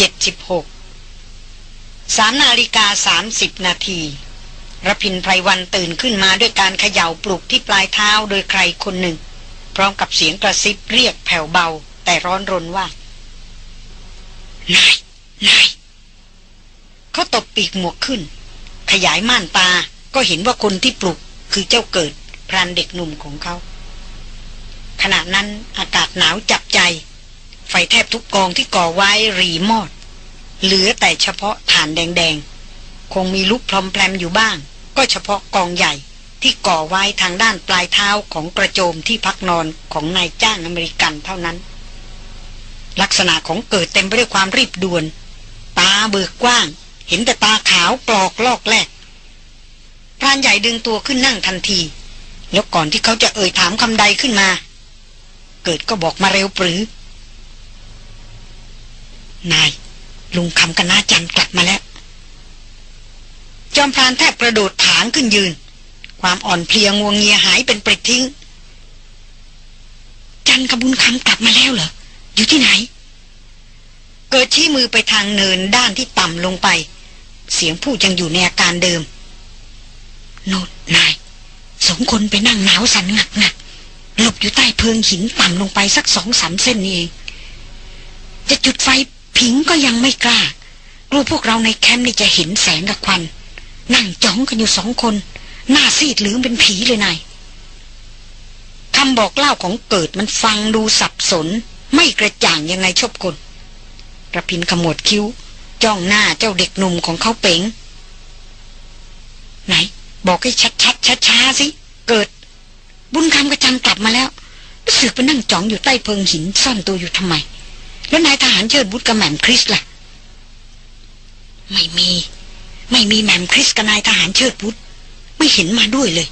76สามนาฬิกาสามสิบนาทีรพินไพรวันตื่นขึ้นมาด้วยการเขย่าปลุกที่ปลายเท้าโดยใครคนหนึ่ง พร้อมกับเสียงกระซิบเรียกแผ่วเบา แต่ร้อนรนว่านายนายเขาตบปีกหมวกขึ้น ขยายม่านตาก็เห็นว่าคนที่ปลุกคือเจ้าเกิดพรานเด็กหนุ่มของเขา ขณะนั้นอากาศหนาวจับใจ ไฟแทบทุกกองที่ก่อไว้รีมอด เหลือแต่เฉพาะฐานแดงๆ คงมีลุกพลอมแพลมอยู่บ้าง ก็เฉพาะกองใหญ่ที่ก่อไว้ทางด้านปลายเท้าของกระโจมที่พักนอนของนายจ้างอเมริกันเท่านั้น ลักษณะของเกิดเต็มไปด้วยความรีบด่วน ตาเบิกกว้าง เห็นแต่ตาขาวกรอกลอกแรกพรานใหญ่ดึงตัวขึ้นนั่งทันที แล้วก่อนที่เขาจะเอ่ยถามคำใดขึ้นมา เกิดก็บอกมาเร็วปรือ นาย ลุงคำกับน้าจันกลับมาแล้ว จอมพรานแทบกระโดดถางขึ้นยืน ความอ่อนเพลียงวงเงียหายเป็นปริดทิ้ง จันกับบุญคำกลับมาแล้วเหรอ อยู่ที่ไหน เกิดชี้มือไปทางเนินด้านที่ต่ำลงไป เสียงพูดยังอยู่ในอาการเดิม โนดนายสองคนไปนั่งหนาวสันหนักหนักหลบอยู่ใต้เพิงหินต่ำลงไปสักสองสามเส้นนี่เอง จะจุดไฟ ผิงก็ยังไม่กล้ากลัวพวกเราในแคมป์นี่จะเห็นแสงกับควัน นั่งจ้องกันอยู่สองคน หน้าซีดหรือเป็นผีเลยนายคำบอกเล่าของเกิดมันฟังดูสับสน ไม่กระจ่างยังไงชอบกลระพินขมวดคิ้ว จ้องหน้าเจ้าเด็กหนุ่มของเขาเป๋ง ไหน บอกให้ชัดชัดช้าช้าสิ เกิด บุญคำกระจันกลับมาแล้วรู้สึกไปนั่งจ้องอยู่ใต้เพิงหินซ่อนตัวอยู่ทำไม แล้วนายทหารเชิดบุตรกับแหม่มคริสล่ะ ไม่มี ไม่มีแหม่มคริสกับนายทหารเชิดบุตรไม่เห็นมาด้วยเลย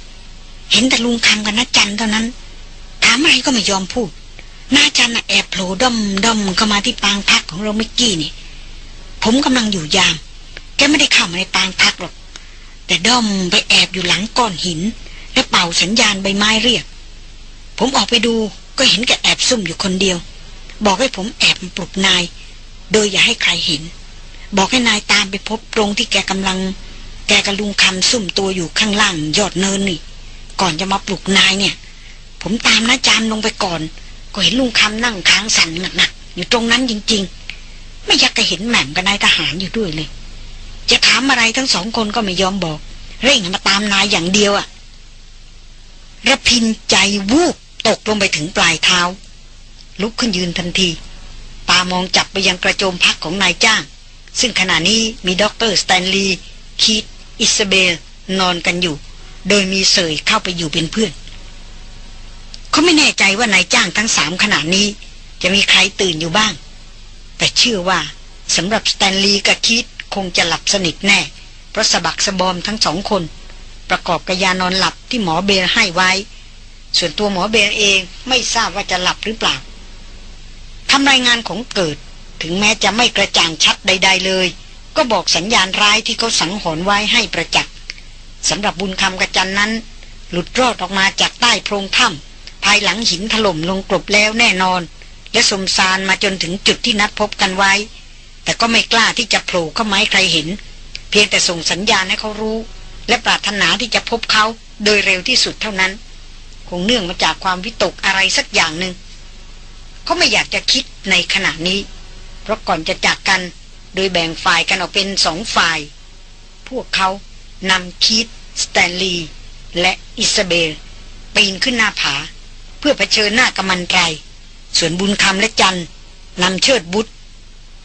เห็นแต่ลุงคำกับน้าจันเท่านั้น ถามอะไรก็ไม่ยอมพูดน้าจันแอบโผล่ดมดมเข้ามาที่ปางพักของเราเมื่อกี้นี่ ผมกำลังอยู่ยาม แกไม่ได้เข้ามาในปางพักหรอก แต่ด้อมไปแอบอยู่หลังก้อนหิน แล้วเป่าสัญญาณใบไม้เรียก ผมออกไปดูก็เห็นแกแอบซุ่มอยู่คนเดียว บอกให้ผมแอบปลุกนาย โดยอย่าให้ใครเห็น บอกให้นายตามไปพบตรงที่แกกำลัง แกกับลุงคำซุ่มตัวอยู่ข้างล่างยอดเนินนี่ ก่อนจะมาปลุกนายเนี่ย ผมตามน้าจันลงไปก่อน ก็เห็นลุงคำนั่งคางสั่นหงักๆอยู่ตรงนั้นจริง ๆ ไม่อยากจะเห็นแหม่มกับนายทหารอยู่ด้วยเลย จะถามอะไรทั้งสองคนก็ไม่ยอมบอก เร่งมาตามนายอย่างเดียวรพินทร์ใจวูบตกลงไปถึงปลายเท้า ลุกขึ้นยืนทันที ตามองจับไปยังกระโจมพักของนายจ้าง ซึ่งขณะนี้มีด็อกเตอร์สแตนลีย์คีตอิสเบล นอนกันอยู่ โดยมีเสยเข้าไปอยู่เป็นเพื่อน เขาไม่แน่ใจว่านายจ้างทั้งสามขณะนี้ จะมีใครตื่นอยู่บ้าง แต่เชื่อว่าสำหรับสแตนลีย์กับคีตคงจะหลับสนิทแน่ เพราะสะบักสะบอมทั้งสองคน ประกอบกับยานอนหลับที่หมอเบลให้ไว้ ส่วนตัวหมอเบลเองไม่ทราบว่าจะหลับหรือเปล่า ทำรายงานของเกิด ถึงแม้จะไม่กระจ่างชัดใด ๆ เลย ก็บอกสัญญาณร้ายที่เขาสังหรณ์ไว้ให้ประจักษ์สำหรับบุญคำกระจันนั้น หลุดรอดออกมาจากใต้โพรงถ้ำภายหลังหินถล่มลงกลบแล้วแน่นอน และสมซานมาจนถึงจุดที่นัดพบกันไว้ แต่ก็ไม่กล้าที่จะโผล่เข้ามาให้ใครเห็น เพียงแต่ส่งสัญญาณให้เขารู้ และปรารถนาที่จะพบเขาโดยเร็วที่สุดเท่านั้น คงเนื่องมาจากความวิตกอะไรสักอย่างหนึ่ง เขาไม่อยากจะคิดในขณะนี้ เพราะก่อนจะจากกันโดยแบ่งฝ่ายกันออกเป็นสองฝ่าย พวกเขานำคีตสแตนลีย์และอิสเบล ปีนขึ้นหน้าผา เพื่อเผชิญหน้ากับมันไกรส่วนบุญคำและจันนำเชิดวุธ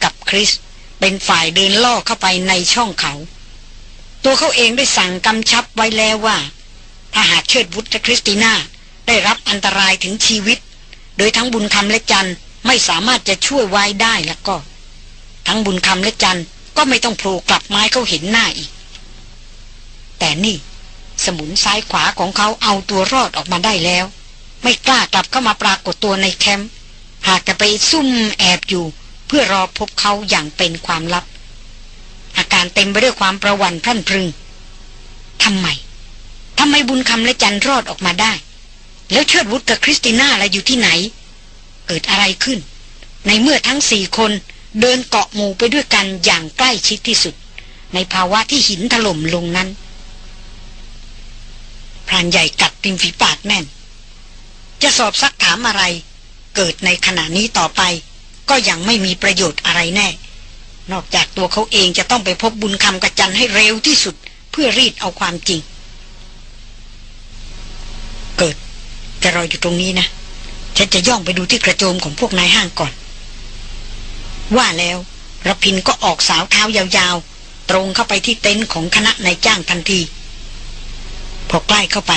กับคริสเป็นฝ่ายเดินล่อเข้าไปในช่องเขา ตัวเขาเองได้สั่งกำชับไว้แล้วว่า ถ้าหากเชิดวุธคริสติน่าได้รับอันตรายถึงชีวิต โดยทั้งบุญคำและจันไม่สามารถจะช่วยไว้ได้แล้วก็ ทั้งบุญคำและจันก็ไม่ต้องโผล่กลับไม้เขาเห็นหน้าอีก แต่นี่ สมุนซ้ายขวาของเขาเอาตัวรอดออกมาได้แล้ว ไม่กล้ากลับเข้ามาปรากฏตัวในแคมป์หากจะไปซุ่มแอบอยู่ เพื่อรอพบเขาอย่างเป็นความลับ อาการเต็มไปด้วยความประวันพรั่นพรึงทำไมทำไมบุญคำและจันรอดออกมาได้ แล้วเชิดวุฒกับคริสติน่าละไรอยู่ที่ไหน เกิดอะไรขึ้น ในเมื่อทั้งสี่คนเดินเกาะหมู่ไปด้วยกันอย่างใกล้ชิดที่สุด ในภาวะที่หินถล่มลงนั้นพรานใหญ่กัดริมฝีปากแน่น จะสอบซักถามอะไร เกิดในขณะนี้ต่อไป ก็ยังไม่มีประโยชน์อะไรแน่ นอกจากตัวเขาเองจะต้องไปพบบุญคำกระจันให้เร็วที่สุด เพื่อรีดเอาความจริง เกิด จะรออยู่ตรงนี้นะ ฉันจะย่องไปดูที่กระโจมของพวกนายห้างก่อน ว่าแล้วรพินก็ออกสาวเท้ายาวๆ ตรงเข้าไปที่เต็นท์ของคณะนายจ้างทันที พอใกล้เข้าไป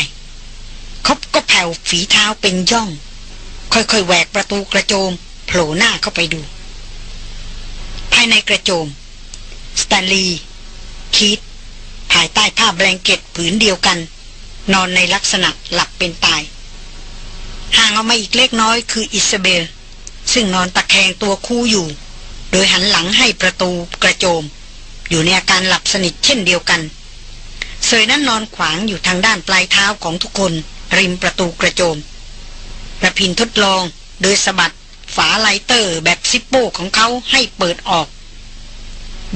เขาก็แผ่วฝีเท้าเป็นย่อง ค่อยๆแหวกประตูกระโจมโผล่หน้าเข้าไปดู ภายในกระโจม สแตนลีย์คีตภายใต้ผ้า blanket ผืนเดียวกัน นอนในลักษณะหลับเป็นตาย ห่างออกมาอีกเล็กน้อยคืออิสเบล ซึ่งนอนตะแคงตัวคู่อยู่ โดยหันหลังให้ประตูกระโจม อยู่ในอาการหลับสนิทเช่นเดียวกันเสยนั้นนอนขวางอยู่ทางด้านปลายเท้าของทุกคน ริมประตูกระโจมระพินทดลองโดยสะบัดฝาไลเตอร์แบบซิปโป้ของเขาให้เปิดออก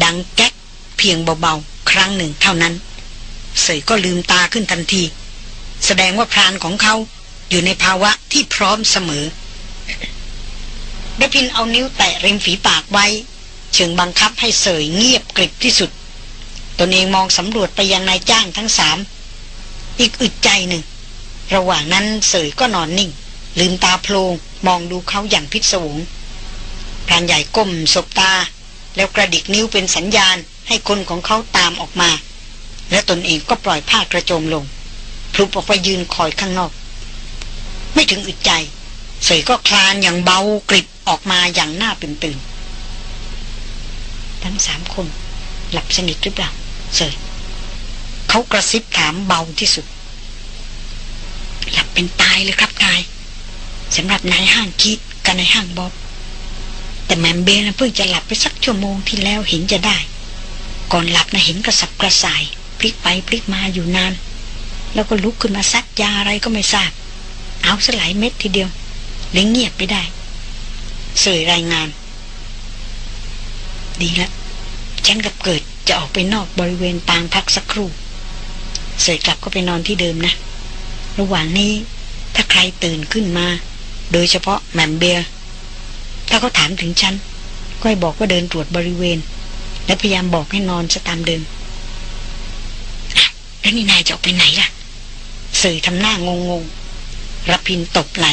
ดังแก๊กเพียงเบาๆ ครั้งหนึ่งเท่านั้น เสยก็ลืมตาขึ้นทันที แสดงว่าพรานของเขา อยู่ในภาวะที่พร้อมเสมอระพินเอานิ้วแตะริมฝีปากไว้ เชิงบังคับให้เสยเงียบกริบที่สุด ตนเองมองสำรวจไปยังนายจ้างทั้งสาม อีกอึดใจหนึ่ง ระหว่างนั้นเสยก็นอนนิ่ง ลืมตาโพลงมองดูเขาอย่างพิศวงพรานใหญ่ก้มสบตา แล้วกระดิกนิ้วเป็นสัญญาณให้คนของเขาตามออกมา และตนเองก็ปล่อยผ้ากระโจมลงพลุบออกไปยืนคอยข้างนอก ไม่ถึงอึดใจ เสยก็คลานอย่างเบากริบออกมาอย่างหน้าตื่นๆทั้งสามคน หลับสนิทหรือเปล่าเสยเขากระซิบถามเบาที่สุด หลับเป็นตายเลยครับนายสำหรับนายห้างคิดกับนายห้างบ๊อบแต่แมมเบนะเพิ่งจะหลับไปสักชั่วโมงที่แล้วเห็นจะได้ ก่อนหลับนะเห็นกระสับกระส่าย พลิกไปพลิกมาอยู่นาน แล้วก็ลุกขึ้นมาซัดยาอะไรก็ไม่ทราบ เอาสลายเม็ดทีเดียวเลยเงียบไปได้ เสยรายงาน ดีละฉันกับเกิดจะออกไปนอกบริเวณปางพักสักครู่ เสยกลับก็ไปนอนที่เดิมนะ ระหว่างนี้ถ้าใครตื่นขึ้นมา โดยเฉพาะแมมเบียถ้าเขาถามถึงฉันก็ให้บอกว่าเดินตรวจบริเวณ และพยายามบอกให้นอนจะตามเดิมแล้วนี่นายจะออกไปไหนล่ะ สื่อทำหน้างงง รับพินตบไหล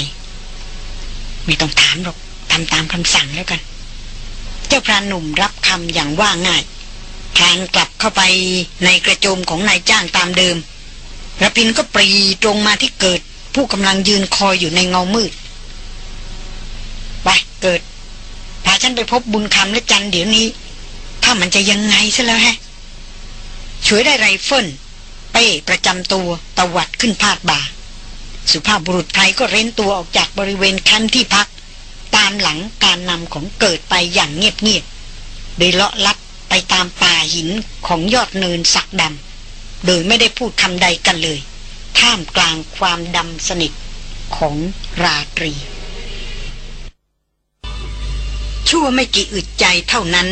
ไม่ต้องถามหรอกทำตามคำสั่งแล้วกัน เจ้าพรานหนุ่มรับคำอย่างว่าง่ายพลานกลับเข้าไปในกระโจมของนายจ้างตามเดิมระพินก็ปรีตรงมาที่เกิด ผู้กำลังยืนคอยอยู่ในเงามืดไปเกิดพาฉันไปพบบุญคำและจันเดี๋ยวนี้ ถ้ามันจะยังไงซะแล้วฮะฉวยได้ไรเฟิลเป้ประจำตัวตวัดขึ้นพาดบ่า สุภาพบุรุษไทยก็เร้นตัวออกจากบริเวณแคมป์ที่พัก ตามหลังการนำของเกิดไปอย่างเงียบๆโดยเลาะลัดไปตามป่าหินของยอดเนินสักดำโดยไม่ได้พูดคำใดกันเลย ท่ามกลางความดำสนิทของราตรี ชั่วไม่กี่อึดใจเท่านั้น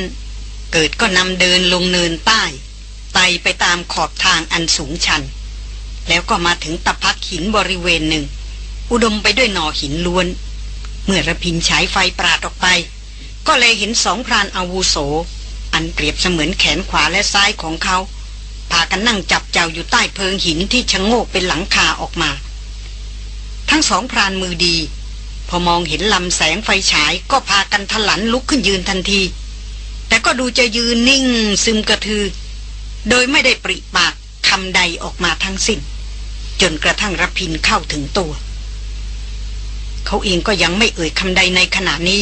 เกิดก็นำเดินลงเนินใต้ไต่ไปตามขอบทางอันสูงชัน แล้วก็มาถึงตะพักหินบริเวณหนึ่ง อุดมไปด้วยหน่อหินล้วน เมื่อระพินฉายไฟปราดออกไป ก็เลยเห็นสองพรานอาวุโส อันเปรียบเสมือนแขนขวาและซ้ายของเขาพากันนั่งจับเจ้าอยู่ใต้เพิงหินที่ชะโงกเป็นหลังคาออกมา ทั้งสองพรานมือดี พอมองเห็นลำแสงไฟฉายก็พากันทลันลุกขึ้นยืนทันที แต่ก็ดูจะยืนนิ่งซึมกระทือ โดยไม่ได้ปริปากคำใดออกมาทั้งสิ้น จนกระทั่งรพินเข้าถึงตัว เขาเองก็ยังไม่เอ่ยคำใดในขณะนี้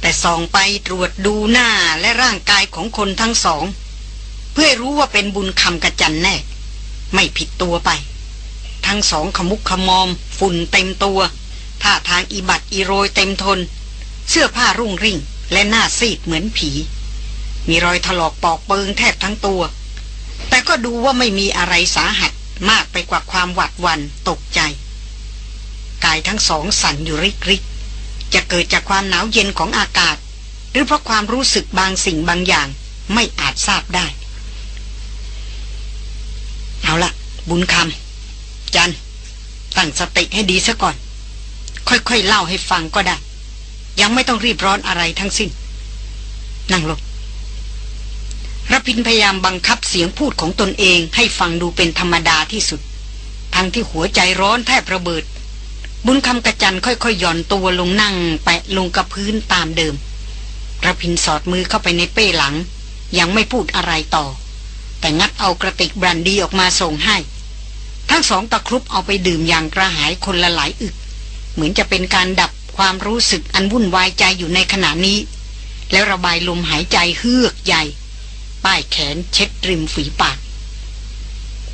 แต่ส่องไปตรวจดูหน้าและร่างกายของคนทั้งสอง เพื่อรู้ว่าเป็นบุญคำกระจันแน่ ไม่ผิดตัวไป ทั้งสองขมุกขมอม ฝุ่นเต็มตัวท่าทางอีบัดอีโรยเต็มทน เสื้อผ้ารุ่งริ่ง และหน้าซีดเหมือนผี มีรอยถลอกปอกเปิงแทบทั้งตัว แต่ก็ดูว่าไม่มีอะไรสาหัส มากไปกว่าความหวาดวันตกใจ กายทั้งสองสั่นอยู่ริกริกจะเกิดจากความหนาวเย็นของอากาศ หรือเพราะความรู้สึกบางสิ่งบางอย่างไม่อาจทราบได้ เอาละบุญคำจันตั้งสติให้ดีซะก่อน ค่อยๆเล่าให้ฟังก็ได้ ยังไม่ต้องรีบร้อนอะไรทั้งสิ้น นั่งลง รพินพยายามบังคับเสียงพูดของตนเองให้ฟังดูเป็นธรรมดาที่สุด ทั้งที่หัวใจร้อนแทบระเบิด บุญคำกระจันค่อยๆหย่อนตัวลงนั่งแปะลงกับพื้นตามเดิมระพินสอดมือเข้าไปในเป้หลัง ยังไม่พูดอะไรต่อ แต่งัดเอากระติกบรันดีออกมาส่งให้ ทั้งสองตะครุบเอาไปดื่มอย่างกระหายคนละหลายอึก เหมือนจะเป็นการดับความรู้สึกอันวุ่นวายใจอยู่ในขณะนี้ แล้วระบายลมหายใจเฮือกใหญ่ ป้ายแขนเช็ดริมฝีปาก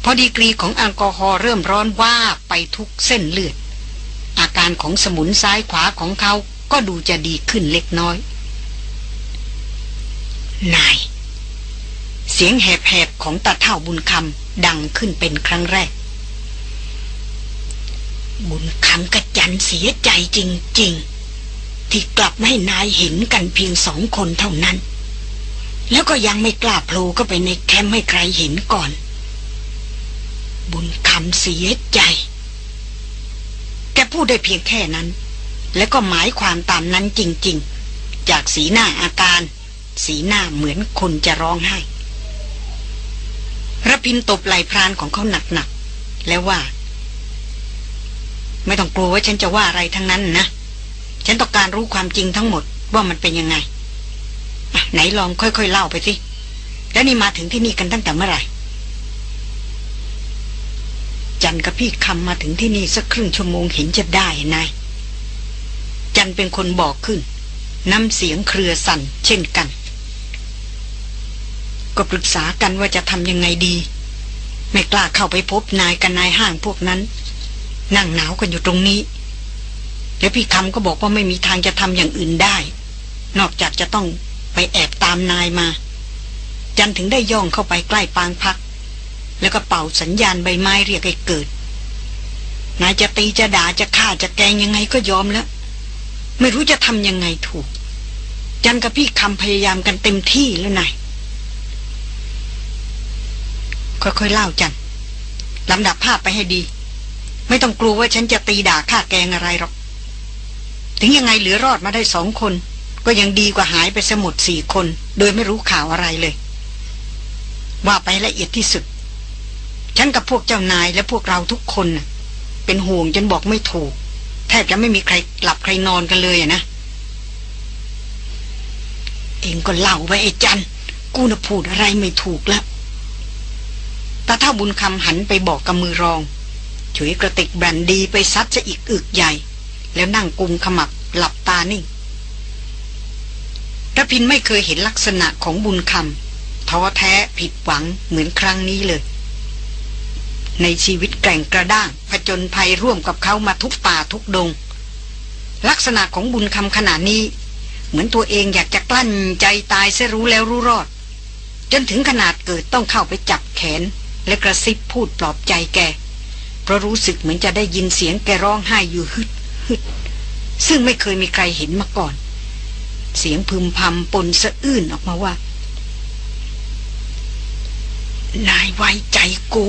พอดีกรีของแอลกอฮอล์เริ่มร้อนว่าไปทุกเส้นเลือด อาการของสมุนซ้ายขวาของเขาก็ดูจะดีขึ้นเล็กน้อย นาย เสียงแหบๆของตาเท่าบุญคำดังขึ้นเป็นครั้งแรก บุญคำกระจันเสียใจจริง ๆ ที่กลับไม่นายเห็นกันเพียงสองคนเท่านั้น แล้วก็ยังไม่กล้าโผล่ก็ไปในแคมป์ให้ใครเห็นก่อน บุญคำเสียใจ แกพูดได้เพียงแค่นั้น แล้วก็หมายความตามนั้นจริง ๆ จากสีหน้าอาการ สีหน้าเหมือนคนจะร้องไห้ระพินตบไหล่พรานของเขาหนักๆ แล้วว่า ไม่ต้องกลัวว่าฉันจะว่าอะไรทั้งนั้นนะ ฉันต้องการรู้ความจริงทั้งหมดว่ามันเป็นยังไง ไหนลองค่อยๆเล่าไปสิ แล้วนี่มาถึงที่นี่กันตั้งแต่เมื่อไหร่ จันกับพี่คำมาถึงที่นี่สักครึ่งชั่วโมงเห็นจะได้นาย จันเป็นคนบอกขึ้น น้ำเสียงเครือสั่นเช่นกัน ก็ปรึกษากันว่าจะทำยังไงดี ไม่กล้าเข้าไปพบนายกับนายห้างพวกนั้น นั่งหนาวกันอยู่ตรงนี้ แล้วพี่คำก็บอกว่าไม่มีทางจะทำอย่างอื่นได้ นอกจากจะต้อง ไปแอบตามนายมา จันถึงได้ย่องเข้าไปใกล้ปางพัก แล้วก็เป่าสัญญาณใบไม้เรียกให้เกิด นายจะตีจะด่าจะฆ่าจะแกงยังไงก็ยอมแล้ว ไม่รู้จะทำยังไงถูก จันกับพี่คำพยายามกันเต็มที่แล้วนายค่อยๆเล่าจันลำดับภาพไปให้ดี ไม่ต้องกลัวว่าฉันจะตีด่าฆ่าแกงอะไรหรอก ถึงยังไงเหลือรอดมาได้สองคน ก็ยังดีกว่าหายไปสมุดสี่คน โดยไม่รู้ข่าวอะไรเลย ว่าไปละเอียดที่สุด ฉันกับพวกเจ้านายและพวกเราทุกคนเป็นห่วงจนบอกไม่ถูก แทบจะไม่มีใครหลับใครนอนกันเลยนะเองก็เล่าไว้ไอ้จันกูน่ะพูดอะไรไม่ถูกแล้วตาเท่าบุญคำหันไปบอกกับมือรองฉวยกระติกแบรนดีไปซัดจะอีกอึกใหญ่ แล้วนั่งกุมขมับหลับตานิ่ง ระพินไม่เคยเห็นลักษณะของบุญคำท้อแท้ผิดหวังเหมือนครั้งนี้เลย ในชีวิตแกร่งกระด้างผจญภัยร่วมกับเขามาทุกป่าทุกดง ลักษณะของบุญคำขนาดนี้ เหมือนตัวเองอยากจะกลั้นใจตายเสียรู้แล้วรู้รอด จนถึงขนาดเกิดต้องเข้าไปจับแขน และกระซิบพูดปลอบใจแก เพราะรู้สึกเหมือนจะได้ยินเสียงแกร้องไห้อยู่ฮึดฮึดซึ่งไม่เคยมีใครเห็นมาก่อน เสียงพึมพำปนสะอื้นออกมาว่า นายไว้ใจกู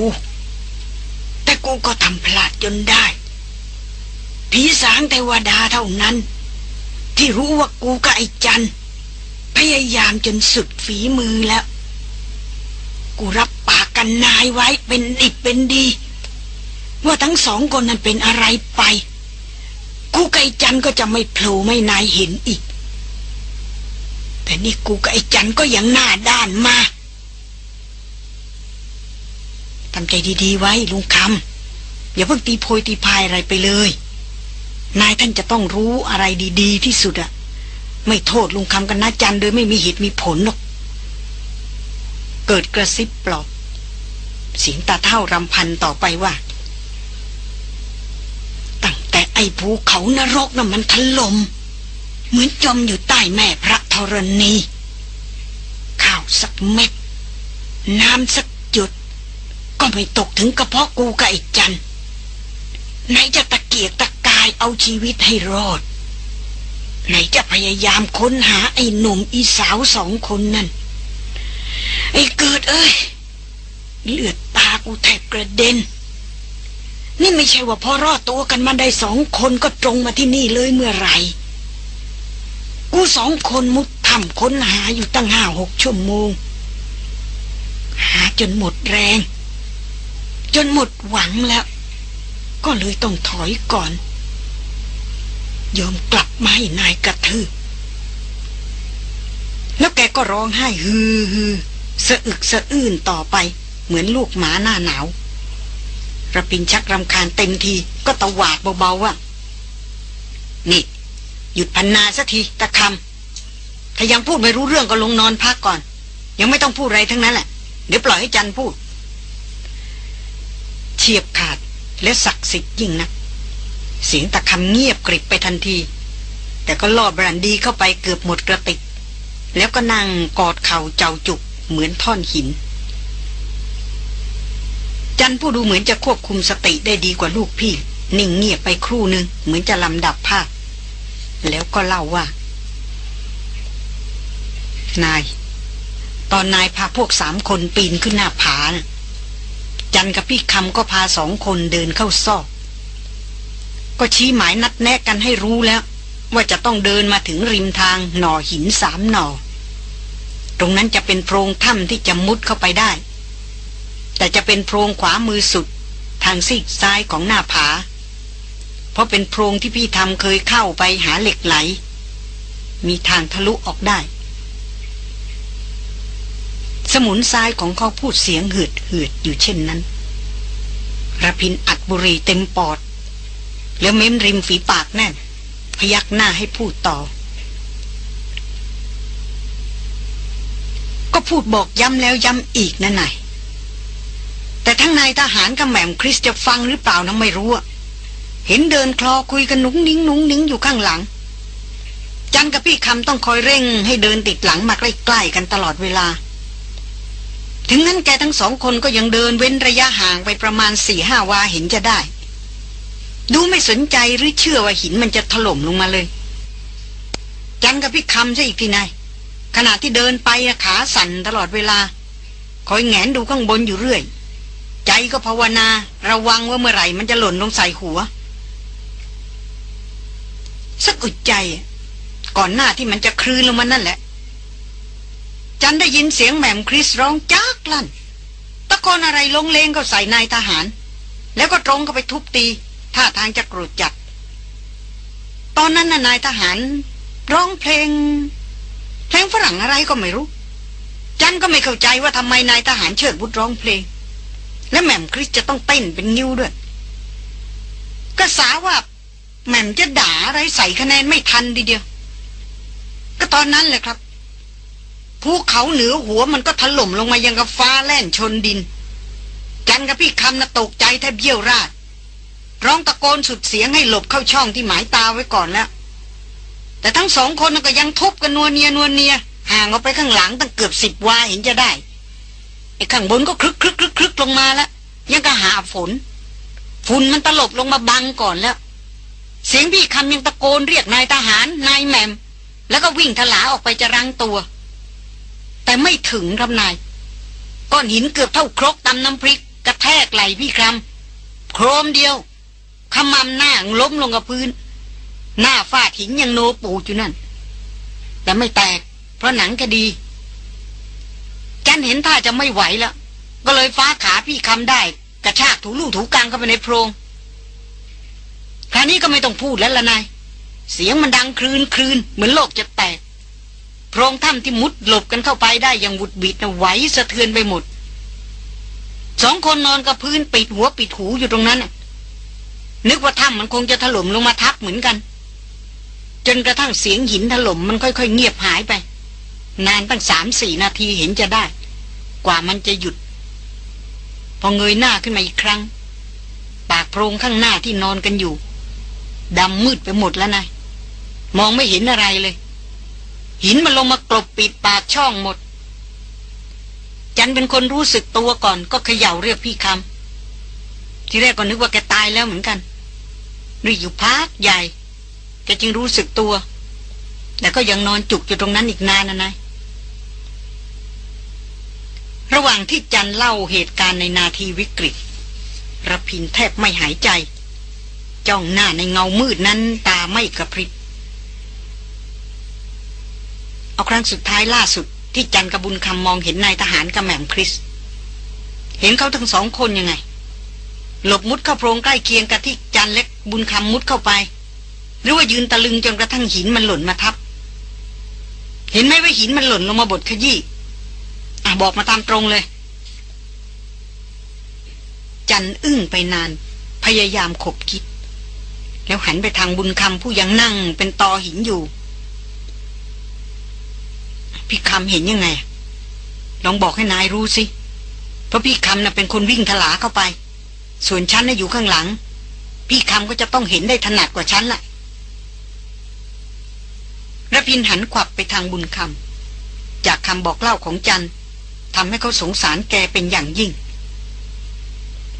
แต่กูก็ทำพลาดจนได้ ผีสางเทวดาเท่านั้น ที่รู้ว่ากูกับไอ้จัน พยายามจนสุดฝีมือแล้ว กูรับปากกันนายไว้เป็นดิบเป็นดี ว่าทั้งสองคนนั้นเป็นอะไรไปกูไอ้จันก็จะไม่โผล่ไม่นายเห็นอีก แต่นี่กูกับไอ้จันก็ยังหน้าด้านมาทำใจดีๆไว้ลุงคำอย่าเพิ่งตีโพยตีพายอะไรไปเลย นายท่านจะต้องรู้อะไรดีๆที่สุดอะไม่โทษลุงคำกันนะจันโดยไม่มีเหตุมีผลหรอก เกิดกระซิบปลอบเสียงตาเท่ารำพันต่อไปว่า ตั้งแต่ไอ้ภูเขานรกน่ะมันถลม่ม เหมือนจมอยู่ใต้แม่พระธรณีข้าวสักเม็ด น้ำสักจุด ก็ไม่ตกถึงกระเพาะกูกับไอ้จันไหนจะตะเกียกตะกายเอาชีวิตให้รอด ไหนจะพยายามค้นหาไอ้หนุ่มอีสาวสองคนนั่น ไอ้เกิดเอ้ย เลือดตากูแทบกระเด็น นี่ไม่ใช่ว่าพอรอดตัวกันมาได้สองคนก็ตรงมาที่นี่เลยเมื่อไหร่ กูสองคนมุดทำค้นหาอยู่ตั้งห้าหกชั่วโมง หาจนหมดแรง จนหมดหวังแล้ว ก็เลยต้องถอยก่อน ยอมกลับมาให้นายกระทืบแล้วแกก็ร้องไห้ฮือฮือสะอึกสะอื้นต่อไป เหมือนลูกหมาหน้าหนาวระพินชักรำคาญเต็มทีก็ตะหวาดเบาๆว่า นี่ หยุดพันนาสักทีตะคำถ้ายังพูดไม่รู้เรื่องก็ลงนอนพักก่อน ยังไม่ต้องพูดอะไรทั้งนั้นแหละ เดี๋ยวปล่อยให้จันพูด เฉียบขาดและศักดิ์สิทธิ์ยิ่งนัก เสียงตะคำเงียบกริบไปทันที แต่ก็ล่อบรันดีเข้าไปเกือบหมดกระติก แล้วก็นั่งกอดเข่าเจ้าจุกเหมือนท่อนหิน จันผู้ดูเหมือนจะควบคุมสติได้ดีกว่าลูกพี่ นิ่งเงียบไปครู่หนึ่งเหมือนจะลำดับภาพ แล้วก็เล่าว่า นาย ตอนนายพาพวกสามคนปีนขึ้นหน้าผานะจันกับพี่คำก็พาสองคนเดินเข้าซอก ก็ชี้หมายนัดแนะกันให้รู้แล้ว ว่าจะต้องเดินมาถึงริมทางหน่อหินสามหน่อ ตรงนั้นจะเป็นโพรงถ้ำที่จะมุดเข้าไปได้ แต่จะเป็นโพรงขวามือสุด ทางซีกซ้ายของหน้าผา เพราะเป็นโพรงที่พี่ทำเคยเข้าไปหาเหล็กไหล มีทางทะลุออกได้ สมุนซ้ายของเขาพูดเสียงหืดหืดอยู่เช่นนั้นระพินอัดบุรีเต็มปอด แล้วเม้มริมฝีปากแน่น พยักหน้าให้พูดต่อ ก็พูดบอกย้ำแล้วย้ำอีกนั่นไงแต่ทั้งนายทหารกับแหม่มคริสจะฟังหรือเปล่านะไม่รู้อะ เห็นเดินคลอคุยกันนุ้งนิ้งนุ้งนิ้งอยู่ข้างหลัง จันกับพี่คำต้องคอยเร่ง ให้เดินติดหลังมาใกล้ๆกันตลอดเวลา ถึงนั้นแกทั้งสองคนก็ยังเดินเว้นระยะห่างไปประมาณสี่ห้าวาเห็นจะได้ ดูไม่สนใจหรือเชื่อว่าหินมันจะถล่มลงมาเลย จันกับพี่คำใช่อีกทีนายขณะที่เดินไปขาสั่นตลอดเวลา คอยแงนดูข้างบนอยู่เรื่อย ใจก็ภาวนา ระวังว่าเมื่อไหร่มันจะหล่นลงใส่หัว สักอึดใจ ก่อนหน้าที่มันจะคลืนลงมานั่นแหละ จันได้ยินเสียงแหม่มคริสร้องจากลั่น ตะโกนอะไรลงเลงก็ใส่นายทหาร แล้วก็ตรงเข้าไปทุบตี ท่าทางจะโกรธจัด ตอนนั้นน่ะนายทหาร ร้องเพลง เพลงฝรั่งอะไรก็ไม่รู้ จันก็ไม่เข้าใจว่าทำไมนายทหารเชิดบุตรร้องเพลง และแหม่มคริสจะต้องเต้นเป็นงิ้วด้วยก็สาว่า แหม่มจะด่าอะไรใส่คะแนนไม่ทันดีเดียว ก็ตอนนั้นแหละครับ ภูเขาเหนือหัวมันก็ถล่มลงมายังกับฟ้าแล่นชนดิน จันกับพี่คำน่ะตกใจแทบเยี่ยวราด ร้องตะโกนสุดเสียงให้หลบเข้าช่องที่หมายตาไว้ก่อนแล้ว แต่ทั้งสองคนก็ยังทุบกันนัวเนียนัวเนียห่างออกไปข้างหลังตั้งเกือบสิบวาเห็นจะได้ไอ้ข้างบนก็คลึกคลึกคลึกคลึกลงมาแล้วยังก็หาฝน ฝุ่นมันตลบลงมาบังก่อนแล้ว เสียงพี่คำยังตะโกนเรียกนายทหารนายแมม แล้วก็วิ่งทลาออกไปจะรังตัว แต่ไม่ถึงครับนาย ก้อนหินเกือบเท่าครกตำน้ำพริก กระแทกไหลพี่คำโครมเดียวขมำหน้าล้มลงกับพื้น หน้าฟาดหินยังโนปูอยู่นั่น แต่ไม่แตก เพราะหนังก็ดี จันเห็นท่าจะไม่ไหวแล้ว ก็เลยฟ้าขาพี่คำได้ กระชากถูลู่ถูกลางเข้าไปในโพรง คราวนี้ก็ไม่ต้องพูดแล้วละนาย เสียงมันดังคลืนคลืนเหมือนโลกจะแตกโพรงถ้ำที่มุดหลบกันเข้าไปได้อย่างบุดบิดนะไหวสะเทือนไปหมด สองคนนอนกับพื้นปิดหัวปิดหูอยู่ตรงนั้น นึกว่าถ้ำมันคงจะถล่มลงมาทับเหมือนกัน จนกระทั่งเสียงหินถล่มมันค่อยๆ เงียบหายไป นานตั้งสามสี่นาทีเห็นจะได้ กว่ามันจะหยุด พอเงยหน้าขึ้นมาอีกครั้ง ปากโพรงข้างหน้าที่นอนกันอยู่ ดำมืดไปหมดแล้วนายมองไม่เห็นอะไรเลย หินมันลงมากลบปิดปากช่องหมด จันเป็นคนรู้สึกตัวก่อนก็เขย่าเรียกพี่คำที่แรกก็นึกว่าแกตายแล้วเหมือนกันรีอยู่พักใหญ่ แกจึงรู้สึกตัว แต่ก็ยังนอนจุกอยู่ตรงนั้นอีกนานนะนายระหว่างที่จันเล่าเหตุการณ์ในนาทีวิกฤตระพินแทบไม่หายใจ จ้องหน้าในเงามืดนั้นตาไม่กระพริบ เอาครั้งสุดท้ายล่าสุดที่จันกระบุญคำมองเห็นนายทหารกับแหม่มคริส เห็นเขาทั้งสองคนยังไง หลบมุดเข้าโพรงใกล้เคียงกับที่จันเล็กบุญคำมุดเข้าไป หรือว่ายืนตะลึงจนกระทั่งหินมันหล่นมาทับ เห็นไหมว่าหินมันหล่นลงมาบดขยี้อะบอกมาตามตรงเลย จันอึ้งไปนาน พยายามขบคิด แล้วหันไปทางบุญคำผู้ยังนั่งเป็นตอหินอยู่ พี่คำเห็นยังไง ลองบอกให้นายรู้สิ เพราะพี่คำน่ะเป็นคนวิ่งถลาเข้าไป ส่วนฉันน่ะอยู่ข้างหลัง พี่คำก็จะต้องเห็นได้ถนัดกว่าฉันละระพินหันขวับไปทางบุญคำจากคำบอกเล่าของจันทำให้เขาสงสารแกเป็นอย่างยิ่ง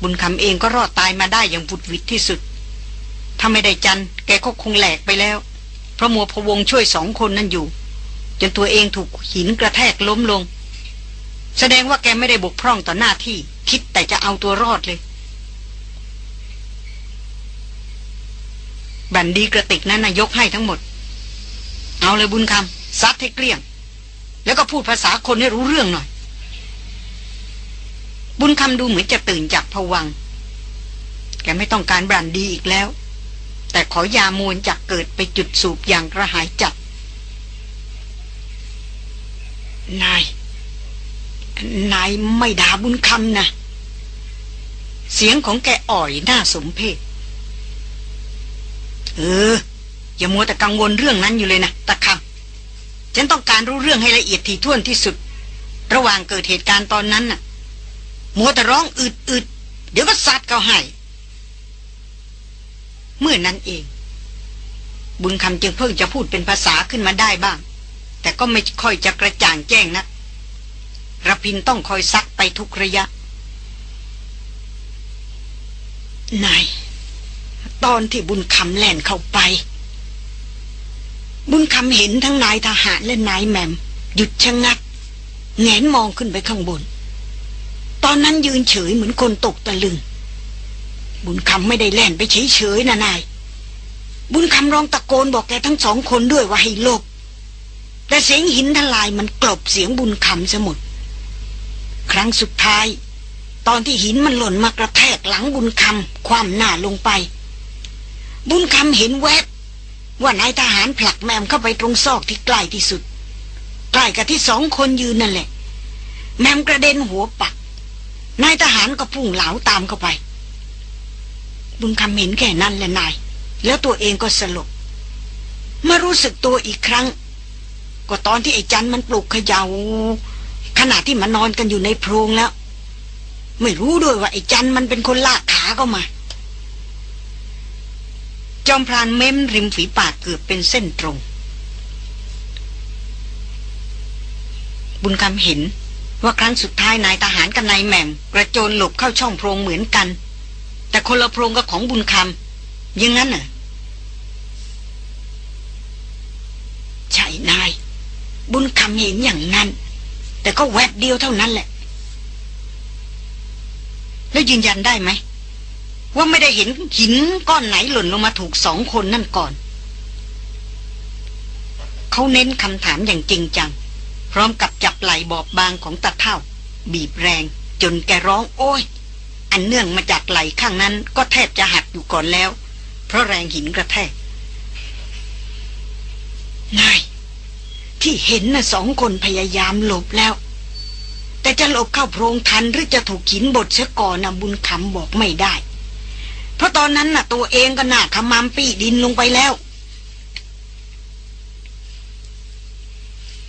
บุญคำเองก็รอดตายมาได้อย่างบุดวิดที่สุด ถ้าไม่ได้จันแกก็คงแหลกไปแล้ว เพราะมัวพวงช่วยสองคนนั่นอยู่ จนตัวเองถูกหินกระแทกล้มลง แสดงว่าแกไม่ได้บกพร่องต่อหน้าที่ คิดแต่จะเอาตัวรอดเลย บันดีกระติกนั้นนายกให้ทั้งหมด เอาเลยบุญคำซัดให้เกลี้ยง แล้วก็พูดภาษาคนให้รู้เรื่องหน่อย บุญคำดูเหมือนจะตื่นจากผวังแกไม่ต้องการบรันดีอีกแล้ว แต่ขอยามวลจากเกิดไปจุดสูบอย่างกระหายจัด นาย นายไม่ด่าบุญคำนะ เสียงของแกอ่อยน่าสมเพชเออ อย่ามัวแต่กังวลเรื่องนั้นอยู่เลยนะตะคำฉันต้องการรู้เรื่องให้ละเอียดถี่ถ้วนที่สุด ระหว่างเกิดเหตุการณ์ตอนนั้นน่ะ มัวแต่ร้องอึดอึดเดี๋ยวก็สัตว์เขาให้ เมื่อนั้นเอง บุญคำจึงเพิ่งจะพูดเป็นภาษาขึ้นมาได้บ้าง แต่ก็ไม่ค่อยจะกระจ่างแจ้งนะระพินต้องคอยซักไปทุกระยะ นาย ตอนที่บุญคำแล่นเข้าไป บุญคำเห็นทั้งนายทหารและนายแมม หยุดชะงักแงนมองขึ้นไปข้างบน ตอนนั้นยืนเฉยเหมือนคนตกตะลึง บุญคำไม่ได้แล่นไปเฉยเฉยนะนาย บุญคำร้องตะโกนบอกแกทั้งสองคนด้วยว่าให้หลบ แต่เสียงหินทลายมันกลบเสียงบุญคำสมุดครั้งสุดท้าย ตอนที่หินมันหล่นมากระแทกหลังบุญคำความหน้าลงไป บุญคำเห็นแวบว่านายทหารผลักแมมเข้าไปตรงซอกที่ใกล้ที่สุด ใกล้กับที่สองคนยืนนั่นแหละ แมมกระเด็นหัวปัก นายทหารก็พุ่งเหลาตามเข้าไป บุญคำเห็นแค่นั้นแหละนาย แล้วตัวเองก็สลบมารู้สึกตัวอีกครั้ง ก็ตอนที่ไอ้จันมันปลุกเขยา่าขณะที่มันนอนกันอยู่ในโพรงแล้ว ไม่รู้ด้วยว่าไอ้จันมันเป็นคนลากขาเข้ามา จอมพรานเม้มริมฝีปากเกือบเป็นเส้นตรง บุญคำเห็นว่าครั้งสุดท้ายนายทหารกับนายแหม่มกระโจนหลบเข้าช่องโพรงเหมือนกัน แต่คนละโพรงกับของบุญคำยังงั้นน่ะใช่นาย บุญคำเห็นอย่างนั้น แต่ก็แวบเดียวเท่านั้นแหละ แล้วยืนยันได้ไหม ว่าไม่ได้เห็นหินก้อนไหนหล่นลงมาถูกสองคนนั่นก่อน เขาเน้นคำถามอย่างจริงจัง พร้อมกับจับไหล่บอบบางของตาเท่า บีบแรง จนแกร้องโอ้ย อันเนื่องมาจากไหลข้างนั้นก็แทบจะหักอยู่ก่อนแล้ว เพราะแรงหินกระแทกนาย ที่เห็นน่ะสองคนพยายามหลบแล้ว แต่จะหลบเข้าโพรงทันหรือจะถูกหินบดเสียก่อนนะบุญคำบอกไม่ได้ เพราะตอนนั้นน่ะ ตัวเองก็หน้าขมามปีดินลงไปแล้ว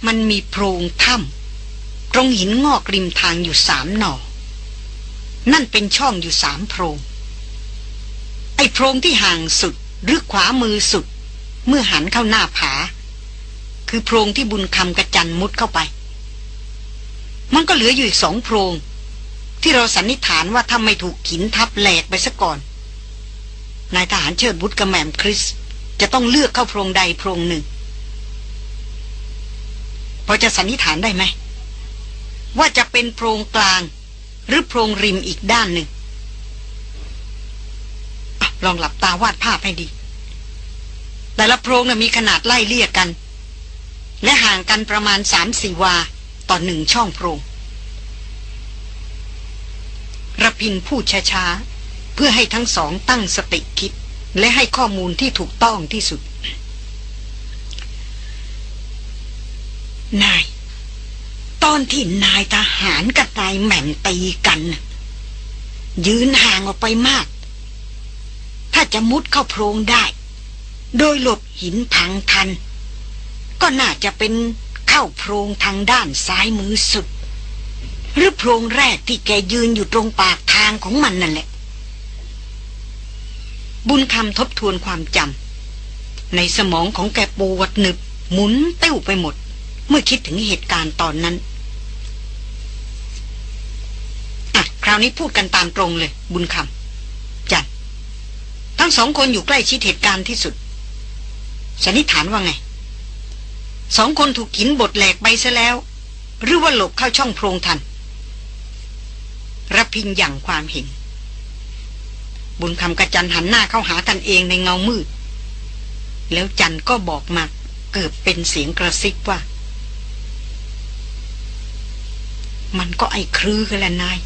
มันมีโพรงถ้ำตรงหินงอกริมทางอยู่สามหน่อ นั่นเป็นช่องอยู่สามโพรง ไอ้โพรงที่ห่างสุดหรือขวามือสุด เมื่อหันเข้าหน้าผา คือโพรงที่บุญคำกระจันมุดเข้าไป มันก็เหลืออยู่อีกสองโพรง ที่เราสันนิษฐานว่าถ้าไม่ถูกหินทับแหลกไปซะก่อน นายทหารเชิดบุตรกระแมมคริส จะต้องเลือกเข้าโพรงใดโพรงหนึ่งพอจะสันนิษฐานได้ไหมว่าจะเป็นโพรงกลาง หรือโพรงริมอีกด้านหนึ่งอลองหลับตาวาดภาพให้ดี แต่ละโพรงนะมีขนาดไล่เลี่ยกัน และห่างกันประมาณสามสี่วาต่อหนึ่งช่องโพรงระพินพูดช้าๆ เพื่อให้ทั้งสองตั้งสติคิด และให้ข้อมูลที่ถูกต้องที่สุด นาย ตอนที่นายทหารกับนายแหม่มตีกัน ยืนห่างออกไปมาก ถ้าจะมุดเข้าโพรงได้ โดยหลบหินพังทัน ก็น่าจะเป็นเข้าโพรงทางด้านซ้ายมือสุด หรือโพรงแรกที่แกยืนอยู่ตรงปากทางของมันนั่นแหละ บุญคำทบทวนความจำในสมองของแกปวดหนึบหมุนติ้วไปหมดเมื่อคิดถึงเหตุการณ์ตอนนั้นอะค ราวนี้พูดกันตามตรงเลย บุญคำจัดทั้งสองคนอยู่ใกล้ชิดเหตุการณ์ที่สุดสันนิษฐานว่าไง สองคนถูกหินบดแหลกไปซะแล้ว หรือว่าหลบเข้าช่องโพรงทันรพินอย่างความเห็น บุญคำกระจันหันหน้าเข้าหากันเองในเงามืด แล้วจันก็บอกมาเกิดเป็นเสียงกระซิบว่า มันก็ไอ้ครือกันแหละนาย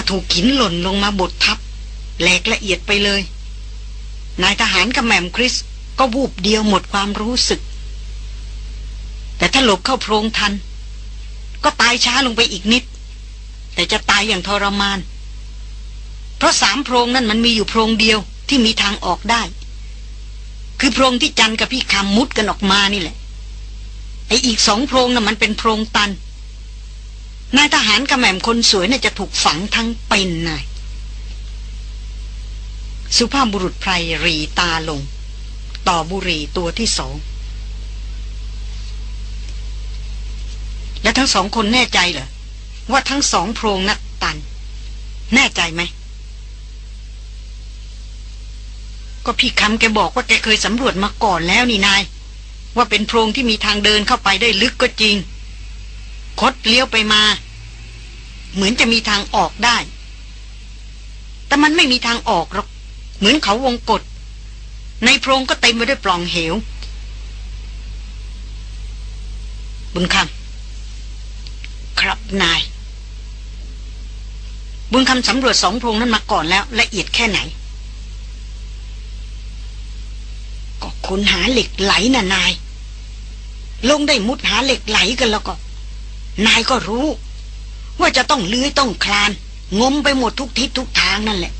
าถูกหินหล่นลงมาบดทับแหลกละเอียดไปเลย นายทหารกับแมมคริสก็วูบเดียวหมดความรู้สึก แต่ถ้าหลบเข้าโพรงทัน ก็ตายช้าลงไปอีกนิด แต่จะตายอย่างทรมาน เพราะสามโพรงนั่นมันมีอยู่โพรงเดียวที่มีทางออกได้ คือโพรงที่จันกับพี่คำมุดกันออกมานี่แหละไออีกสองโพรงน่ะมันเป็นโพรงตัน นายทหารกระแหม่มคนสวยน่ะจะถูกฝังทั้งเป็นนายสุภาพบุรุษไพรรีตาลง ต่อบุรีตัวที่สอง และทั้งสองคนแน่ใจเหรอ ว่าทั้งสองโพรงนักตัน แน่ใจไหม ก็พี่คำแกบอกว่าแกเคยสำรวจมาก่อนแล้วนี่นาย ว่าเป็นโพรงที่มีทางเดินเข้าไปได้ลึกก็จริง คดเลี้ยวไปมา เหมือนจะมีทางออกได้ แต่มันไม่มีทางออกหรอก เหมือนเขาวงกฏในโพรงก็เต็มไปด้วยปล่องเหว บุญคำครับนาย บุญคำสำรวจสองโพรงนั้นมาก่อนแล้วละเอียดแค่ไหน ก็คุณหาเหล็กไหลน่ะนาย ลงได้มุดหาเหล็กไหลกันแล้วก็ นายก็รู้ ว่าจะต้องเลื้อยต้องคลาน งมไปหมดทุกทิศทุกทางนั่นแหละ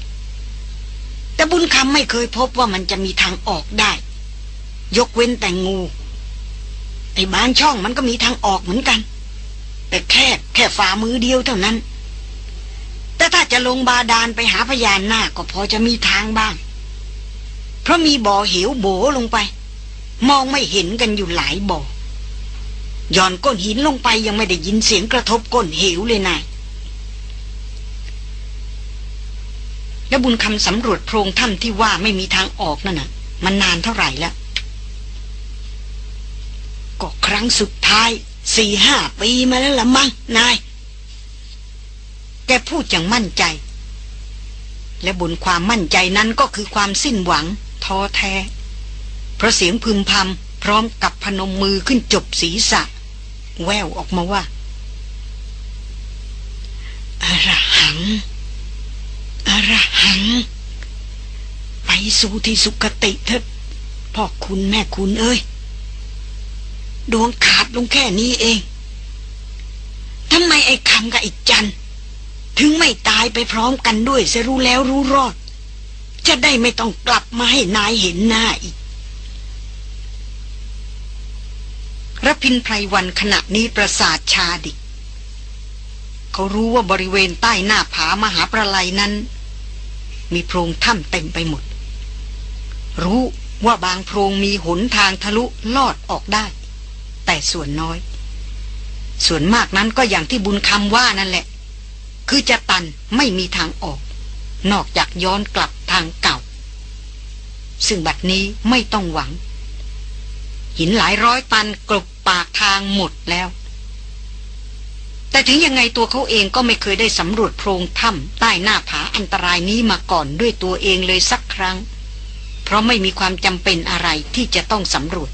แต่บุญคำไม่เคยพบว่ามันจะมีทางออกได้ ยกเว้นแต่งู ไอ้บางช่องมันก็มีทางออกเหมือนกัน แต่แค่แค่ฝ่ามือเดียวเท่านั้น แต่ถ้าจะลงบาดาลไปหาพยานหน้าก็พอจะมีทางบ้าง เพราะมีบ่อเหวโบลงไป มองไม่เห็นกันอยู่หลายบ่อ ย่อนก้นหินลงไปยังไม่ได้ยินเสียงกระทบก้นเหวเลยนายแล้วบุญคำสำรวจโพรงถ้ำที่ว่าไม่มีทางออกนั่นน่ะ มันนานเท่าไหร่แล้วก็ครั้งสุดท้ายสี่ห้าปีมาแล้วละมั้งนาย แกพูดอย่างมั่นใจ และบนความมั่นใจนั้นก็คือความสิ้นหวังท้อแท้ เพราะเสียงพึมพำพร้อมกับพนมมือขึ้นจบศีรษะ แววออกมาว่าอรหังอรหัง ไปสู่ที่สุคติเถิดพ่อคุณแม่คุณเอ้ย ดวงขาดลงแค่นี้เองทำไมไอ้คำกับไอ้จัน ถึงไม่ตายไปพร้อมกันด้วยจะรู้แล้วรู้รอด จะได้ไม่ต้องกลับมาให้นายเห็นหน้าอีก รพินไพรวันขณะนี้ประสาทชาดิเขารู้ว่าบริเวณใต้หน้าผามหาประไลนั้น มีโพรงถ้ำเต็มไปหมด รู้ว่าบางโพรงมีหนทางทะลุลอดออกได้ แต่ส่วนน้อย ส่วนมากนั้นก็อย่างที่บุญคำว่านั่นแหละ คือจะตันไม่มีทางออก นอกจากย้อนกลับทางเก่า ซึ่งบัดนี้ไม่ต้องหวัง หินหลายร้อยตันกลบปปากทางหมดแล้ว แต่ถึงยังไงตัวเขาเองก็ไม่เคยได้สำรวจโพรงถ้ำใต้หน้าผาอันตรายนี้มาก่อนด้วยตัวเองเลยสักครั้ง เพราะไม่มีความจำเป็นอะไรที่จะต้องสำรวจ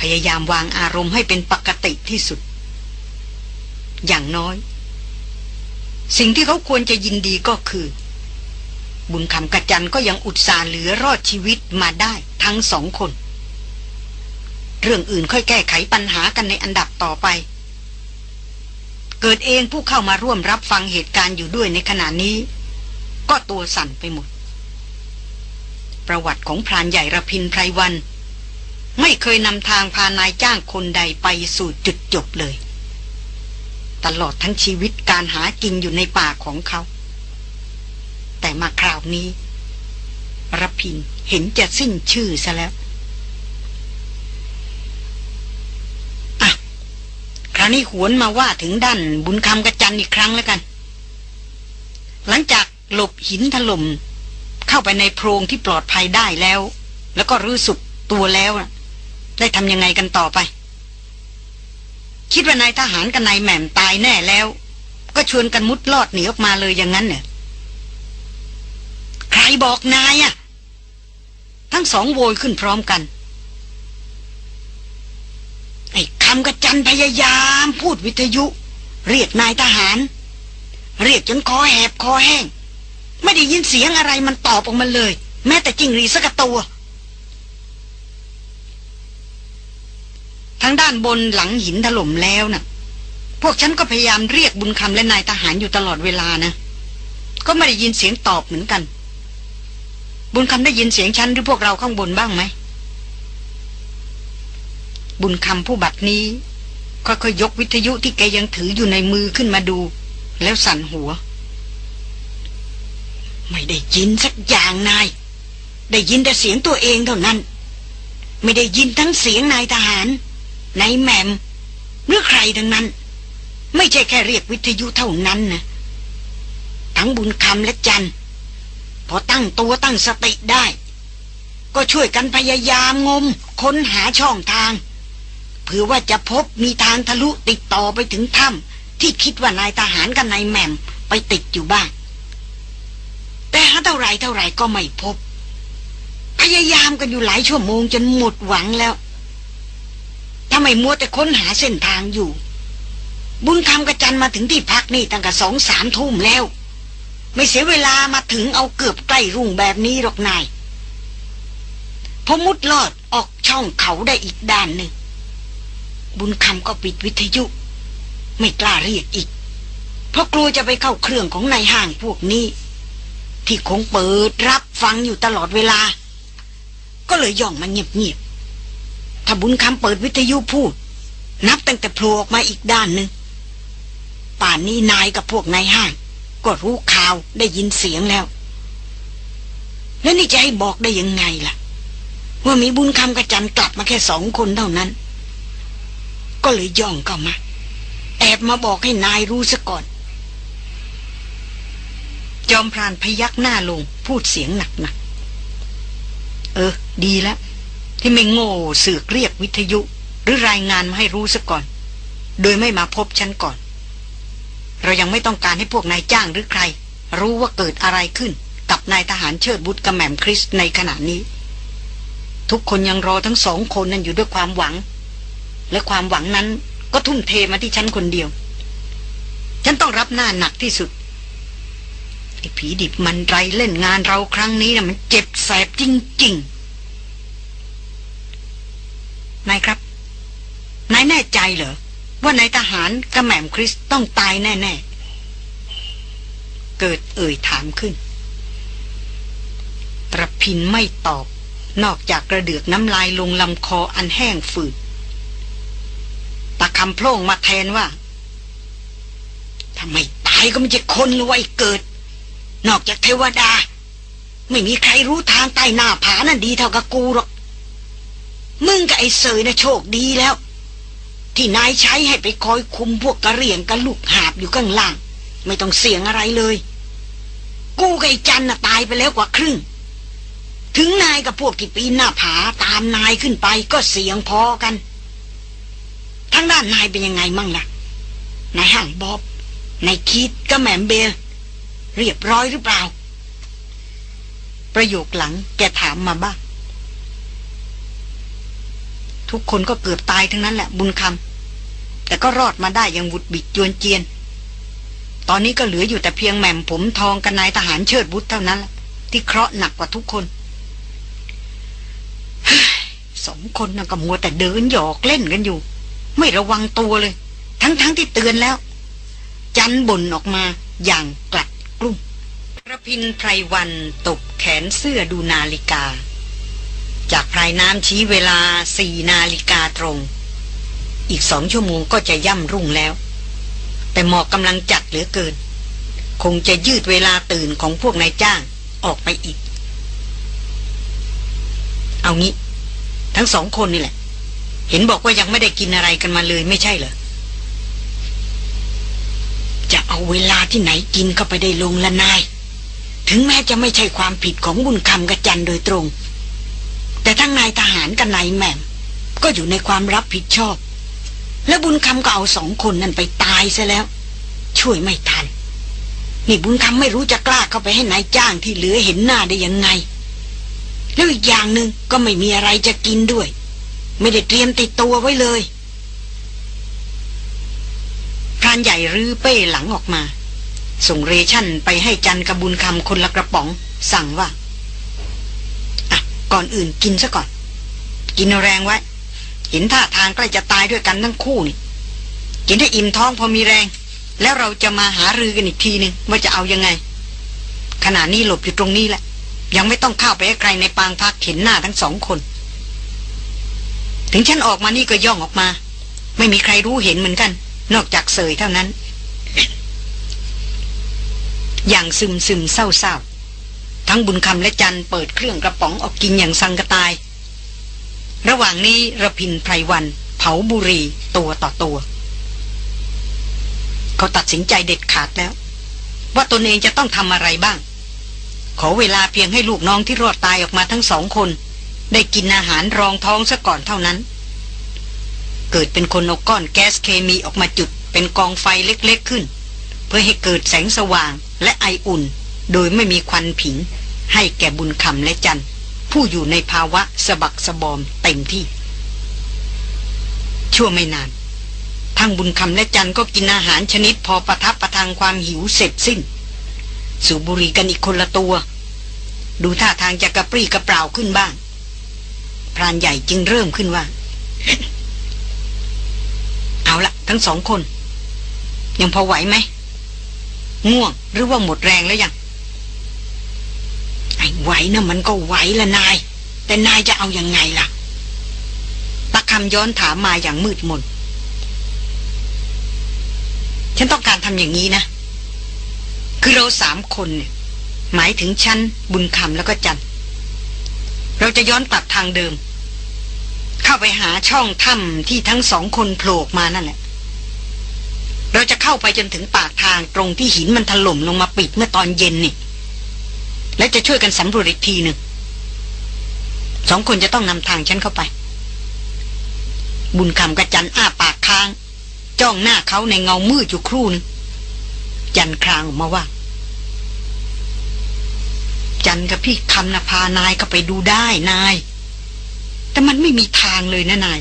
พยายามวางอารมณ์ให้เป็นปกติที่สุด อย่างน้อย สิ่งที่เขาควรจะยินดีก็คือ บุญคำกระจันก็ยังอุตส่าห์เหลือรอดชีวิตมาได้ทั้งสองคน เรื่องอื่นค่อยแก้ไขปัญหากันในอันดับต่อไป เกิดเองผู้เข้ามาร่วมรับฟังเหตุการณ์อยู่ด้วยในขณะนี้ ก็ตัวสั่นไปหมด ประวัติของพรานใหญ่ระพินไพรวัน ไม่เคยนำทางพานายจ้างคนใดไปสู่จุดจบเลย ตลอดทั้งชีวิตการหากินอยู่ในป่าของเขา แต่มาคราวนี้ระพินเห็นจะสิ้นชื่อซะแล้วอะคราวนี้หวนมาว่าถึงด้านบุญคำกระจันอีกครั้งแล้วกัน หลังจากหลบหินถล่มเข้าไปในโพรงที่ปลอดภัยได้แล้ว แล้วก็รู้สึกตัวแล้ว ได้ทำยังไงกันต่อไป คิดว่านายทหารกับนายแหม่มตายแน่แล้ว ก็ชวนกันมุดลอดหนีออกมาเลยอย่างนั้นเหร อใครบอกนายอะทั้งสองโวยขึ้นพร้อมกัน ไอ้คำกระจันพยายามพูดวิทยุ เรียกนายทหาร เรียกจนคอแหบคอแห้ง ไม่ได้ยินเสียงอะไรมันตอบออกมาเลย แม้แต่จิงรีสักตัวทางด้านบนหลังหินถล่มแล้วนะ่ะ พวกฉันก็พยายามเรียกบุญคำและนายทหารอยู่ตลอดเวลานะ ก็ไม่ได้ยินเสียงตอบเหมือนกัน บุญคำได้ยินเสียงฉันหรือพวกเราข้างบนบ้างไหม บุญคำผู้บัดนี้ค่อยๆยกวิทยุที่แกยังถืออยู่ในมือขึ้นมาดู แล้วสั่นหัว ไม่ได้ยินสักอย่างนาย ได้ยินแต่เสียงตัวเองเท่านั้น ไม่ได้ยินทั้งเสียงนายทหารนายแมมหรือใครทั้งนั้น ไม่ใช่แค่เรียกวิทยุเท่านั้นนะทั้งบุญคำและจัน พอตั้งตัวตั้งสติได้ ก็ช่วยกันพยายามงม ค้นหาช่องทางเผื่อว่าจะพบมีทางทะลุติดต่อไปถึงถ้ำที่คิดว่านายทหารกับนายแหม่มไปติดอยู่บ้าง แต่หาเท่าไรเท่าไรก็ไม่พบ พยายามกันอยู่หลายชั่วโมงจนหมดหวังแล้วทำไมมัวแต่ค้นหาเส้นทางอยู่ บุญคำกระจันมาถึงที่พักนี่ตั้งแต่สองสามทุ่มแล้ว ไม่เสียเวลามาถึงเอาเกือบใกล้รุ่งแบบนี้หรอกนายพอมุดลอดออกช่องเขาได้อีกด้านหนึ่ง บุญคำก็ปิดวิทยุ ไม่กล้าเรียกอีก เพราะกลัวจะไปเข้าเครื่องของนายห้างพวกนี้ ที่คงเปิดรับฟังอยู่ตลอดเวลา ก็เลยย่องมาเงียบๆถ้าบุญคำเปิดวิทยุพูด นับตั้งแต่โผล่ออกมาอีกด้านหนึ่งป่านนี้นายกับพวกนายห้าง ก็รู้ข่าวได้ยินเสียงแล้ว แล้วนี่จะให้บอกได้ยังไงล่ะ ว่ามีบุญคำกระจันกลับมาแค่สองคนเท่านั้น ก็เลยย่องเข้ามา แอบมาบอกให้นายรู้ซะก่อน จอมพรานพยักหน้าลง พูดเสียงหนักๆเออ ดีแล้ว ที่ไม่โง่สือกเรียกวิทยุ หรือรายงานมาให้รู้ซะก่อน โดยไม่มาพบฉันก่อน เรายังไม่ต้องการให้พวกนายจ้างหรือใคร รู้ว่าเกิดอะไรขึ้น กับนายทหารเชิดบุตรกระแหม่มคริสในขณะนี้ ทุกคนยังรอทั้งสองคนนั้นอยู่ด้วยความหวัง และความหวังนั้นก็ทุ่มเทมาที่ฉันคนเดียว ฉันต้องรับหน้าหนักที่สุดไอ้ผีดิบมันไรเล่นงานเราครั้งนี้นะมันเจ็บแสบจริง ๆ นายครับ นายแน่ใจเหรอ ว่านายทหารกระแหม่มคริสต้องตายแน่ๆ เกิดเอ่ยถามขึ้นระพินไม่ตอบ นอกจากกระเดือกน้ำลายลงลำคออันแห้งฝืดตะคำโพล่งมาแทนว่าทำไมตายก็ไม่ใช่คนรวยเกิด นอกจากเทวดา ไม่มีใครรู้ทางใต้หน้าผานั่นดีเท่ากับกูหรอก มึงกับไอ้เสยนะโชคดีแล้ว ที่นายใช้ให้ไปคอยคุมพวกกระเรียงกับลูกหาบอยู่ข้างล่าง ไม่ต้องเสี่ยงอะไรเลย กูกับไอ้จันน่ะตายไปแล้วกว่าครึ่ง ถึงนายกับพวกที่ปีนหน้าผาตามนายขึ้นไปก็เสียงพอกันทั้งด้านนายเป็นยังไงมั่งล่ะนายห่างบอบนายคิดก็แหมมเบล เรียบร้อยหรือเปล่า ประโยคหลังแกถามมาบ้าง ทุกคนก็เกือบตายทั้งนั้นแหละบุญคำแต่ก็รอดมาได้อย่างบุดบิดจวนเจียน ตอนนี้ก็เหลืออยู่แต่เพียงแหม่มผมทองกับนายทหารเชิดบุตรเท่านั้น ที่เคราะห์หนักกว่าทุกคนสองคนน่ะก็มัวแต่เดินหยอกเล่นกันอยู่ ไม่ระวังตัวเลย ทั้งๆทที่เตือนแล้ว จันบ่นออกมาอย่างกลัดกลุ้มระพินไพรวันตบแขนเสื้อดูนาฬิกา จากพรายน้ำชี้เวลาสี่นาฬิกาตรง อีกสองชั่วโมงก็จะย่ำรุ่งแล้ว แต่หมอกกำลังจัดเหลือเกิน คงจะยืดเวลาตื่นของพวกนายจ้างออกไปอีก เอางี้ ทั้งสองคนนี่แหละ เห็นบอกว่ายังไม่ได้กินอะไรกันมาเลยไม่ใช่เหรอ จะเอาเวลาที่ไหนกินเข้าไปได้ลงละนาย ถึงแม้จะไม่ใช่ความผิดของบุญคำกับจันโดยตรง ทั้งนายทหารกับนายแหม่ม ก็อยู่ในความรับผิดชอบ และบุญคำก็เอาสองคนนั้นไปตายซะแล้ว ช่วยไม่ทัน นี่บุญคำไม่รู้จะกล้าเข้าไปให้นายจ้างที่เหลือเห็นหน้าได้ยังไง แล้วอีกอย่างหนึ่งก็ไม่มีอะไรจะกินด้วย ไม่ได้เตรียมติดตัวไว้เลยพรานใหญ่รื้อเป้หลังออกมา ส่งเรชั่นไปให้จันกระบุญคำคนละกระป๋อง สั่งว่า ก่อนอื่นกินซะก่อน กินแรงไว้ เห็นท่าทางใกล้จะตายด้วยกันทั้งคู่นี่ กินให้อิ่มท้องพอมีแรง แล้วเราจะมาหารือกันอีกทีหนึ่งว่าจะเอายังไง ขณะนี้หลบอยู่ตรงนี้แหละ ยังไม่ต้องเข้าไปให้ใครในปางพักเห็นหน้าทั้งสองคน ถึงฉันออกมานี่ก็ย่องออกมา ไม่มีใครรู้เห็นเหมือนกัน นอกจากเสยเท่านั้น อย่างซึมซึมเศร้าเศร้า ทั้งบุญคำและจันเปิดเครื่องกระป๋องออกกินอย่างสังกตาย ระหว่างนี้ระพินไพรวัน เผาบุรีตัวต่อตัว เขาตัดสินใจเด็ดขาดแล้ว ว่าตนเองจะต้องทำอะไรบ้าง ขอเวลาเพียงให้ลูกน้องที่รอดตายออกมาทั้งสองคน ได้กินอาหารรองท้องซะก่อนเท่านั้น เกิดเป็นคนเอาก้อนแก๊สเคมีออกมาจุด เป็นกองไฟเล็กๆขึ้น เพื่อให้เกิดแสงสว่างและไออุ่นโดยไม่มีควันผิง ให้แก่บุญคำและจันผู้อยู่ในภาวะสะบักสะบอมเต็มที่ ชั่วไม่นาน ทั้งบุญคำและจันก็กินอาหารชนิดพอประทับประทังความหิวเสร็จสิ้น สูบบุหรี่กันอีกคนละตัว ดูท่าทางจะกระปรี้กระเปร่าขึ้นบ้าง พรานใหญ่จึงเริ่มขึ้นว่า เอาละทั้งสองคน ยังพอไหวไหมง่วงหรือว่าหมดแรงแล้วยัง อ้ไหวนะมันก็ไหวละนาย แต่นายจะเอาอยัางไงล่ะตะคำย้อนถามมาอย่างมืดมนฉันต้องการทำอย่างนี้นะ คือเราสามคนเนี่ย หมายถึงฉันบุญคำแล้วก็จันเราจะย้อนกลับทางเดิม เข้าไปหาช่องถ้ำที่ทั้งสองคนโผล่มานั่นแหละ เราจะเข้าไปจนถึงปากทางตรงที่หินมันถล่มลงมาปิดเมื่อตอนเย็นนี่ และจะช่วยกันสำรวจอีกทีหนึ่งสองคนจะต้องนำทางฉันเข้าไป บุญคำกับจันอ้าปากค้าง จ้องหน้าเขาในเงามืดอยู่ครู่นึงจันครางออกมาว่า จันกับพี่คำนะพานายก็ไปดูได้นาย แต่มันไม่มีทางเลยนะนาย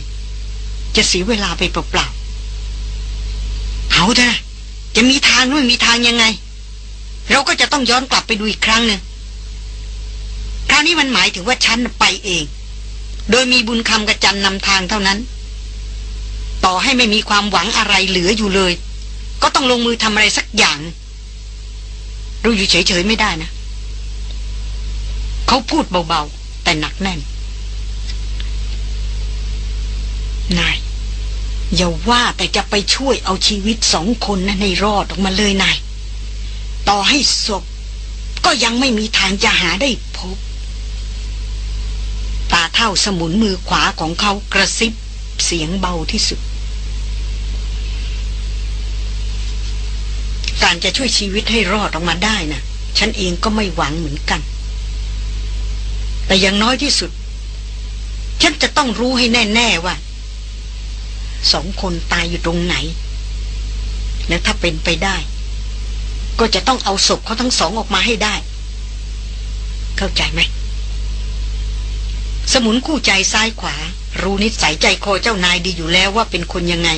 จะเสียเวลาไปเปล่าๆเอาเถอะจะมีทางหรือไม่มีทางยังไง เราก็จะต้องย้อนกลับไปดูอีกครั้งหนึ่ง คราวนี้มันหมายถึงว่าฉันไปเอง โดยมีบุญคำกับจันนำทางเท่านั้น ต่อให้ไม่มีความหวังอะไรเหลืออยู่เลย ก็ต้องลงมือทำอะไรสักอย่าง รู้อยู่เฉยๆไม่ได้นะ เขาพูดเบาๆ แต่หนักแน่น นาย อย่าว่าแต่จะไปช่วยเอาชีวิตสองคนนั้นให้รอดออกมาเลยนาย ต่อให้ศพก็ยังไม่มีทางจะหาได้พบ ท่าสมุนมือขวาของเขากระซิบเสียงเบาที่สุด การจะช่วยชีวิตให้รอดออกมาได้นะฉันเองก็ไม่หวังเหมือนกัน แต่อย่างน้อยที่สุด ฉันจะต้องรู้ให้แน่ ๆว่าสองคนตายอยู่ตรงไหน และถ้าเป็นไปได้ ก็จะต้องเอาศพเขาทั้งสองออกมาให้ได้ เข้าใจไหม สมุนคู่ใจซ้ายขวา รู้นิสัยใจคอเจ้านายดีอยู่แล้วว่าเป็นคนยังไง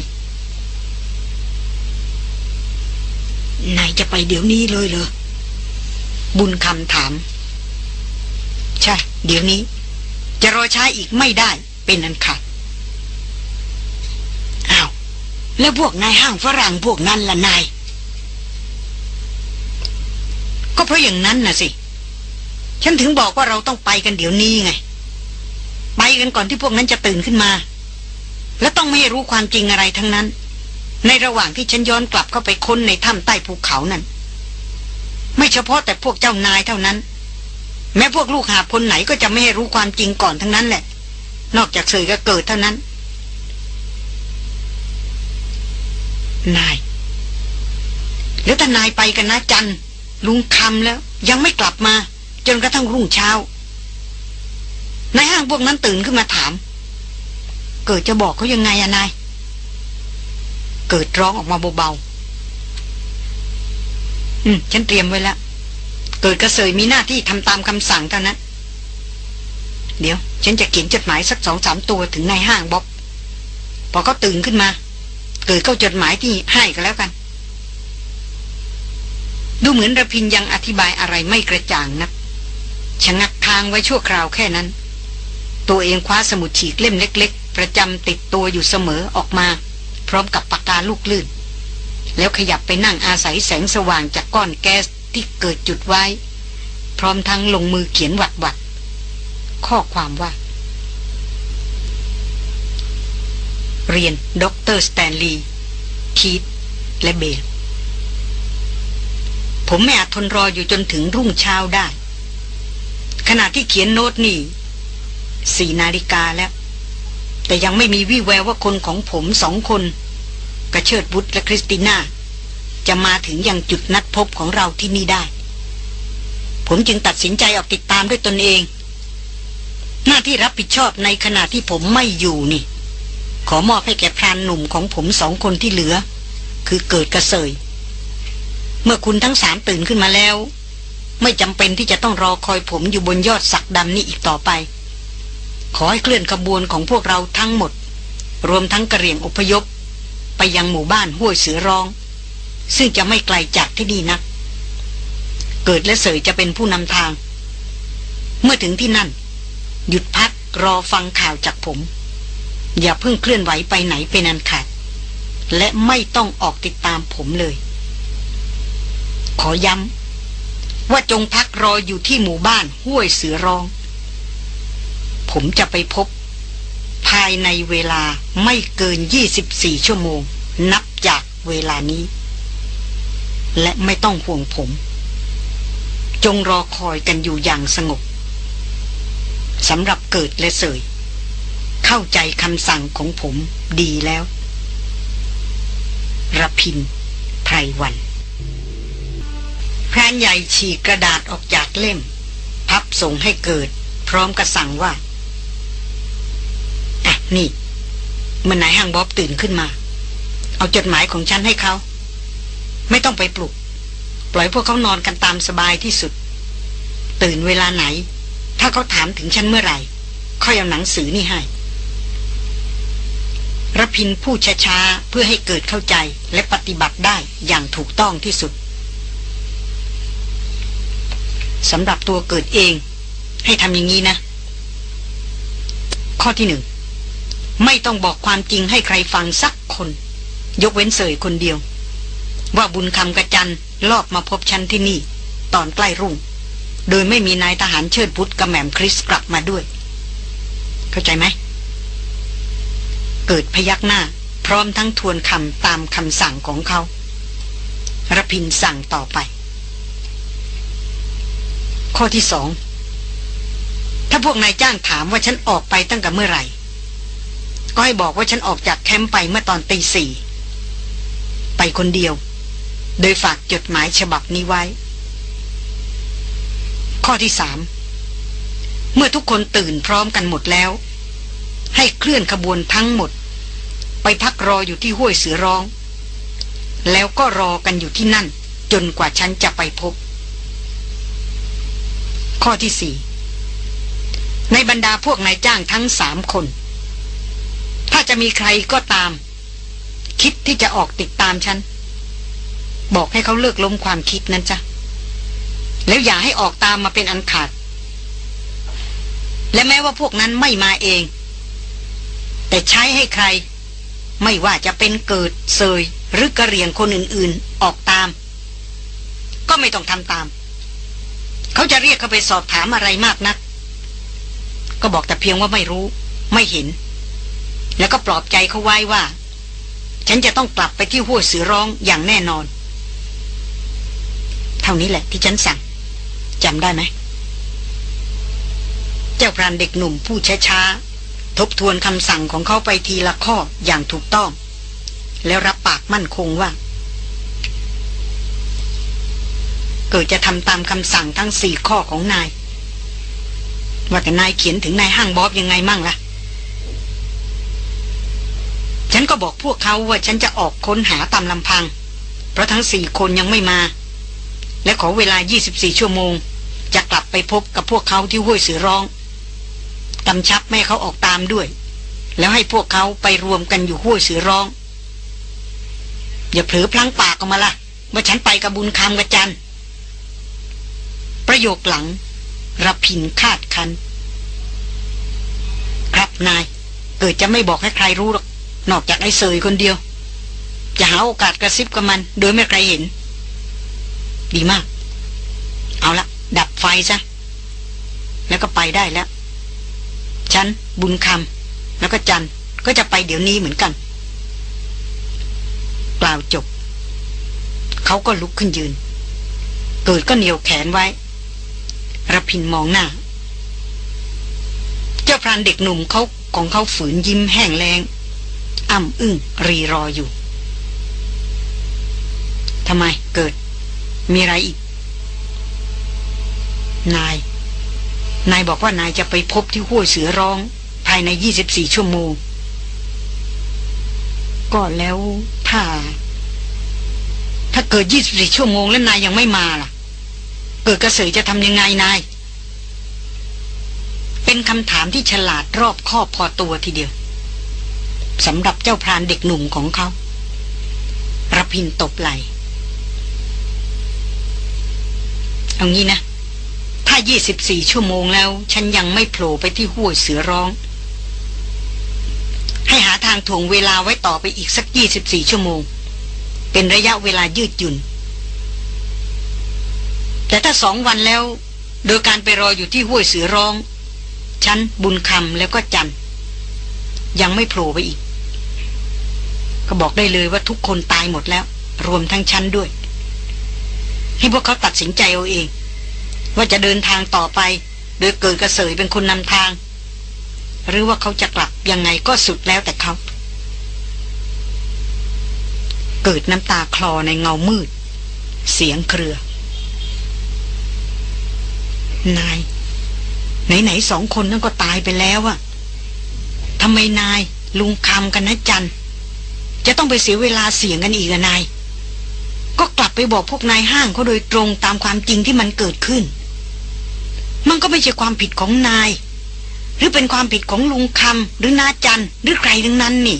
นายจะไปเดี๋ยวนี้เลยเหรอ บุญคำถาม ใช่ เดี๋ยวนี้ จะรอช้าอีกไม่ได้ เป็นอันขาดอ้าว แล้วพวกนายห้างฝรั่งพวกนั้นล่ะนาย ก็เพราะอย่างนั้นน่ะสิ ฉันถึงบอกว่าเราต้องไปกันเดี๋ยวนี้ไง ไปกันก่อนที่พวกนั้นจะตื่นขึ้นมา และต้องไม่รู้ความจริงอะไรทั้งนั้น ในระหว่างที่ฉันย้อนกลับเข้าไปค้นในถ้ำใต้ภูเขานั่น ไม่เฉพาะแต่พวกเจ้านายเท่านั้น แม้พวกลูกหาคนไหนก็จะไม่ให้รู้ความจริงก่อนทั้งนั้นแหละ นอกจากเสยก็เกิดเท่านั้น นาย แล้วถ้านายไปกันนะจันลุงคำแล้ว ยังไม่กลับมา จนกระทั่งรุ่งเช้า นายห้างพวกนั้นตื่นขึ้นมาถาม เกิดจะบอกเขายังไงอะนาย เกิดร้องออกมาเบาๆ อืม ฉันเตรียมไว้แล้ว เกิดกระเสยมีหน้าที่ทำตามคำสั่งเท่านั้นเดี๋ยว ฉันจะเขียนจดหมายสักสองสามตัวถึงนายห้างบ๊อบพอเขาตื่นขึ้นมา เกิดเข้าจดหมายที่ให้ก็แล้วกัน ดูเหมือนระพินยังอธิบายอะไรไม่กระจ่างนักชะงักทางไว้ชั่วคราวแค่นั้น ตัวเองคว้าสมุดฉีกเล่มเล็ก ๆ ประจำติดตัวอยู่เสมอออกมา พร้อมกับปากกาลูกลื่น แล้วขยับไปนั่งอาศัยแสงสว่างจากก้อนแก๊สที่เกิดจุดไว้ พร้อมทั้งลงมือเขียนหวัดหวัดข้อความว่า เรียนด็อกเตอร์สแตนลีย์คีตและเบลผมไม่อาจทนรออยู่จนถึงรุ่งเช้าได้ ขณะที่เขียนโน้ตนี่ สี่นาฬิกาแล้ว แต่ยังไม่มีวี่แววว่าคนของผมสองคน กระเชิดบุตรและคริสติน่า จะมาถึงยังจุดนัดพบของเราที่นี่ได้ ผมจึงตัดสินใจออกติดตามด้วยตนเอง หน้าที่รับผิดชอบในขณะที่ผมไม่อยู่นี่ ขอมอบให้แก่พรานหนุ่มของผมสองคนที่เหลือ คือเกิดกระเสย เมื่อคุณทั้งสามตื่นขึ้นมาแล้วไม่จำเป็นที่จะต้องรอคอยผมอยู่บนยอดสักดำนี้อีกต่อไป ขอให้เคลื่อนขบวนของพวกเราทั้งหมด รวมทั้งกระเหรี่ยงอพยพ ไปยังหมู่บ้านห้วยเสือร้อง ซึ่งจะไม่ไกลจากที่นี่นัก เกิดและเสยจะเป็นผู้นำทาง เมื่อถึงที่นั่น หยุดพักรอฟังข่าวจากผม อย่าเพิ่งเคลื่อนไหวไปไหนเป็นอันขาดและไม่ต้องออกติดตามผมเลย ขอย้ำว่าจงพักรออยู่ที่หมู่บ้านห้วยเสือร้อง ผมจะไปพบ ภายในเวลาไม่เกิน 24 ชั่วโมง นับจากเวลานี้ และไม่ต้องห่วงผม จงรอคอยกันอยู่อย่างสงบสำหรับเกิดและเสย เข้าใจคำสั่งของผมดีแล้วระพินไพรวันพรานใหญ่ฉีกกระดาษออกจากเล่ม พับส่งให้เกิด พร้อมกระสั่งว่า นี่มื่อนายห้างบ๊อบตื่นขึ้นมา เอาจดหมายของฉันให้เขา ไม่ต้องไปปลุก ปล่อยพวกเขานอนกันตามสบายที่สุด ตื่นเวลาไหน ถ้าเขาถามถึงฉันเมื่อไหร่ค่อยเอาหนังสือนี่ให้ระพินพูดช้าๆ เพื่อให้เกิดเข้าใจและปฏิบัติได้อย่างถูกต้องที่สุดสำหรับตัวเกิดเอง ให้ทำอย่างนี้นะ ข้อที่หนึ่ง ไม่ต้องบอกความจริงให้ใครฟังสักคน ยกเว้นเสยคนเดียว ว่าบุญคำกระจันลอบมาพบฉันที่นี่ ตอนใกล้รุ่ง โดยไม่มีนายทหารเชิดพุทธกับแหม่มคริสกลับมาด้วย เข้าใจไหม เกิดพยักหน้า พร้อมทั้งทวนคำตามคำสั่งของเขาระพินสั่งต่อไป ข้อที่สองถ้าพวกนายจ้างถามว่าฉันออกไปตั้งแต่เมื่อไหร่ ก็ให้บอกว่าฉันออกจากแคมป์ไปเมื่อตอนตีสี่ไปคนเดียว โดยฝากจดหมายฉบับนี้ไว้ ข้อที่สามเมื่อทุกคนตื่นพร้อมกันหมดแล้ว ให้เคลื่อนขบวนทั้งหมด ไปพักรออยู่ที่ห้วยเสือร้อง แล้วก็รอกันอยู่ที่นั่น จนกว่าฉันจะไปพบ ข้อที่สี่ในบรรดาพวกนายจ้างทั้งสามคน ถ้าจะมีใครก็ตาม คิดที่จะออกติดตามฉัน บอกให้เขาเลิกล้มความคิดนั้นจ้ะแล้วอย่าให้ออกตามมาเป็นอันขาด และแม้ว่าพวกนั้นไม่มาเอง แต่ใช้ให้ใคร ไม่ว่าจะเป็นเกิดเซยหรือกระเรียงคนอื่นๆ ออกตาม ก็ไม่ต้องทำตาม เขาจะเรียกเขาไปสอบถามอะไรมากนัก ก็บอกแต่เพียงว่าไม่รู้ ไม่เห็น แล้วก็ปลอบใจเขาไว้ว่า ฉันจะต้องกลับไปที่ห้วยเสือร้องอย่างแน่นอน เท่านี้แหละที่ฉันสั่งจำได้ไหม เจ้าพรานเด็กหนุ่มพูดช้าๆทบทวนคำสั่งของเขาไปทีละข้ออย่างถูกต้อง แล้วรับปากมั่นคงว่า เกิดจะทำตามคำสั่งทั้งสี่ข้อของนาย ว่าแต่นายเขียนถึงนายห้างบอบยังไงมั่งล่ะ ฉันก็บอกพวกเขาว่าฉันจะออกค้นหาตามลำพัง เพราะทั้งสี่คนยังไม่มา และขอเวลา 24 ชั่วโมง จะกลับไปพบกับพวกเขาที่ห้วยเสือร้องกำชับแม่เขาออกตามด้วย แล้วให้พวกเขาไปรวมกันอยู่ห้วยเสือร้อง อย่าเผลอพลั้งปากออกมาละว่าฉันไปกับบุญคำกับจันประโยคหลังรับพินคาดคัน ครับนาย เกิดจะไม่บอกให้ใครรู้หรอก นอกจากไอ้เสยคนเดียว จะหาโอกาสกระซิบกับมัน โดยไม่ใครเห็น ดีมาก เอาละดับไฟซะ แล้วก็ไปได้แล้ว ฉัน บุญคำแล้วก็จันก็จะไปเดี๋ยวนี้เหมือนกัน กล่าวจบ เขาก็ลุกขึ้นยืน เกิดก็เหนียวแขนไว้ระพินมองหน้า เจ้าพรานเด็กหนุ่มเขาของเขาฝืนยิ้มแห้งแรง อ้ำอึ้งรีรออยู่ทำไมเกิด มีอะไรอีก นาย นายบอกว่านายจะไปพบที่ห้วยเสือร้อง ภายใน 24 ชั่วโมง ก็แล้วถ้า ถ้าเกิด 24 ชั่วโมงแล้วนายยังไม่มาล่ะ เกิดกระสือจะทำยังไงนาย เป็นคำถามที่ฉลาดรอบคอบพอตัวทีเดียว สำหรับเจ้าพรานเด็กหนุ่มของเขารพินตบไหลเอางี้นะ ถ้า 24 ชั่วโมงแล้ว ฉันยังไม่โผล่ไปที่ห้วยเสือร้อง ให้หาทางถ่วงเวลาไว้ต่อไปอีกสัก 24 ชั่วโมง เป็นระยะเวลายืดหยุ่น แต่ถ้าสองวันแล้ว โดยการไปรออยู่ที่ห้วยเสือร้อง ฉันบุญคำแล้วก็จันยังไม่โผล่ไปอีก ก็บอกได้เลยว่าทุกคนตายหมดแล้ว รวมทั้งฉันด้วย ให้พวกเขาตัดสินใจเอาเอง ว่าจะเดินทางต่อไป โดยเกิดกระเสยเป็นคนนำทาง หรือว่าเขาจะกลับยังไงก็สุดแล้วแต่เขา เกิดน้ำตาคลอในเงามืด เสียงเครือ นาย ไหนๆสองคนนั่นก็ตายไปแล้วอะทำไมนายลุงคำกันนะจัน จะต้องไปเสียเวลาเสี่ยงกันอีกอะนาย ก็กลับไปบอกพวกนายห้างเขาโดยตรงตามความจริงที่มันเกิดขึ้น มันก็ไม่ใช่ความผิดของนาย หรือเป็นความผิดของลุงคำหรือนาจันหรือใครทั้งนั้นนี่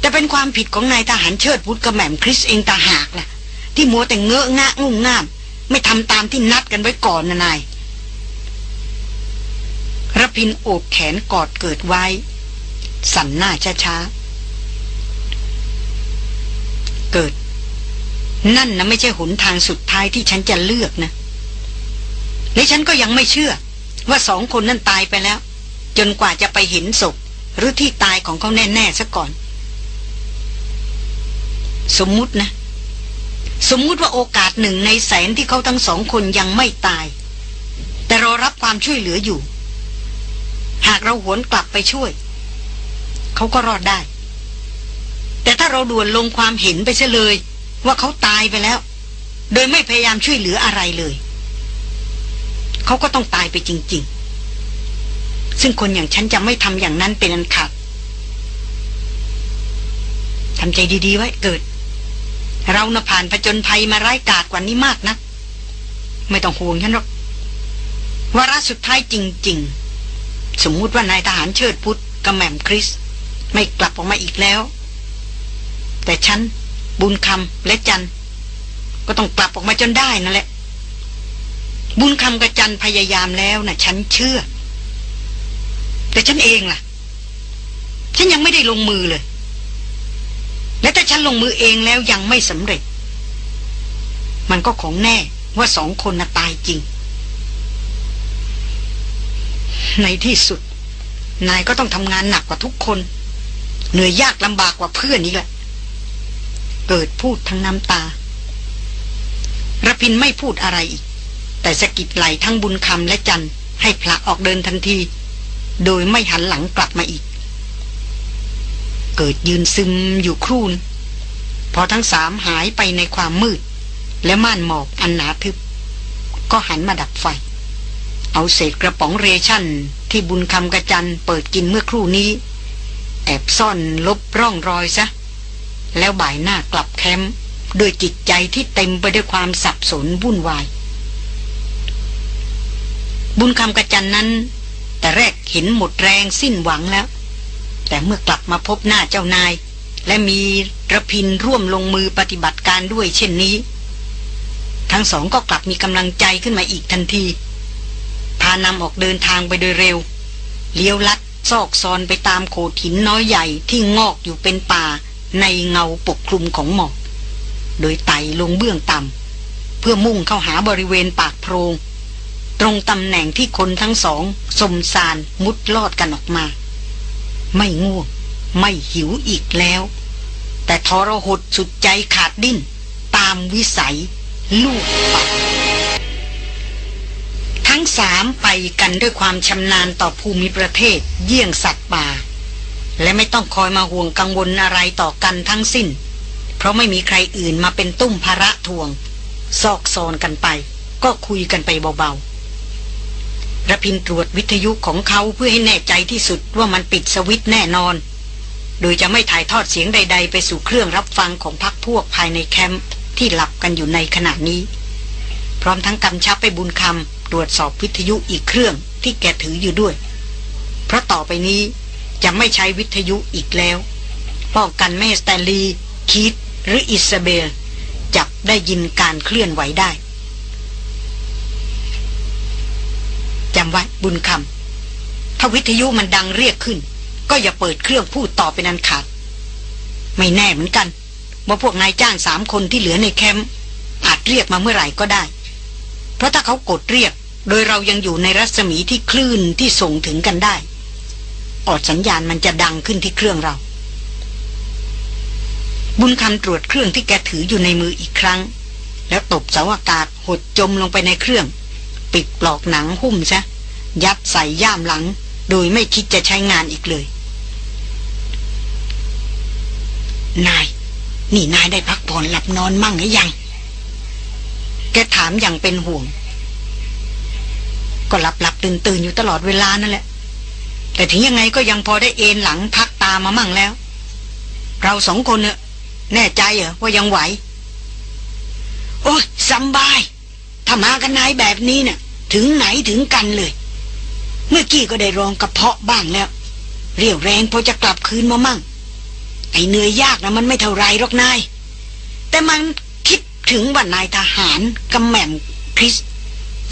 แต่เป็นความผิดของนายทหารเชิดพุทธกระแหม่มคริสเองตาหากล่ะ ที่มัวแต่เงอะงะงุ่งง่าม ไม่ทำตามที่นัดกันไว้ก่อนนะนายรพินโอบแขนกอดเกิดไว้ สั่นหน้าช้าๆ เกิด นั่นนะไม่ใช่หนทางสุดท้ายที่ฉันจะเลือกนะและฉันก็ยังไม่เชื่อ ว่าสองคนนั่นตายไปแล้ว จนกว่าจะไปเห็นศพ หรือที่ตายของเขาแน่ๆซะก่อน สมมุตินะ สมมุติว่าโอกาสหนึ่งในแสนที่เขาทั้งสองคนยังไม่ตาย แต่รอรับความช่วยเหลืออยู่ หากเราหวนกลับไปช่วย เขาก็รอดได้ แต่ถ้าเราด่วนลงความเห็นไปเสียเลย ว่าเขาตายไปแล้ว โดยไม่พยายามช่วยเหลืออะไรเลย เขาก็ต้องตายไปจริง ๆ ซึ่งคนอย่างฉันจะไม่ทำอย่างนั้นเป็นอันขาดทำใจดี ๆ ไว้เกิด เรานะผ่านผจญภัยมาร้ายกาจกว่านี้มากนะ ไม่ต้องห่วงฉันหรอกวาระสุดท้ายจริง ๆ สมมุติว่านายทหารเชิดพุทธกับแหม่มคริส ไม่กลับออกมาอีกแล้ว แต่ฉัน บุญคำและจันก็ต้องกลับออกมาจนได้นั่นแหละ บุญคำกับจันพยายามแล้วนะ่ะ ฉันเชื่อ แต่ฉันเองล่ะ ฉันยังไม่ได้ลงมือเลย และถ้าฉันลงมือเองแล้วยังไม่สำเร็จ มันก็ของแน่ว่าสองคนน่ะตายจริง ในที่สุด นายก็ต้องทำงานหนักกว่าทุกคน เหนื่อยยากลำบากกว่าเพื่อนนี่แหละ เกิดพูดทั้งน้ำตาระพินไม่พูดอะไรอีก แต่สกิดไหลทั้งบุญคำและจันให้พระออกเดินทันที โดยไม่หันหลังกลับมาอีก เกิดยืนซึมอยู่ครู่นพอทั้งสามหายไปในความมืด และม่านหมอกอันหนาทึบ ก็หันมาดับไฟ เอาเศษกระป๋องเรชั่น ที่บุญคำกระจันเปิดกินเมื่อครู่นี้ แอบซ่อนลบร่องรอยซะ แล้วบ่ายหน้ากลับแคมป์โดยจิตใจที่เต็มไปด้วยความสับสนวุ่นวาย บุญคำกระจันนั้น แต่แรกเห็นหมดแรงสิ้นหวังแล้ว แต่เมื่อกลับมาพบหน้าเจ้านาย และมีระพินร่วมลงมือปฏิบัติการด้วยเช่นนี้ ทั้งสองก็กลับมีกำลังใจขึ้นมาอีกทันที พานำออกเดินทางไปโดยเร็ว เลี้ยวลัดซอกซอนไปตามโขดหินน้อยใหญ่ที่งอกอยู่เป็นป่า ในเงาปกคลุมของหมอก โดยไต่ลงเบื้องต่ำเพื่อมุ่งเข้าหาบริเวณปากโพรง ตรงตำแหน่งที่คนทั้งสองสมสารมุดลอดกันออกมา ไม่ง่วง ไม่หิวอีกแล้ว แต่ทรหดสุดใจขาดดิ้น ตามวิสัย ลูกปัดทั้งสามไปกันด้วยความชำนาญต่อภูมิประเทศ เยี่ยงสัตว์ป่า และไม่ต้องคอยมาห่วงกังวลอะไรต่อกันทั้งสิ้น เพราะไม่มีใครอื่นมาเป็นตุ้มภาระทวง ซอกซอนกันไป ก็คุยกันไปเบาๆระพินตรวจวิทยุของเขาเพื่อให้แน่ใจที่สุดว่ามันปิดสวิตแน่นอน โดยจะไม่ถ่ายทอดเสียงใด ๆ ไปสู่เครื่องรับฟังของพรรคพวกภายในแคมป์ที่หลับกันอยู่ในขณะนี้ พร้อมทั้งกำชับไปบุญคำตรวจสอบวิทยุอีกเครื่องที่แกถืออยู่ด้วย เพราะต่อไปนี้ จะไม่ใช้วิทยุอีกแล้ว ป้องกันไม่ให้สแตนลีย์คีตหรืออิซาเบล จับได้ยินการเคลื่อนไหวได้จำไว้บุญคำถ้าวิทยุมันดังเรียกขึ้น ก็อย่าเปิดเครื่องพูดต่อเป็นอันขาด ไม่แน่เหมือนกัน ว่าพวกนายจ้างสามคนที่เหลือในแคมป์อาจเรียกมาเมื่อไหร่ก็ได้ เพราะถ้าเขากดเรียก โดยเรายังอยู่ในรัศมีที่คลื่นที่ส่งถึงกันได้ ออดสัญญาณมันจะดังขึ้นที่เครื่องเรา บุญคำตรวจเครื่องที่แกถืออยู่ในมืออีกครั้ง แล้วตบเสาอากาศหดจมลงไปในเครื่อง ปิดปลอกหนังหุ้มซะ ยัดใส่ย่ามหลัง โดยไม่คิดจะใช้งานอีกเลย นาย นี่นายได้พักผ่อนหลับนอนมั่งหรือยัง แกถามอย่างเป็นห่วง ก็หลับหลับตื่นตื่นอยู่ตลอดเวลานั่นแหละ แต่ถึงยังไงก็ยังพอได้เอนหลังพักตามามั่งแล้ว เราสองคนเนี่ยแน่ใจเหรอว่ายังไหว โอ้ยสบาย ถ้ามากันนายแบบนี้เนะ่ะ ถึงไหนถึงกันเลย เมื่อกี้ก็ได้รองกระเพาะบ้างแล้ว เรียวแรงพอจะกลับคืนมามั่ง ไอเหนื่อยยากนะมันไม่เท่าไรหรอกนาย แต่มันคิดถึงว่านายทหารกำแหม่มคริส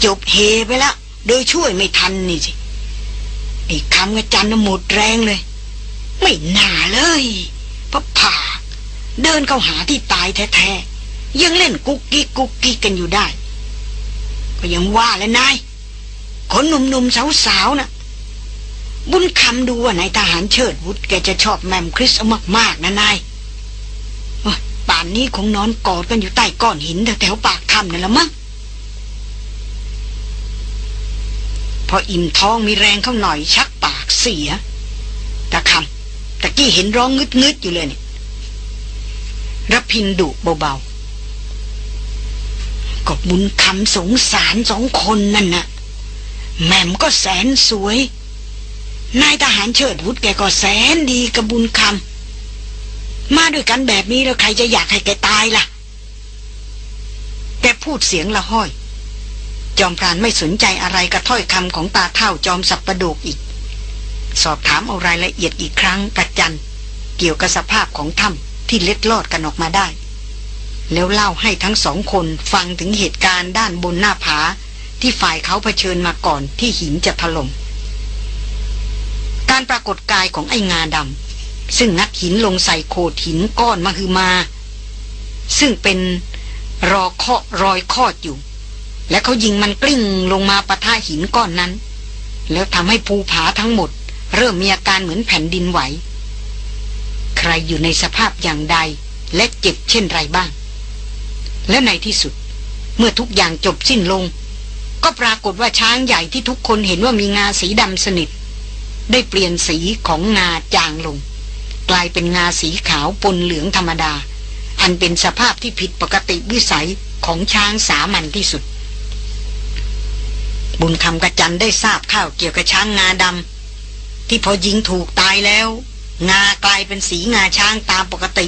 จบเฮไปแล้ว โดยช่วยไม่ทันนี่สิ ไอ้คำกระจันน่ะหมดแรงเลย ไม่น่าเลยพระผ่า เดินเข้าหาที่ตายแท้ๆ ยังเล่นกุ๊กกิ๊กกุ๊กกิ๊กกันอยู่ได้ ก็ยังว่าแล้วนายคนหนุ่มๆสาวๆนะ่ะ บุญคำดูว่านายทหารเชิดวุฒแกจะชอบแมมคริสมากๆนะนายป่านนี้คงนอนกอดกันอยู่ใต้ก้อนหินแถวๆปากถ้ำนั่นละมั้ง พออิ่มท้องมีแรงเข้าหน่อยชักปากเสียตะคำตะกี้เห็นร้องงึดๆอยู่เลยเนี่ยรพินดุเบาๆก็บุญคำสงสารสองคนนั่นน่ะแม่มก็แสนสวย นายทหารเชิดวุฒแกก็แสนดีกบุญคำมาด้วยกันแบบนี้แล้วใครจะอยากให้แกตายล่ะ แกพูดเสียงละห้อย จอมพรานไม่สนใจอะไรกับถ้อยคำของตาเท่าจอมสับประโดกอีก สอบถามเอารายละเอียดอีกครั้งกับจันเกี่ยวกับสภาพของถ้ำที่เล็ดลอดกันออกมาได้ แล้วเล่าให้ทั้งสองคนฟังถึงเหตุการณ์ด้านบนหน้าผา ที่ฝ่ายเขาเผชิญมาก่อนที่หินจะถล่มการปรากฏกายของไอ้งาดำซึ่งงัดหินลงใส่โขดหินก้อนมาคือมา ซึ่งเป็นรอเคาะรอยคอดอยู่ และเขายิงมันกลิ้งลงมาปะทะหินก้อนนั้น แล้วทำให้ภูผาทั้งหมด เริ่มมีอาการเหมือนแผ่นดินไหว ใครอยู่ในสภาพอย่างใดและเจ็บเช่นไรบ้าง และในที่สุด เมื่อทุกอย่างจบสิ้นลง ก็ปรากฏว่าช้างใหญ่ที่ทุกคนเห็นว่ามีงาสีดำสนิท ได้เปลี่ยนสีของงาจางลง กลายเป็นงาสีขาวปนเหลืองธรรมดา อันเป็นสภาพที่ผิดปกติวิสัยของช้างสามัญที่สุด บุญคำกระจันได้ทราบข่าวเกี่ยวกับช้างงาดำที่พอยิงถูกตายแล้ว งากลายเป็นสีงาช้างตามปกติ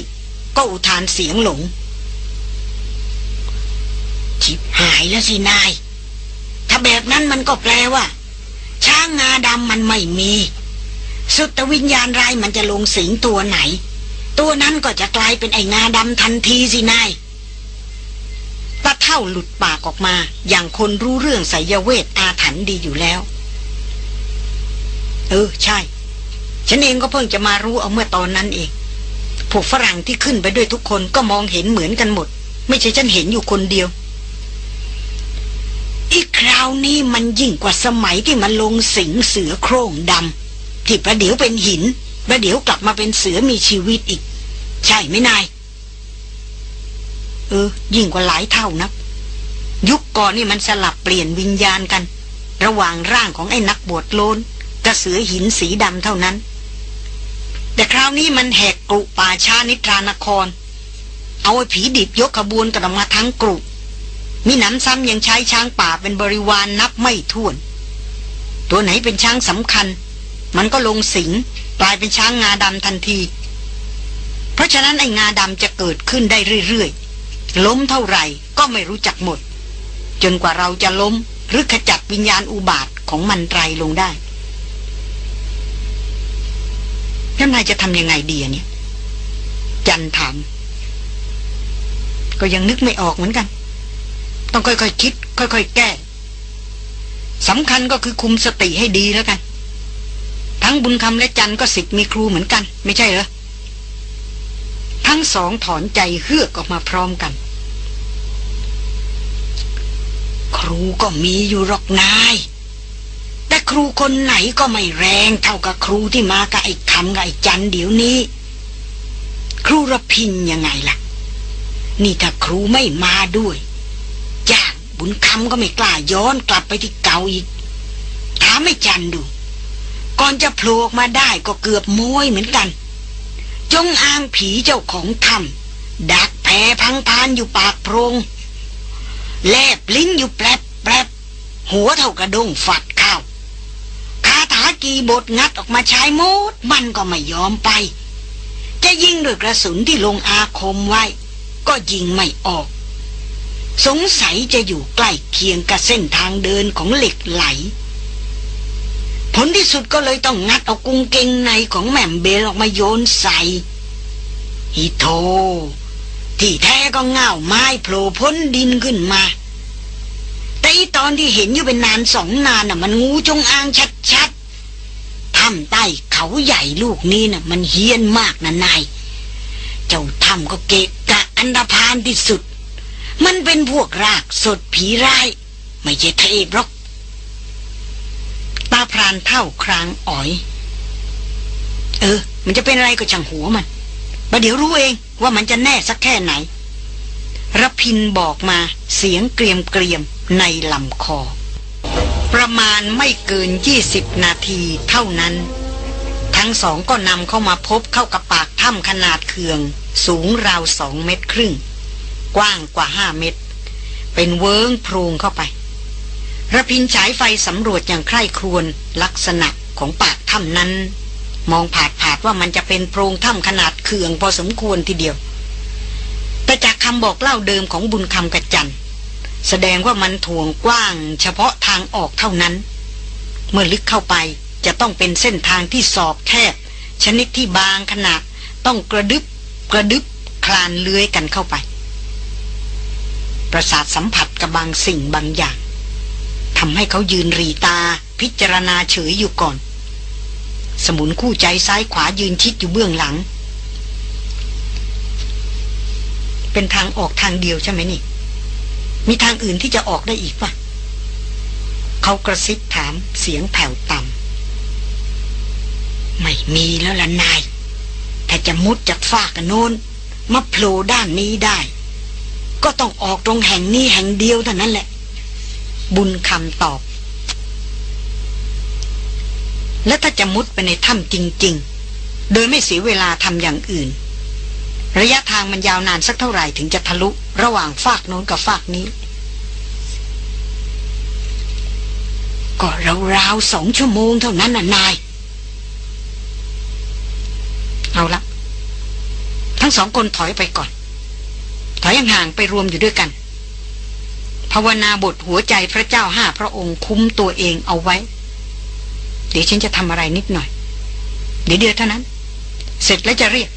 ก็อุทานเสียงหลง ชิบหายแล้วสินาย ถ้าแบบนั้นมันก็แปลว่า ช้างงาดำมันไม่มี สุตวิญญาณรายมันจะลงสิงตัวไหน ตัวนั้นก็จะกลายเป็นไอ้งาดำทันทีสินาย ตาเท่าหลุดปากออกมา อย่างคนรู้เรื่องไสยเวทอาถรรพ์ดีอยู่แล้ว เออ ใช่ ฉันเองก็เพิ่งจะมารู้เอาเมื่อตอนนั้นเองพวกฝรั่งที่ขึ้นไปด้วยทุกคนก็มองเห็นเหมือนกันหมด ไม่ใช่ฉันเห็นอยู่คนเดียว อีกคราวนี้มันยิ่งกว่าสมัยที่มันลงสิงเสือโคร่งดำที่ประเดี๋ยวเป็นหิน ประเดี๋ยวกลับมาเป็นเสือมีชีวิตอีก ใช่ไหมนาย เออ ยิ่งกว่าหลายเท่านักยุคก่อนนี่มันสลับเปลี่ยนวิญญาณกัน ระหว่างร่างของไอ้นักบวชโลนกับเสือหินสีดำเท่านั้น แต่คราวนี้มันแหกกรุป่าชานิทรานคร เอาไอ้ผีดิบยกขบวนกันออกมาทั้งกรุมีหนำซ้ำยังใช้ช้างป่าเป็นบริวารนนับไม่ถ้วน ตัวไหนเป็นช้างสำคัญ มันก็ลงสิงกลายเป็นช้างงาดำทันที เพราะฉะนั้นไอ้งาดำจะเกิดขึ้นได้เรื่อยๆ ล้มเท่าไหร่ก็ไม่รู้จักหมด จนกว่าเราจะล้มหรือขจัดวิญญาณอุบาทของมันไตรลงได้แล้วนายจะทำยังไงดีเนี่ย จันถาม ก็ยังนึกไม่ออกเหมือนกัน ต้องค่อยๆคคิด ค่อยๆแก้สำคัญก็คือคุมสติให้ดีแล้วกัน ทั้งบุญคำและจันก็สิทธิ์มีครูเหมือนกัน ไม่ใช่เหรอทั้งสองถอนใจเฮือกออกมาพร้อมกัน ครูก็มีอยู่หรอกนาย แต่ครูคนไหนก็ไม่แรงเท่ากับครูที่มากับไอ้คำกับไอ้จันเดี๋ยวนี้ ครูระพินยังไงล่ะ นี่ถ้าครูไม่มาด้วยยากบุญคำก็ไม่กล้าย้อนกลับไปที่เก่าอีก ถามไม่จันดู ก่อนจะโผล่มาได้ก็เกือบม้ยเหมือนกัน จงอางผีเจ้าของถ้ำดักแผพังพานอยู่ปากโพรง แลบลิ้นอยู่แปลบแปลบหัวเท่ากระดงฝัดข้าวคาถากีบทงัดออกมาใช้มด มันก็ไม่ยอมไป จะยิงด้วยกระสุนที่ลงอาคมไว้ ก็ยิงไม่ออก สงสัยจะอยู่ใกล้เคียงกับเส้นทางเดินของเหล็กไหล ผลที่สุดก็เลยต้องงัดเอากุงเกงในของแม่มเบลออกมาโยนใส่ฮิโท ที่แท้ก็เง่าไม้โผล่พ้นดินขึ้นมา แต่อีตอนที่เห็นอยู่เป็นนานสองนานน่ะ มันงูจงอางชัดๆถ้ำใต้เขาใหญ่ลูกนี้น่ะ มันเฮี้ยนมากนะนาย เจ้าถ้ำก็เกะกะอันดาพานที่สุด มันเป็นพวกรากสดผีร้าย ไม่ใช่เทพหรอกตาพรานเท่าครางอ๋อย เออ มันจะเป็นอะไรก็ช่างหัวมัน ประเดี๋ยวรู้เองว่ามันจะแน่สักแค่ไหนรพินบอกมาเสียงเกรียมเกรียมในลำคอ ประมาณไม่เกินยี่สิบนาทีเท่านั้น ทั้งสองก็นำเข้ามาพบเข้ากับปากถ้ำขนาดเคือง สูงราวสองเมตรครึ่ง กว้างกว่าห้าเมตร เป็นเวิ้งโพรงเข้าไประพินฉายไฟสำรวจอย่างใคร่ครวญลักษณะของปากถ้ำนั้น มองผาดผาดว่ามันจะเป็นโพรงถ้ำขนาดเคืองพอสมควรทีเดียว แต่จากคำบอกเล่าเดิมของบุญคำกัจจันแสดงว่ามันถ่วงกว้าง เฉพาะทางออกเท่านั้น เมื่อลึกเข้าไปจะต้องเป็นเส้นทางที่สอบแคบ ชนิดที่บางขนาดต้องกระดึบกระดึบคลานเลื้อยกันเข้าไป ประสาทสัมผัสกับบางสิ่งบางอย่างทำให้เขายืนรีตาพิจารณาเฉยอยู่ก่อน สมุนคู่ใจซ้ายขวายืนชิดอยู่เบื้องหลัง เป็นทางออกทางเดียวใช่ไหมนี่ มีทางอื่นที่จะออกได้อีกปะเขากระซิบถามเสียงแผ่วต่ำไม่มีแล้วล่ะนาย ถ้าจะมุดจากฟากโน้นมาโผล่ด้านนี้ได้ ก็ต้องออกตรงแห่งนี้แห่งเดียวเท่านั้นแหละ บุญคำตอบ และถ้าจะมุดไปในถ้ำจริง ๆ โดยไม่เสียเวลาทำอย่างอื่น ระยะทางมันยาวนานสักเท่าไหร่ถึงจะทะลุ ระหว่างฟากโน้นกับฟากนี้ ก็ราวๆสองชั่วโมงเท่านั้นน่ะนาย เอาละทั้งสองคนถอยไปก่อน ถอยห่างๆไปรวมอยู่ด้วยกัน ภาวนาบทหัวใจพระเจ้าห้าพระองค์คุ้มตัวเองเอาไว้ เดี๋ยวฉันจะทำอะไรนิดหน่อย เดี๋ยวเดียวเท่านั้น เสร็จแล้วจะเรียก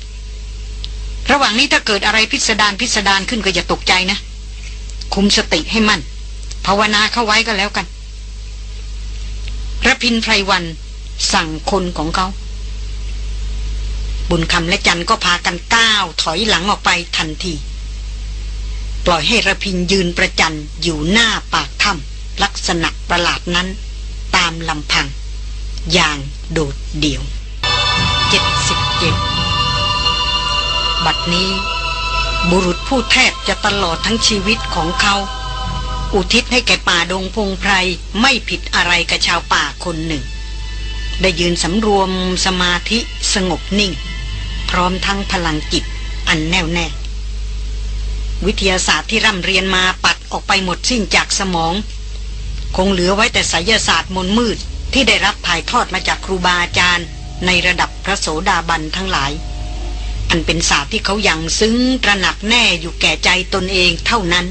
ระหว่างนี้ถ้าเกิดอะไรพิสดารพิสดารขึ้นก็อย่าตกใจนะ คุมสติให้มั่น ภาวนาเข้าไว้ก็แล้วกันระพินไพรวันสั่งคนของเขา บุญคำและจันก็พากันก้าวถอยหลังออกไปทันที ปล่อยให้ระพินยืนประจันอยู่หน้าปากถ้ำลักษณะประหลาดนั้น ตามลำพัง อย่างโดดเดี่ยวเจ็ดสิบเจ็ดบัดนี้ บุรุษผู้แทบจะตลอดทั้งชีวิตของเขา อุทิศให้แก่ป่าดงพงไพรไม่ผิดอะไรกับชาวป่าคนหนึ่ง ได้ยืนสำรวมสมาธิสงบนิ่ง พร้อมทั้งพลังจิตอันแน่วแน่วิทยาศาสตร์ที่ร่ำเรียนมาปัดออกไปหมดสิ้นจากสมอง คงเหลือไว้แต่ไสยศาสตร์มนมืด ที่ได้รับถ่ายทอดมาจากครูบาอาจารย์ ในระดับพระโสดาบันทั้งหลาย อันเป็นศาสตร์ที่เขายังซึ้งตระหนักแน่อยู่แก่ใจตนเองเท่านั้น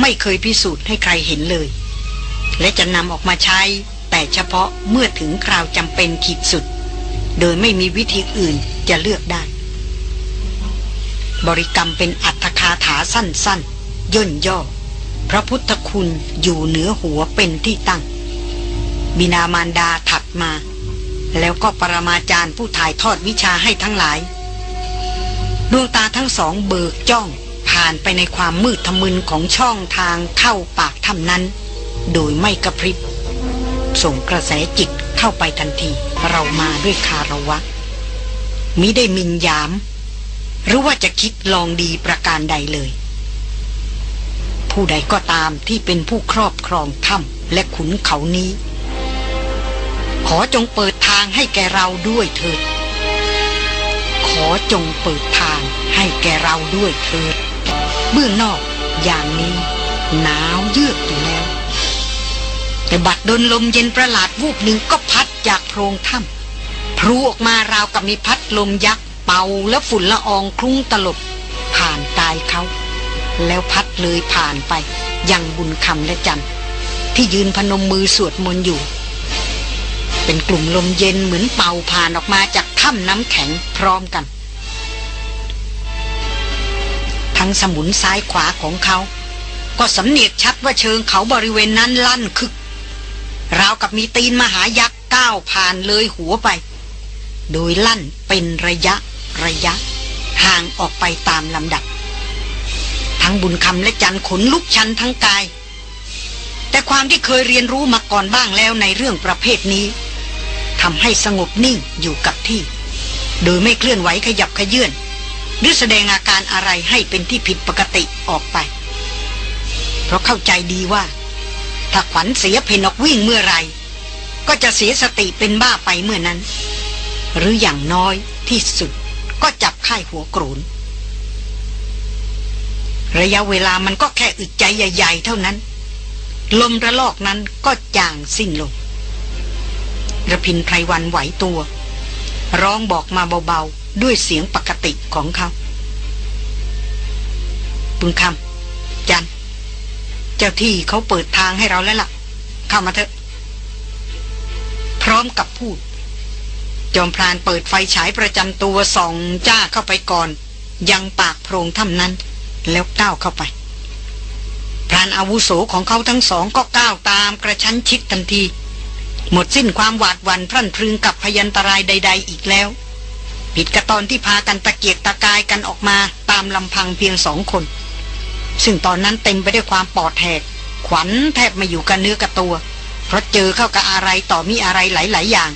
ไม่เคยพิสูจน์ให้ใครเห็นเลย และจะนำออกมาใช้ แต่เฉพาะเมื่อถึงคราวจำเป็นขีดสุด โดยไม่มีวิธีอื่นจะเลือกได้ บริกรรมเป็นอัตถคาถาสั้นๆ ย่นย่อพระพุทธคุณอยู่เหนือหัวเป็นที่ตั้ง บินามารดาถัดมา แล้วก็ปรมาจารย์ผู้ถ่ายทอดวิชาให้ทั้งหลาย ดวงตาทั้งสองเบิกจ้องผ่านไปในความมืดทะมึนของช่องทางเข้าปากถ้ำนั้น โดยไม่กระพริบ ส่งกระแสจิตเข้าไปทันที เรามาด้วยคารวะมิได้มินยาม หรือว่าจะคิดลองดีประการใดเลย ผู้ใดก็ตามที่เป็นผู้ครอบครองถ้ำและขุนเขานี้ อจงเปิดทางให้แกเราด้วยเถิด ขอจงเปิดทางให้แกเราด้วยเถิด เบื้องนอกอย่างนี้หนาวเยือกอยู่แล้ว แต่บัดดนลมเย็นประหลาดวูบหนึ่งก็พัดจากโพรงถ้ำพลูออกมาราวกับมีพัดลมยักษ์เป่าและฝุ่นละอองคลุ้งตลบ ผ่านกายเขา แล้วพัดเลยผ่านไปยังบุญคำและจันที่ยืนพนมมือสวดมนต์อยู่ เป็นกลุ่มลมเย็นเหมือนเป่าผ่านออกมาจากถ้ำน้ำแข็งพร้อมกัน ทั้งสมุนซ้ายขวาของเขา ก็สำเนียกชัดว่าเชิงเขาบริเวณนั้นลั่นคึก ราวกับมีตีนมหายักษ์ก้าวผ่านเลยหัวไป โดยลั่นเป็นระยะระยะ ห่างออกไปตามลำดับ ทั้งบุญคำและจันขนลุกชันทั้งกายแต่ความที่เคยเรียนรู้มาก่อนบ้างแล้วในเรื่องประเภทนี้ ทำให้สงบนิ่งอยู่กับที่ โดยไม่เคลื่อนไหวขยับขยื่นหรือแสดงอาการอะไรให้เป็นที่ผิดปกติออกไป เพราะเข้าใจดีว่า ถ้าขวัญเสียเพนออกวิ่งเมื่อไร ก็จะเสียสติเป็นบ้าไปเมื่อนั้น หรืออย่างน้อยที่สุดก็จับค่ายหัวโกรนระยะเวลามันก็แค่อึดใจใหญ่ ๆ เท่านั้น ลมระลอกนั้นก็จางสิ้นลง ระพินไพรวันไหวตัว ร้องบอกมาเบาๆ ด้วยเสียงปกติของเขาบุญคำจัน เจ้าที่เขาเปิดทางให้เราแล้วล่ะ เข้ามาเถอะ พร้อมกับพูด จอมพรานเปิดไฟฉายประจำตัวส่องจ้าเข้าไปก่อน ยังปากโพรงถ้ำนั้น แล้วก้าวเข้าไปพรานอาวุโสของเขาทั้งสองก็ก้าวตามกระชั้นชิดทันที หมดสิ้นความหวาดหวั่นพรั่นพรึงกับพยันตรายใด ๆ อีกแล้ว ผิดกับตอนที่พากันตะเกียกตะกายกันออกมาตามลำพังเพียงสองคน ซึ่งตอนนั้นเต็มไปด้วยความปอดแหก ขวัญแทบไม่อยู่กับเนื้อกับตัว เพราะเจอเข้ากับอะไรต่อมีอะไรหลาย ๆ อย่าง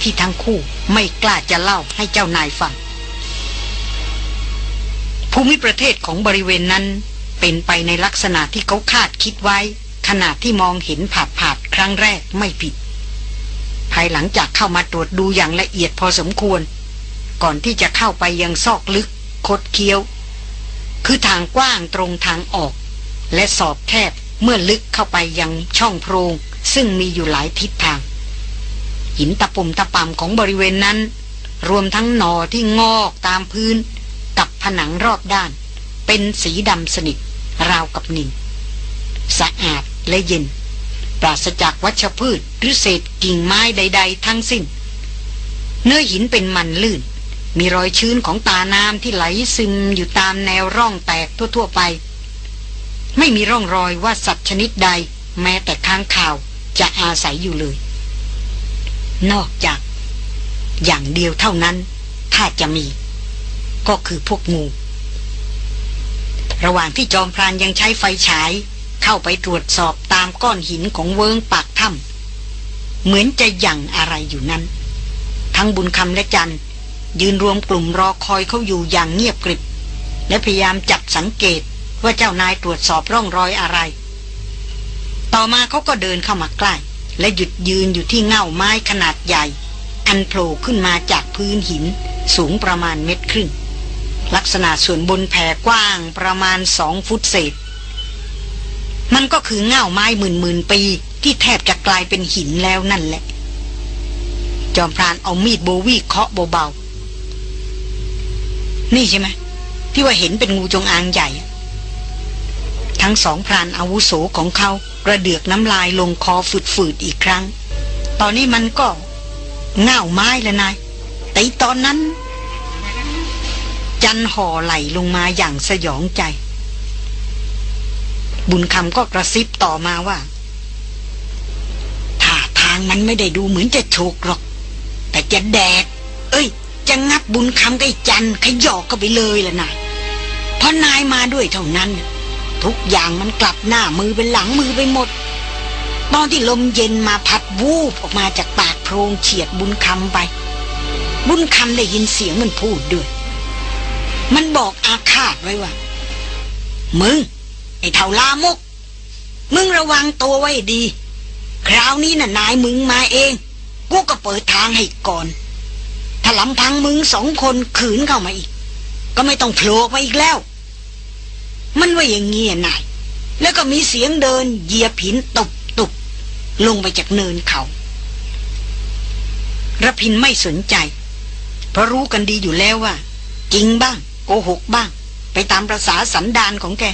ที่ทั้งคู่ไม่กล้าจะเล่าให้เจ้านายฟังภูมิประเทศของบริเวณนั้น เป็นไปในลักษณะที่เขาคาดคิดไว้ ขณะที่มองเห็นผาดผาดครั้งแรกไม่ผิด ภายหลังจากเข้ามาตรวจดูอย่างละเอียดพอสมควร ก่อนที่จะเข้าไปยังซอกลึก คดเคี้ยว คือทางกว้างตรงทางออก และสอบแคบเมื่อลึกเข้าไปยังช่องโพรง ซึ่งมีอยู่หลายทิศทาง หินตะปุ่มตะปำของบริเวณนั้น รวมทั้งหนอที่งอกตามพื้น กับผนังรอบด้าน เป็นสีดำสนิทราวกับนินสะอาดและเย็น ปราศจากวัชพืชหรือเศษกิ่งไม้ใด ๆ ทั้งสิ้น เนื้อหินเป็นมันลื่น มีรอยชื้นของตาน้ำที่ไหลซึมอยู่ตามแนวร่องแตกทั่ว ๆ ไป ไม่มีร่องรอยว่าสัตว์ชนิดใด แม้แต่ค้างข่าวจะอาศัยอยู่เลย นอกจาก อย่างเดียวเท่านั้น ถ้าจะมี ก็คือพวกงู ระหว่างที่จอมพรานยังใช้ไฟฉาย เข้าไปตรวจสอบตามก้อนหินของเวิงปากถ้ำเหมือนจะยังอะไรอยู่นั้น ทั้งบุญคำและจันยืนรวมกลุ่มรอคอยเขาอยู่อย่างเงียบกริบ และพยายามจับสังเกตว่าเจ้านายตรวจสอบร่องรอยอะไร ต่อมาเขาก็เดินเข้ามาใกล้ และหยุดยืนอยู่ที่เง่าไม้ขนาดใหญ่ อันโผล่ขึ้นมาจากพื้นหินสูงประมาณเม็ดครึ่ง ลักษณะส่วนบนแผ่กว้างประมาณสองฟุตเศษ มันก็คือเง่าไม้หมื่นหมื่นปี ที่แทบจะกลายเป็นหินแล้วนั่นแหละ จอมพรานเอามีดโบวีเคาะเบาๆ นี่ใช่ไหมที่ว่าเห็นเป็นงูจงอางใหญ่ ทั้งสองพรานอาวุโสของเขากระเดือกน้ำลายลงคอฝืดๆอีกครั้ง ตอนนี้มันก็เง่าไม้แล้วนาย แต่ตอนนั้น จันห่อไหลลงมาอย่างสยองใจ บุญคำก็กระซิบต่อมาว่าท่าทางมันไม่ได้ดูเหมือนจะโฉกหรอก แต่จะแดก เอ้ย จะงับบุญคำกับจันขยอกก็ไปเลยล่ะนายเพราะนายมาด้วยเท่านั้น ทุกอย่างมันกลับหน้ามือเป็นหลังมือไปหมดตอนที่ลมเย็นมาพัดวูบออกมาจากปากโพรงเฉียดบุญคำไป บุญคำได้ยินเสียงมันพูดด้วย มันบอกอาฆาตไว้ว่ามึง ไอ้เท่าลามก มึงระวังตัวไว้ดี คราวนี้น่ะนายมึงมาเอง กูก็เปิดทางให้ก่อนถ้าลำพังมึงสองคนขืนเข้ามาอีก ก็ไม่ต้องโผล่มาอีกแล้ว มันว่าอย่างงี้นาย แล้วก็มีเสียงเดินเหยียบหินตุบตุบลงไปจากเนินเขาระพินไม่สนใจ เพราะรู้กันดีอยู่แล้วว่า จริงบ้าง โกหกบ้าง ไปตามประษาสันดานของแก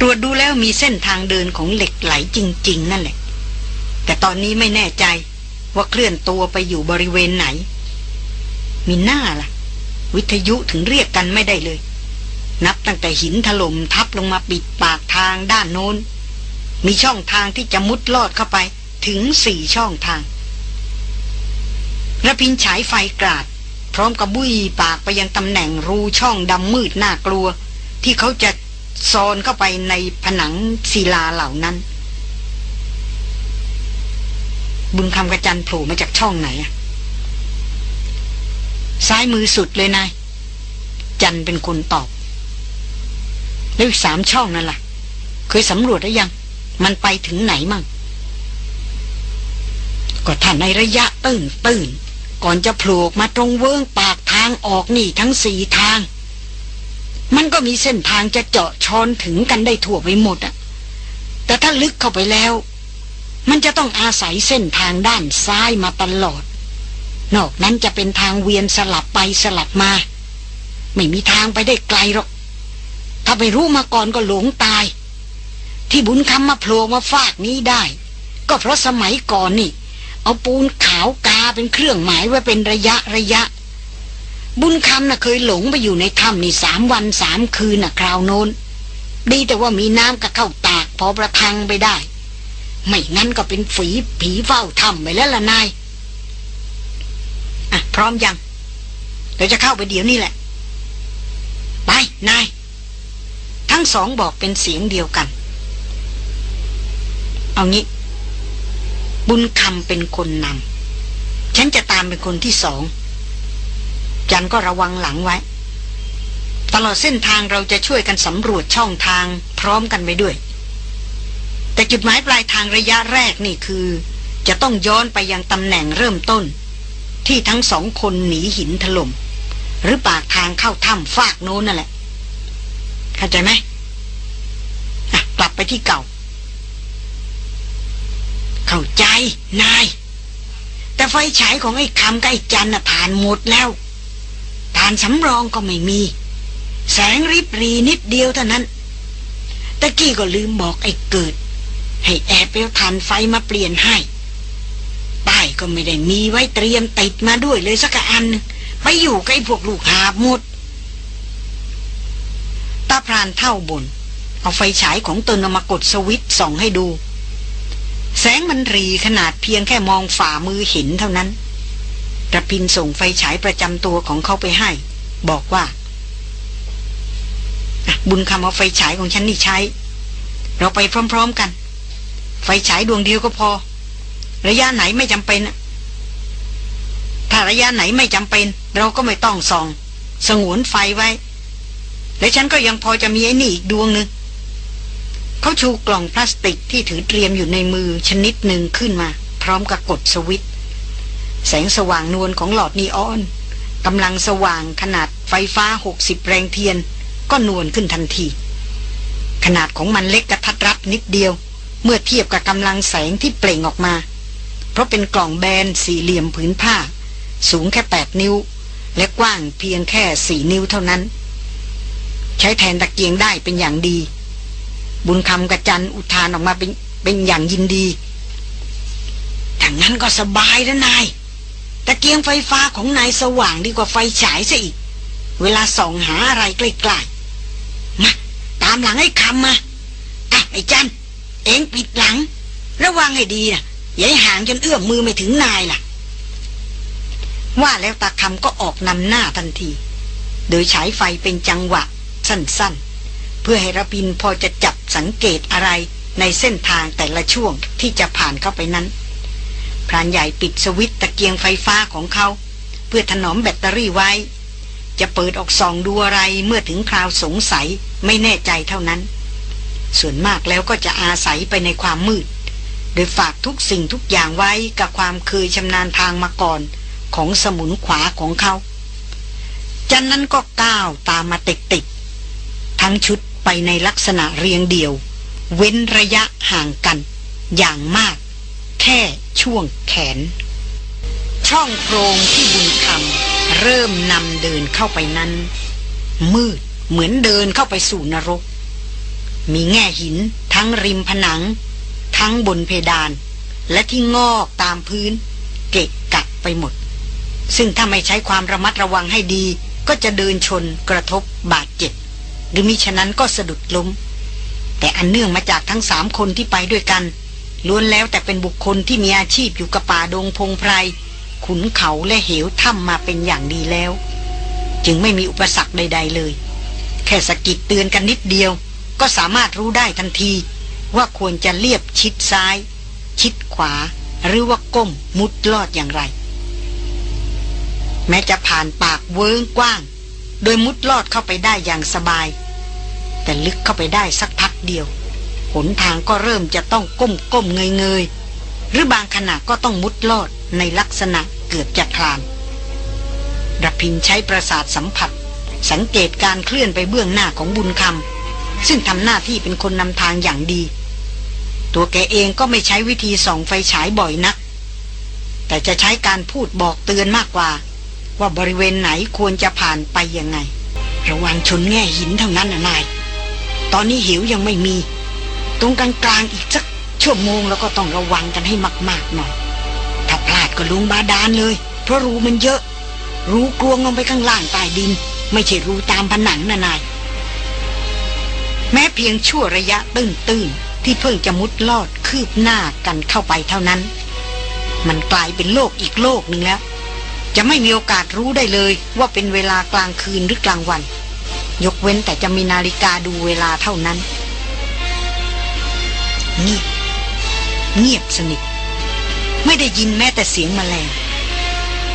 ตรวจดูแล้วมีเส้นทางเดินของเหล็กไหลจริง ๆ นั่นแหละ แต่ตอนนี้ไม่แน่ใจว่าเคลื่อนตัวไปอยู่บริเวณไหน มีหน้าล่ะ วิทยุถึงเรียกกันไม่ได้เลย นับตั้งแต่หินถล่มทับลงมาปิดปากทางด้านโน้น มีช่องทางที่จะมุดลอดเข้าไปถึงสี่ช่องทางระพินฉายไฟกราด พร้อมกับบุยปากไปยังตำแหน่งรูช่องดำมืดน่ากลัว ที่เขาจะ ซอนเข้าไปในผนังศิลาเหล่านั้น บุญคำกระจันโผล่มาจากช่องไหนอะซ้ายมือสุดเลยนายจันเป็นคนตอบ แล้วอีกสามช่องนั่นล่ะ เคยสำรวจได้ยัง มันไปถึงไหนมั่งก็ท่านในระยะตื้นตื้นก่อนจะโผล่มาตรงเวิ้งปากทางออกนี่ทั้งสี่ทาง มันก็มีเส้นทางจะเจาะชอนถึงกันได้ทั่วไปหมดอะแต่ถ้าลึกเข้าไปแล้ว มันจะต้องอาศัยเส้นทางด้านซ้ายมาตลอด นอกนั้นจะเป็นทางเวียนสลับไปสลับมา ไม่มีทางไปได้ไกลหรอก ถ้าไปรู้มาก่อนก็หลงตาย ที่บุญคำมาโผล่มาฟากนี้ได้ ก็เพราะสมัยก่อนนี่ เอาปูนขาวกาเป็นเครื่องหมายไว้เป็นระยะระยะ บุญคำน่ะเคยหลงไปอยู่ในถ้ำนี่สามวันสามคืนน่ะคราวโน้น ดีแต่ว่ามีน้ำกระเข้าตากพอประทังไปได้ ไม่งั้นก็เป็นฝีผีเฝ้าถ้ำไปแล้วล่ะนาย อะ พร้อมยังเดี๋ยวจะเข้าไปเดี๋ยวนี้แหละ ไป นาย ทั้งสองบอกเป็นเสียงเดียวกัน เอางี้ บุญคำเป็นคนนำฉันจะตามเป็นคนที่สอง จันก็ระวังหลังไว้ ตลอดเส้นทางเราจะช่วยกันสำรวจช่องทางพร้อมกันไปด้วย แต่จุดหมายปลายทางระยะแรกนี่คือ จะต้องย้อนไปยังตำแหน่งเริ่มต้น ที่ทั้งสองคนหนีหินถล่มหรือปากทางเข้าถ้ำฟากโน้นนั่นแหละเข้าใจไหมกลับไปที่เก่า เข้าใจนาย แต่ไฟฉายของไอ้คำกับไอ้จันน่ะผ่านหมดแล้วานสำรองก็ไม่มี แสงริบรีนิดเดียวเท่านั้น ตะกี้ก็ลืมบอกไอ้เกิด ให้แอบเปลวฐานไฟมาเปลี่ยนให้ ป้ายก็ไม่ได้มีไว้เตรียมติดมาด้วยเลยสักอันไปอยู่กับไอ้พวกลูกหาหมดตาพรานเท่าบน เอาไฟฉายของตนมากดสวิตช์ส่องให้ดู แสงมันรีขนาดเพียงแค่มองฝ่ามือเห็นเท่านั้น ระพินส่งไฟฉายประจำตัวของเขาไปให้ บอกว่า บุญคำเอาไฟฉายของฉันนี่ใช้ เราไปพร้อมๆกัน ไฟฉายดวงเดียวก็พอ ระยะไหนไม่จำเป็นถ้าระยะไหนไม่จำเป็น เราก็ไม่ต้องส่อง สงวนไฟไว้ และฉันก็ยังพอจะมีไอ้นี่อีกดวงหนึ่งเขาชูกล่องพลาสติกที่ถือเตรียมอยู่ในมือชนิดหนึ่งขึ้นมา พร้อมกับกดสวิตช์ แสงสว่างนวลของหลอดนีออนกำลังสว่างขนาดไฟฟ้า 60 แรงเทียน ก็นวลขึ้นทันที ขนาดของมันเล็กกระทัดรัดนิดเดียว เมื่อเทียบกับกำลังแสงที่เปล่งออกมา เพราะเป็นกล่องแบนสี่เหลี่ยมผืนผ้า สูงแค่ 8 นิ้ว และกว้างเพียงแค่4นิ้วเท่านั้น ใช้แทนตะเกียงได้เป็นอย่างดี บุญคำกระจันอุทานออกมาเป็นเป็นอย่างยินดีถ้างั้นก็สบายแล้วนาย ตะเกียงไฟฟ้าของนายสว่างดีกว่าไฟฉายซะอีก เวลาส่องหาอะไรใกล้ๆมาตามหลังให้คำมาอะไอ้จันเองปิดหลัง ระวังให้ดีนะอย่าให้ห่างจนเอื้อมมือไม่ถึงนายล่ะ ว่าแล้วตาคำก็ออกนำหน้าทันที โดยฉายไฟเป็นจังหวะ สั้นๆ เพื่อให้ระพินพอจะจับสังเกตอะไรในเส้นทางแต่ละช่วงที่จะผ่านเข้าไปนั้น พรานใหญ่ปิดสวิตตะเกียงไฟฟ้าของเขา เพื่อถนอมแบตเตอรี่ไว้ จะเปิดออกส่องดูอะไรเมื่อถึงคราวสงสัยไม่แน่ใจเท่านั้น ส่วนมากแล้วก็จะอาศัยไปในความมืด โดยฝากทุกสิ่งทุกอย่างไว้กับความเคยชำนาญทางมาก่อนของสมุนขวาของเขาจันนั้นก็ก้าวตามมาติดติดทั้งชุดไปในลักษณะเรียงเดี่ยว เว้นระยะห่างกัน อย่างมาก ค่ช่วงแขน ช่องโพรงที่บุญคำเริ่มนำเดินเข้าไปนั้น มืดเหมือนเดินเข้าไปสู่นรก มีแง่หิน ทั้งริมผนัง ทั้งบนเพดาน และที่งอกตามพื้น เกะกะไปหมด ซึ่งถ้าไม่ใช้ความระมัดระวังให้ดี ก็จะเดินชนกระทบบาดเจ็บ หรือมิฉะนั้นก็สะดุดล้ม แต่อันเนื่องมาจากทั้งสามคนที่ไปด้วยกัน ล้วนแล้วแต่เป็นบุคคลที่มีอาชีพอยู่กับป่าดงพงไพรขุนเขาและเหวถ้ำมาเป็นอย่างดีแล้ว จึงไม่มีอุปสรรคใด ๆเลย แค่สกิดเตือนกันนิดเดียว ก็สามารถรู้ได้ทันที ว่าควรจะเลียบชิดซ้าย ชิดขวา หรือว่าก้มมุดลอดอย่างไร แม้จะผ่านปากเวิงกว้าง โดยมุดลอดเข้าไปได้อย่างสบาย แต่ลึกเข้าไปได้สักพักเดียว นทางก็เริ่มจะต้องก้มก้มเงยเงยหรือบางขณะก็ต้องมุดลอดในลักษณะเกือบจะคลานรพินใช้ประสาทสัมผัส สังเกตการเคลื่อนไปเบื้องหน้าของบุญคำซึ่งทำหน้าที่เป็นคนนำทางอย่างดี ตัวแกเองก็ไม่ใช้วิธีส่องไฟฉายบ่อยนัก แต่จะใช้การพูดบอกเตือนมากกว่า ว่าบริเวณไหนควรจะผ่านไปยังไง ระวังชนแง่หินเท่านั้นนะนาย ตอนนี้หิวยังไม่มี ตรงกลางๆอีกสักชั่วโมงแล้วก็ต้องระวังกันให้มาก ๆหน่อย ถ้าพลาดก็ลุงบาดาลเลย เพราะรูมันเยอะ รูกลวงลงไปข้างล่างใต้ดิน ไม่ใช่รูตามผนังนะนาย แม้เพียงชั่วระยะตื้นๆที่เพิ่งจะมุดลอดคืบหน้ากันเข้าไปเท่านั้น มันกลายเป็นโลกอีกโลกหนึ่งแล้ว จะไม่มีโอกาสรู้ได้เลย ว่าเป็นเวลากลางคืนหรือกลางวัน ยกเว้นแต่จะมีนาฬิกาดูเวลาเท่านั้น เงียบเงียบสนิทไม่ได้ยินแม้แต่เสียงแมลง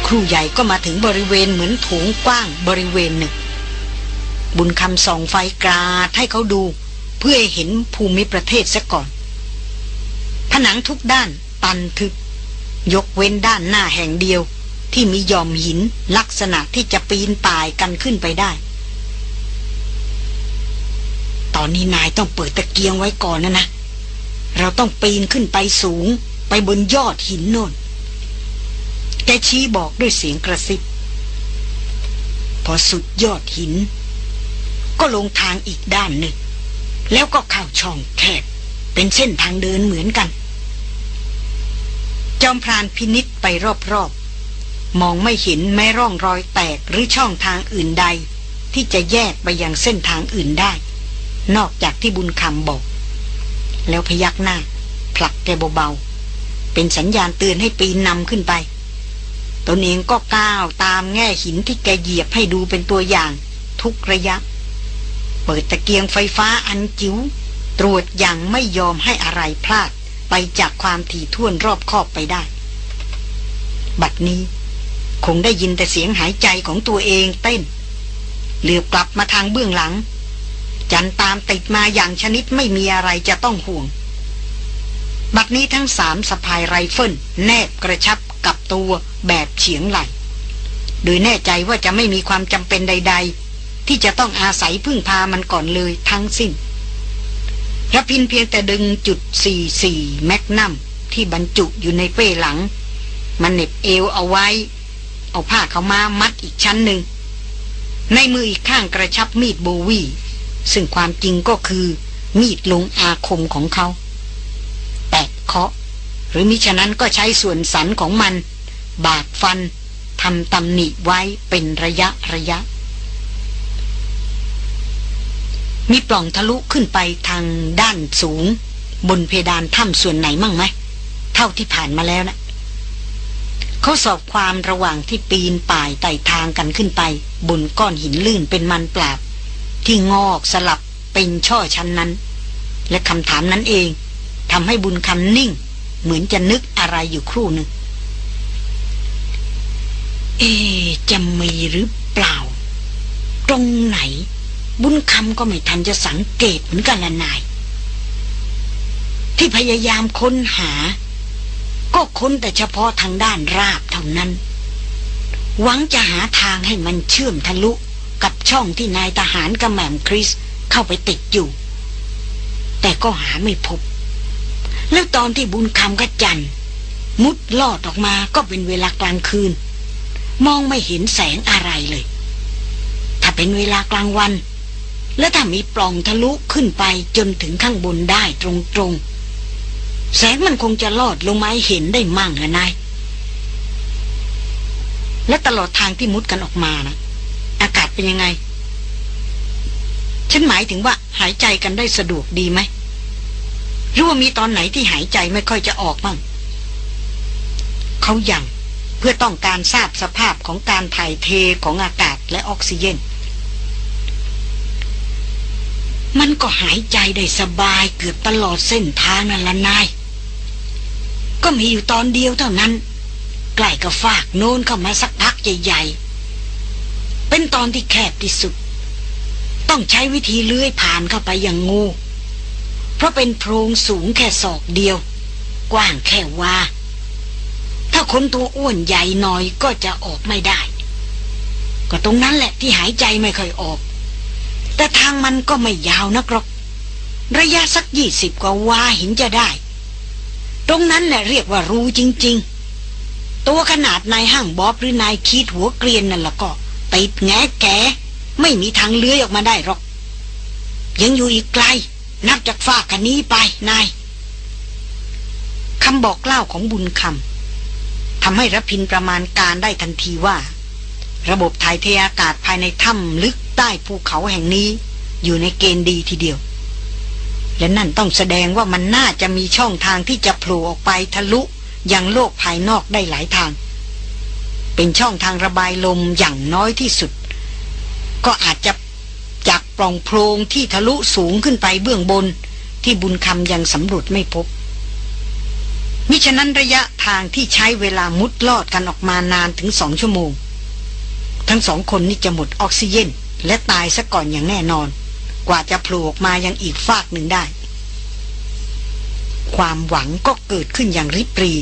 ครูใหญ่ก็มาถึงบริเวณเหมือนโถงกว้างบริเวณหนึ่ง บุญคำส่องไฟกราดให้เขาดู เพื่อเห็นภูมิประเทศซะก่อน ผนังทุกด้านตันทึบ ยกเว้นด้านหน้าแห่งเดียวที่มียอมหินลักษณะที่จะปีนป่ายกันขึ้นไปได้ ตอนนี้นายต้องเปิดตะเกียงไว้ก่อนนะนะ เราต้องปีนขึ้นไปสูง ไปบนยอดหินโน่น แกชี้บอกด้วยเสียงกระซิบ พอสุดยอดหิน ก็ลงทางอีกด้านหนึ่ง แล้วก็เข้าช่องแคบ เป็นเส้นทางเดินเหมือนกัน จอมพรานพินิษไปรอบๆ มองไม่เห็นแม้ร่องรอยแตกหรือช่องทางอื่นใด ที่จะแยกไปยังเส้นทางอื่นได้ นอกจากที่บุญคำบอก แล้วพยักหน้า ผลักแกเบาๆ เป็นสัญญาณเตือนให้ปีนนำขึ้นไป ตนเองก็ก้าวตามแง่หินที่แกเหยียบให้ดูเป็นตัวอย่าง ทุกระยะ เปิดตะเกียงไฟฟ้าอันจิ๋วตรวจอย่างไม่ยอมให้อะไรพลาดไปจากความถี่ถ้วนรอบคอบไปได้ บัดนี้คงได้ยินแต่เสียงหายใจของตัวเองเต้นเหลือบกลับมาทางเบื้องหลัง จันตามติดมาอย่างชนิดไม่มีอะไรจะต้องห่วง บัดนี้ทั้งสามสะพายไรเฟิลแนบกระชับกับตัวแบบเฉียงไหล โดยแน่ใจว่าจะไม่มีความจำเป็นใด ๆ ที่จะต้องอาศัยพึ่งพามันก่อนเลยทั้งสิ้นรพินเพียงแต่ดึงจุด 44 แมกนัมที่บรรจุอยู่ในเป้หลัง มันเน็บเอวเอาไว้ เอาผ้าเขามามัดอีกชั้นหนึ่ง ในมืออีกข้างกระชับมีดโบวี ซึ่งความจริงก็คือมีดลงอาคมของเขาแตะเคาะ หรือมิฉะนั้นก็ใช้ส่วนสันของมัน บาดฟันทำตำหนิไว้เป็นระยะระยะ มีปล่องทะลุขึ้นไปทางด้านสูง บนเพดานถ้ำส่วนไหนมั่งไหม เท่าที่ผ่านมาแล้วนะเขาสอบความระหว่างที่ปีนป่ายไต่ทางกันขึ้นไป บนก้อนหินลื่นเป็นมันปราบ ที่งอกสลับเป็นช่อชั้นนั้น และคำถามนั้นเองทำให้บุญคำนิ่ง เหมือนจะนึกอะไรอยู่ครู่หนึ่ง เอ จะมีหรือเปล่า ตรงไหน บุญคำก็ไม่ทันจะสังเกตเหมือนกันละนาย ที่พยายามค้นหา ก็ค้นแต่เฉพาะทางด้านราบเท่านั้น หวังจะหาทางให้มันเชื่อมทะลุ กับช่องที่นายทหารกระแม่มคริสเข้าไปติดอยู่ แต่ก็หาไม่พบ แล้วตอนที่บุญคำกระจันมุดลอดออกมาก็เป็นเวลากลางคืน มองไม่เห็นแสงอะไรเลย ถ้าเป็นเวลากลางวัน และถ้ามีปล่องทะลุขึ้นไปจนถึงข้างบนได้ตรงๆ แสงมันคงจะลอดลงมาเห็นได้มั่งนะนายและตลอดทางที่มุดกันออกมานะ อากาศเป็นยังไง ฉันหมายถึงว่าหายใจกันได้สะดวกดีไหมหรือว่ามีตอนไหนที่หายใจไม่ค่อยจะออกบ้างเขายัางเพื่อต้องการทราบสภาพของการถ่ายเทของอากาศและออกซิเจน มันก็หายใจได้สบายเกือบตลอดเส้นทางนั่นละนาย ก็มีอยู่ตอนเดียวเท่านั้น ใกล้กับฟากโน้นเข้ามาสักพักใหญ่ๆ เป็นตอนที่แคบที่สุด ต้องใช้วิธีเลื้อยผ่านเข้าไปอย่างงู เพราะเป็นโพรงสูงแค่ศอกเดียว กว้างแค่วาถ้าคนตัวอ้วนใหญ่หน่อยก็จะออกไม่ได้ ก็ตรงนั้นแหละที่หายใจไม่ค่อยออก แต่ทางมันก็ไม่ยาวนักหรอก ระยะสักยี่สิบกว่าวาหินจะได้ ตรงนั้นแหละเรียกว่ารู้จริง ๆ ตัวขนาดนายห้างบอบหรือนายคีดหัวเกรียนนั่นละก็ ติดแงแกไม่มีทางเลื้อยออกมาได้หรอก ยังอยู่อีกไกล นับจากฟากกันนี้ไปนายคำบอกเล่าของบุญคำทำให้รพินประมาณการได้ทันทีว่า ระบบถ่ายเทอากาศภายในถ้ำลึกใต้ภูเขาแห่งนี้ อยู่ในเกณฑ์ดีทีเดียว และนั่นต้องแสดงว่ามันน่าจะมีช่องทางที่จะโผล่ออกไปทะลุยังโลกภายนอกได้หลายทาง เป็นช่องทางระบายลมอย่างน้อยที่สุด ก็อาจจะจากปล่องโพรงที่ทะลุสูงขึ้นไปเบื้องบนที่บุญคำยังสำรวจไม่พบ มิฉะนั้นระยะทางที่ใช้เวลามุดลอดกันออกมานานถึงสองชั่วโมง ทั้งสองคนนี่จะหมดออกซิเจนและตายซะก่อนอย่างแน่นอน กว่าจะโผล่ออกมายังอีกฟากหนึ่งได้ ความหวังก็เกิดขึ้นอย่างริบรี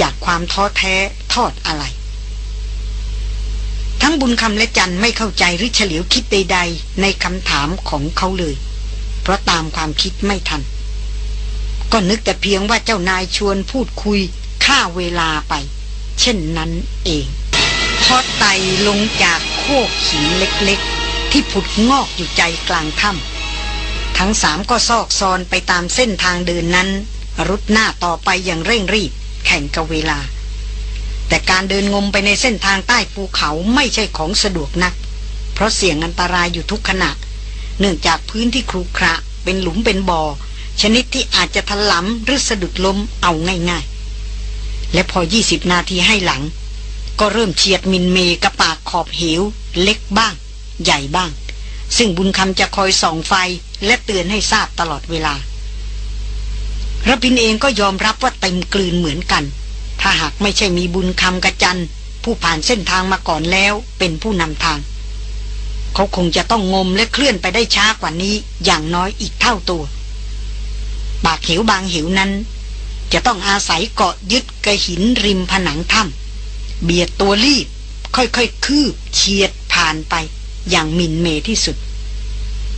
จากความท้อแท้ทอดอะไร ทั้งบุญคำและจันไม่เข้าใจหรือเฉลียวคิดใด ๆ ในคำถามของเขาเลย เพราะตามความคิดไม่ทัน ก็นึกแต่เพียงว่าเจ้านายชวนพูดคุยฆ่าเวลาไป เช่นนั้นเองพอไต่ลงจากโคกหินเล็กๆ ที่ผุดงอกอยู่ใจกลางถ้ำทั้งสามก็ซอกซอนไปตามเส้นทางเดินนั้น รุดหน้าต่อไปอย่างเร่งรีบ แข่งกับเวลา แต่การเดินงมไปในเส้นทางใต้ภูเขาไม่ใช่ของสะดวกนัก เพราะเสี่ยงอันตรายอยู่ทุกขณะ เนื่องจากพื้นที่ครุขระเป็นหลุมเป็นบ่อ ชนิดที่อาจจะถลำหรือสะดุดล้มเอาง่ายๆ และพอ 20 นาทีให้หลัง ก็เริ่มเฉียดมินเมกระปากขอบเหว เล็กบ้าง ใหญ่บ้าง ซึ่งบุญคำจะคอยส่องไฟและเตือนให้ทราบตลอดเวลาระพินเองก็ยอมรับว่าเต็มกลืนเหมือนกัน ถ้าหากไม่ใช่มีบุญคำกระจัน ผู้ผ่านเส้นทางมาก่อนแล้วเป็นผู้นำทาง เขาคงจะต้องงมและเคลื่อนไปได้ช้ากว่านี้อย่างน้อยอีกเท่าตัว ปากเหวบางเหวนั้น จะต้องอาศัยเกาะยึดกระหินริมผนังถ้ำเบียดตัวรีบ ค่อยๆคืบเฉียดผ่านไปอย่างมินเมที่สุด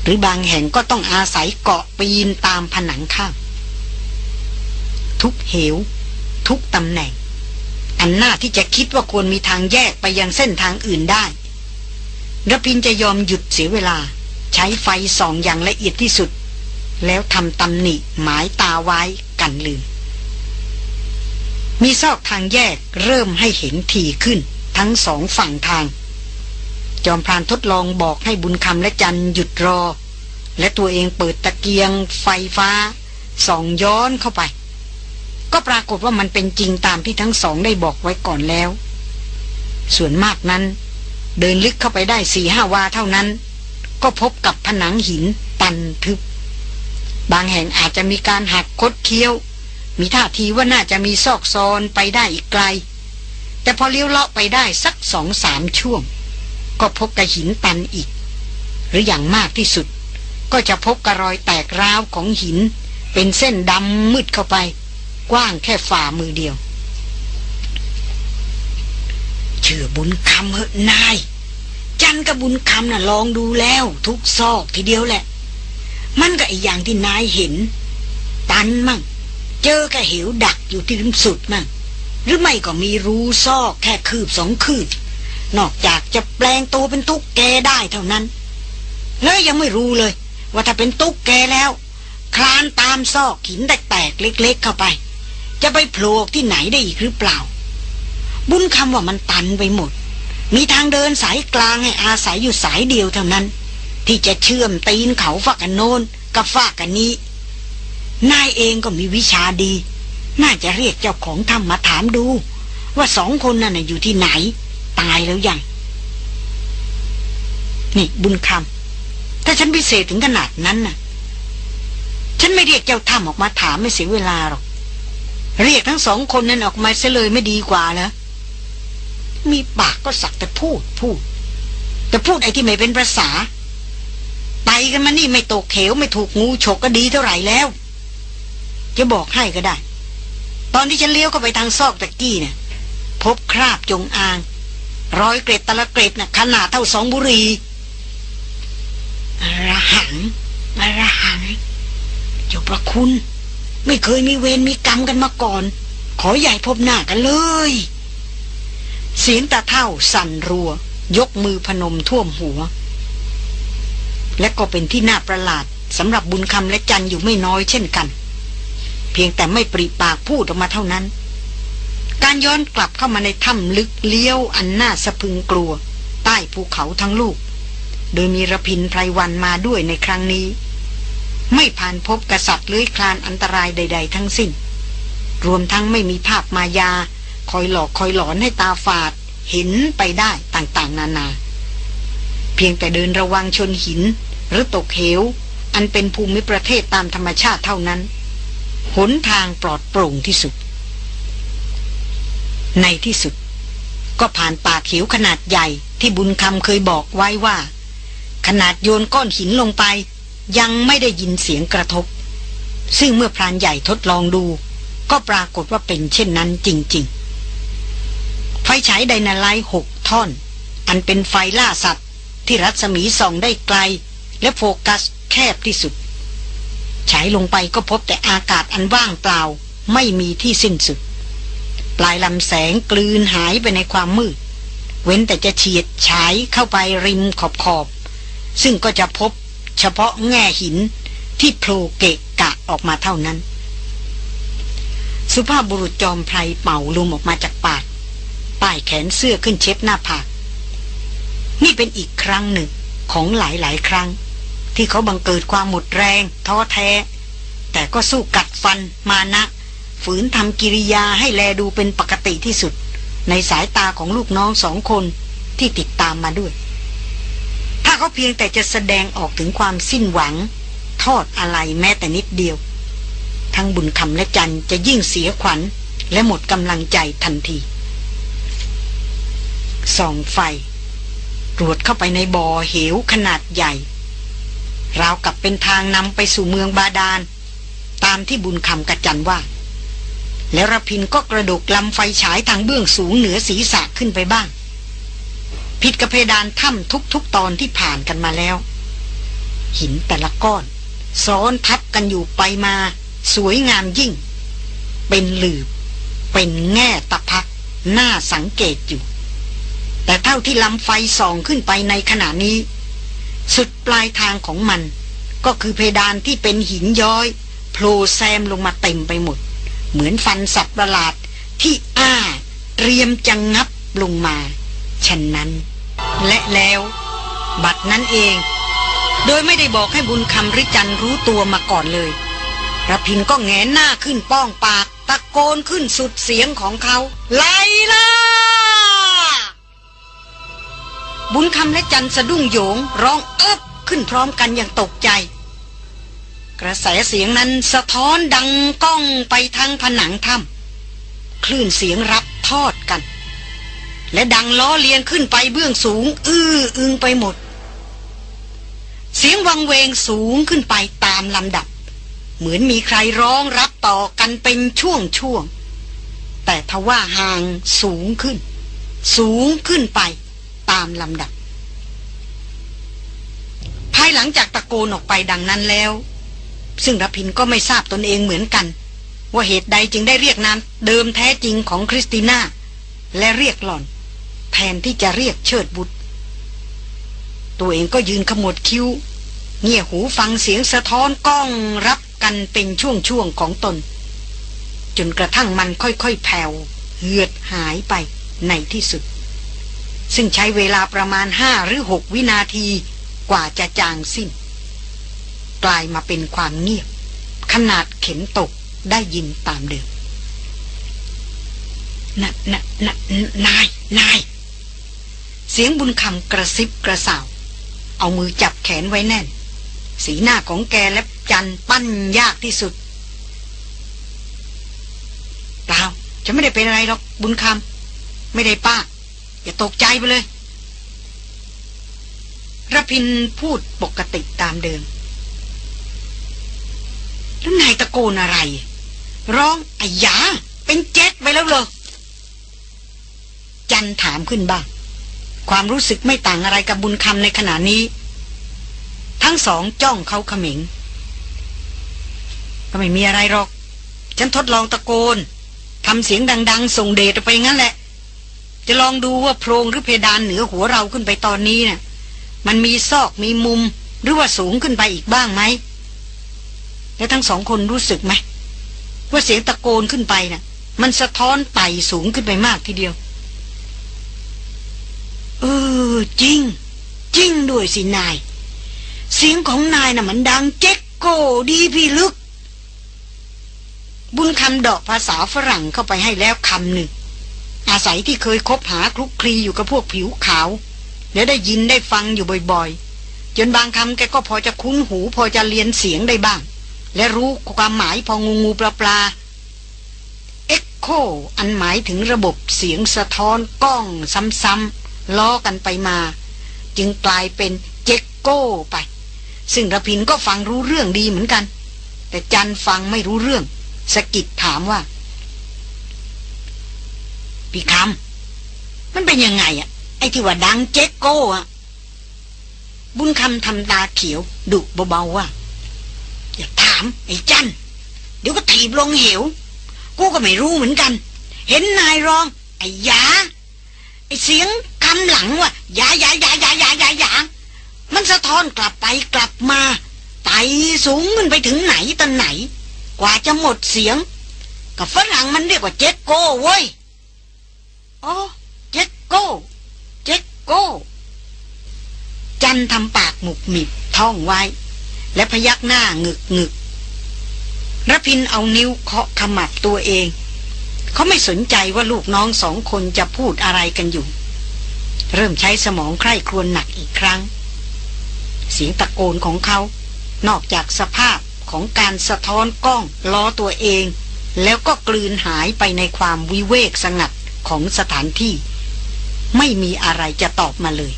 หรือบางแห่งก็ต้องอาศัยเกาะปีนตามผนังข้างทุกเหว ทุกตำแหน่ง อันหน้าที่จะคิดว่าควรมีทางแยกไปยังเส้นทางอื่นได้ระพินจะยอมหยุดเสียเวลา ใช้ไฟส่องอย่างละเอียดที่สุด แล้วทำตำหนิหมายตาไว้กันลืม มีซอกทางแยกเริ่มให้เห็นทีขึ้น ทั้งสองฝั่งทาง จอมพรานทดลองบอกให้บุญคำและจันหยุดรอ และตัวเองเปิดตะเกียงไฟฟ้าส่องย้อนเข้าไป ก็ปรากฏว่ามันเป็นจริงตามที่ทั้งสองได้บอกไว้ก่อนแล้ว ส่วนมากนั้น เดินลึกเข้าไปได้สี่ห้าวาเท่านั้น ก็พบกับผนังหินตันทึบ บางแห่งอาจจะมีการหักคดเคี้ยว มีท่าทีว่าน่าจะมีซอกซอนไปได้อีกไกล แต่พอเลี้ยวเลาะไปได้สักสองสามช่วง ก็พบกับหินตันอีก หรืออย่างมากที่สุด ก็จะพบกระรอยแตกร้าวของหิน เป็นเส้นดำมืดเข้าไป กว้างแค่ฝ่ามือเดียว เชื่อบุญคำเหอะนาย จันกับบุญคำน่ะลองดูแล้ว ทุกซอกทีเดียวแหละ มันก็ไออย่างที่นายเห็น ตันมั่ง เจอกระเหวดักอยู่ที่ริมสุดมั่ง หรือไม่ก็มีรูซอกแค่คืบสองคืบ นอกจากจะแปลงตัวเป็นตุ๊กแกได้เท่านั้น แล้วยังไม่รู้เลย ว่าถ้าเป็นตุ๊กแกแล้วคลานตามซอกหินแตกๆเล็ก ๆ เข้าไป จะไปโผล่ที่ไหนได้อีกหรือเปล่า บุญคำว่ามันตันไปหมด มีทางเดินสายกลางให้อาศัยอยู่สายเดียวเท่านั้น ที่จะเชื่อมตีนเขาฝากกันโนนกับฝากกันนี้ นายเองก็มีวิชาดี น่าจะเรียกเจ้าของถ้ำมาถามดู ว่าสองคนนั่นอยู่ที่ไหน ตายแล้วยัง นี่บุญคำถ้าฉันพิเศษถึงขนาดนั้นน่ะ ฉันไม่เรียกเจ้าถ้ำออกมาถามไม่เสียเวลาหรอก เรียกทั้งสองคนนั้นออกมาเสเลยไม่ดีกว่าเหรอมีปากก็สักแต่พูดพูด แต่พูดไอ้ที่ไม่เป็นภาษาไปกันมานี่ไม่ตกเขวไม่ถูกงูฉกก็ดีเท่าไหร่แล้ว จะบอกให้ก็ได้ ตอนที่ฉันเลี้ยวเข้าไปทางซอกตะกี้เนี่ยพบคราบจงอาง ร้อยเกรดตะละเกรดนะ่ะขนาดเท่าสองบุรีระหังระหังเจ้าประคุณ ไม่เคยมีเวรมีกรรมกันมาก่อน ขอใหญ่พบหน้ากันเลยเสียงตาเท่าสั่นรัว ยกมือพนมท่วมหัว และก็เป็นที่น่าประหลาดสำหรับบุญคำและจันอยู่ไม่น้อยเช่นกัน เพียงแต่ไม่ปริปากพูดออกมาเท่านั้น การย้อนกลับเข้ามาในถ้ำลึกเลี้ยวอันน่าสะพึงกลัว ใต้ภูเขาทั้งลูก โดยมีระพินไพรวันมาด้วยในครั้งนี้ ไม่ผ่านพบกษัตริย์เลื้อยคลานอันตรายใด ๆ ทั้งสิ้น รวมทั้งไม่มีภาพมายา คอยหลอกคอยหลอนให้ตาฝาด เห็นไปได้ต่างๆ นานา เพียงแต่เดินระวังชนหิน หรือตกเหว อันเป็นภูมิประเทศตามธรรมชาติเท่านั้น หนทางปลอดโปร่งที่สุด ในที่สุด ก็ผ่านป่าเขียวขนาดใหญ่ที่บุญคำเคยบอกไว้ว่า ขนาดโยนก้อนหินลงไป ยังไม่ได้ยินเสียงกระทบ ซึ่งเมื่อพรานใหญ่ทดลองดู ก็ปรากฏว่าเป็นเช่นนั้นจริงๆ ไฟฉายไดนาไลท์หกท่อน อันเป็นไฟล่าสัตว์ ที่รัศมีส่องได้ไกล และโฟกัสแคบที่สุด ฉายลงไปก็พบแต่อากาศอันว่างเปล่า ไม่มีที่สิ้นสุด ปลายลำแสงกลืนหายไปในความมืด เว้นแต่จะเฉียดฉายเข้าไปริมขอบขอบ ซึ่งก็จะพบ เฉพาะแง่หินที่โผล่เกะกะออกมาเท่านั้น สุภาพบุรุษจอมไพรเป่าลมออกมาจากปากป้ายแขนเสื้อขึ้นเช็ดหน้าผาก นี่เป็นอีกครั้งหนึ่งของหลายหลายครั้ง ที่เขาบังเกิดความหมดแรง ท้อแท้ แต่ก็สู้กัดฟันมานะ ฝืนทำกิริยาให้แลดูเป็นปกติที่สุด ในสายตาของลูกน้องสองคนที่ติดตามมาด้วย เขาเพียงแต่จะแสดงออกถึงความสิ้นหวัง ทอดอะไรแม้แต่นิดเดียว ทั้งบุญคำและจันจะยิ่งเสียขวัญ และหมดกำลังใจทันทีส่องไฟ ตรวดเข้าไปในบ่อเหวขนาดใหญ่ ราวกับเป็นทางนำไปสู่เมืองบาดาล ตามที่บุญคำกระจันว่า แล้วรพินก็กระดกลำไฟฉายทางเบื้องสูงเหนือศีรษะขึ้นไปบ้าง ผิดกับเพดานถ้ำทุกๆตอนที่ผ่านกันมาแล้ว หินแต่ละก้อน ซ้อนทับกันอยู่ไปมา สวยงามยิ่ง เป็นหลืบ เป็นแง่ตะพัก น่าสังเกตอยู่ แต่เท่าที่ลำไฟส่องขึ้นไปในขณะนี้ สุดปลายทางของมัน ก็คือเพดานที่เป็นหินย้อยโผล่แซมลงมาเต็มไปหมด เหมือนฟันสัตว์ประหลาดที่อ้าเตรียมจะงงับลงมา ฉะนั้น และแล้ว บัดนั้นเอง โดยไม่ได้บอกให้บุญคำริจันรู้ตัวมาก่อนเลยระพินก็แงนหน้าขึ้นป้องปาก ตะโกนขึ้นสุดเสียงของเขา ไลล่าบุญคำและจันสะดุ้งโยง ร้องเอิบขึ้นพร้อมกันอย่างตกใจ กระแสเสียงนั้นสะท้อนดังก้องไปทางผนังถ้ำคลื่นเสียงรับทอดกัน และดังล้อเลียนขึ้นไปเบื้องสูง อื้ออึงไปหมด เสียงวังเวงสูงขึ้นไปตามลำดับ เหมือนมีใครร้องรับต่อกันเป็นช่วงช่วง แต่ทว่าห่างสูงขึ้น สูงขึ้นไปตามลำดับ ภายหลังจากตะโกนออกไปดังนั้นแล้ว ซึ่งรพินก็ไม่ทราบตนเองเหมือนกัน ว่าเหตุใดจึงได้เรียกนามเดิมแท้จริงของคริสติน่าและเรียกหล่อน แทนที่จะเรียกเชิดบุตร ตัวเองก็ยืนขมวดคิ้ว เงี่ยหูฟังเสียงสะท้อนก้องรับกันเป็นช่วงๆของตน จนกระทั่งมันค่อยๆแผ่วเหือดหายไปในที่สุด ซึ่งใช้เวลาประมาณห้าหรือหกวินาทีกว่าจะจางสิ้น กลายมาเป็นความเงียบ ขนาดเข็มตกได้ยินตามเดิมนะนนนาย นาย เสียงบุญคำกระซิบกระสาว เอามือจับแขนไว้แน่น สีหน้าของแกและจันปั้นยากที่สุดเปล่าจะไม่ได้เป็นอะไรหรอกบุญคำไม่ได้ป้า อย่าตกใจไปเลยระพินพูดปกติตามเดิม แล้วนายตะโกนอะไร ร้องอายา เป็นแจ็คไปแล้วเหรอจันถามขึ้นบ้าง ความรู้สึกไม่ต่างอะไรกับบุญคำในขณะนี้ ทั้งสองจ้องเขาขม็งก็ไม่มีอะไรหรอก ฉันทดลองตะโกนทำเสียงดัง ๆ ส่งเดชไปงั้นแหละ จะลองดูว่าโพรงหรือเพดานเหนือหัวเราขึ้นไปตอนนี้นะ่ะ มันมีซอกมีมุม หรือว่าสูงขึ้นไปอีกบ้างไหมแล้วทั้งสองคนรู้สึกไหมว่าเสียงตะโกนขึ้นไปนะ่ะ มันสะท้อนไต่สูงขึ้นไปมากทีเดียว เออ จริง จริงด้วยสินาย เสียงของนายน่ะมันดังเจ๊กโกดีพี่ลึก บุญคำดอกภาษาฝรั่งเข้าไปให้แล้วคำหนึ่ง อาศัยที่เคยคบหาคลุกคลีอยู่กับพวกผิวขาว แล้วได้ยินได้ฟังอยู่บ่อยๆ จนบางคำแกก็พอจะคุ้นหูพอจะเลียนเสียงได้บ้าง และรู้ความหมายพองูงูปลาปลาเอ็กโคอันหมายถึงระบบเสียงสะท้อนก้องซ้ำๆ ล้อกันไปมา จึงกลายเป็นเจ็กโก้ไป ซึ่งระพินก็ฟังรู้เรื่องดีเหมือนกัน แต่จันฟังไม่รู้เรื่องสกิดถามว่า พี่คำมันเป็นยังไงอะไอ้ที่ว่าดังเจ๊กโก้อะบุญคำทำตาเขียวดุเบาๆว่า อย่าถามไอ้จันเดี๋ยวก็ถีบลงเหว กูก็ไม่รู้เหมือนกัน เห็นนายร้อง ไอ้ยาไอ้เสียง คำหลังว่ายายายายายายายามันสะท้อนกลับไปกลับมาไต่สูงขึ้นไปถึงไหนตอนไหน กว่าจะหมดเสียง กับฝรั่งมันเรียกว่าเจ็กโก้เว้ยอ๋อเจ็กโก้เจ็กโก้จันทำปากหมุกหมิบท่องไว้ และพยักหน้าหงึกหงึกระพินเอานิ้วเคาะขมับตัวเอง เขาไม่สนใจว่าลูกน้องสองคนจะพูดอะไรกันอยู่ เริ่มใช้สมองใคร่ครวญหนักอีกครั้ง เสียงตะโกนของเขา นอกจากสภาพของการสะท้อนกล้องล้อตัวเอง แล้วก็กลืนหายไปในความวิเวกสงัดของสถานที่ ไม่มีอะไรจะตอบมาเลย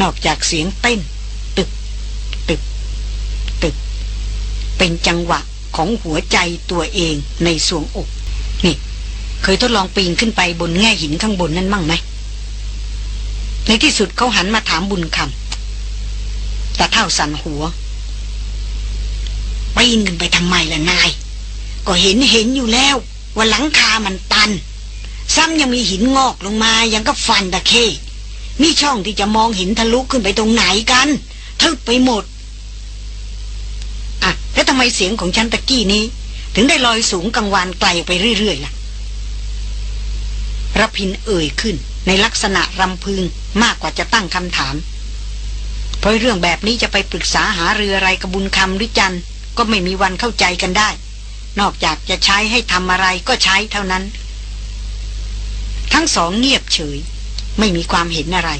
นอกจากเสียงเต้น ตึก ตึก ตึก เป็นจังหวะของหัวใจตัวเองในสวงอก นี่ เคยทดลองปีนขึ้นไปบนแง่หินข้างบนนั้นมั่งไหม ในที่สุดเขาหันมาถามบุญคำแต่เท่าสันหัวปีนขึ้นไปทำไมล่ะนาย ก็เห็นเห็นอยู่แล้ว ว่าหลังคามันตัน ซ้ำยังมีหินงอกลงมายังก็ฟันตะเคมีช่องที่จะมองเห็นทะลุขึ้นไปตรงไหนกันทึบไปหมดอะแล้วทำไมเสียงของฉันตะกี้นี้ ถึงได้ลอยสูงกังวานไกลไปเรื่อยๆล่ะรพินเอ่ยขึ้นในลักษณะรำพึง มากกว่าจะตั้งคำถาม เพราะเรื่องแบบนี้จะไปปรึกษาหาเรืออะไรกับบุญคำหรือจันก็ไม่มีวันเข้าใจกันได้ นอกจากจะใช้ให้ทำอะไรก็ใช้เท่านั้น ทั้งสองเงียบเฉย ไม่มีความเห็นอะไร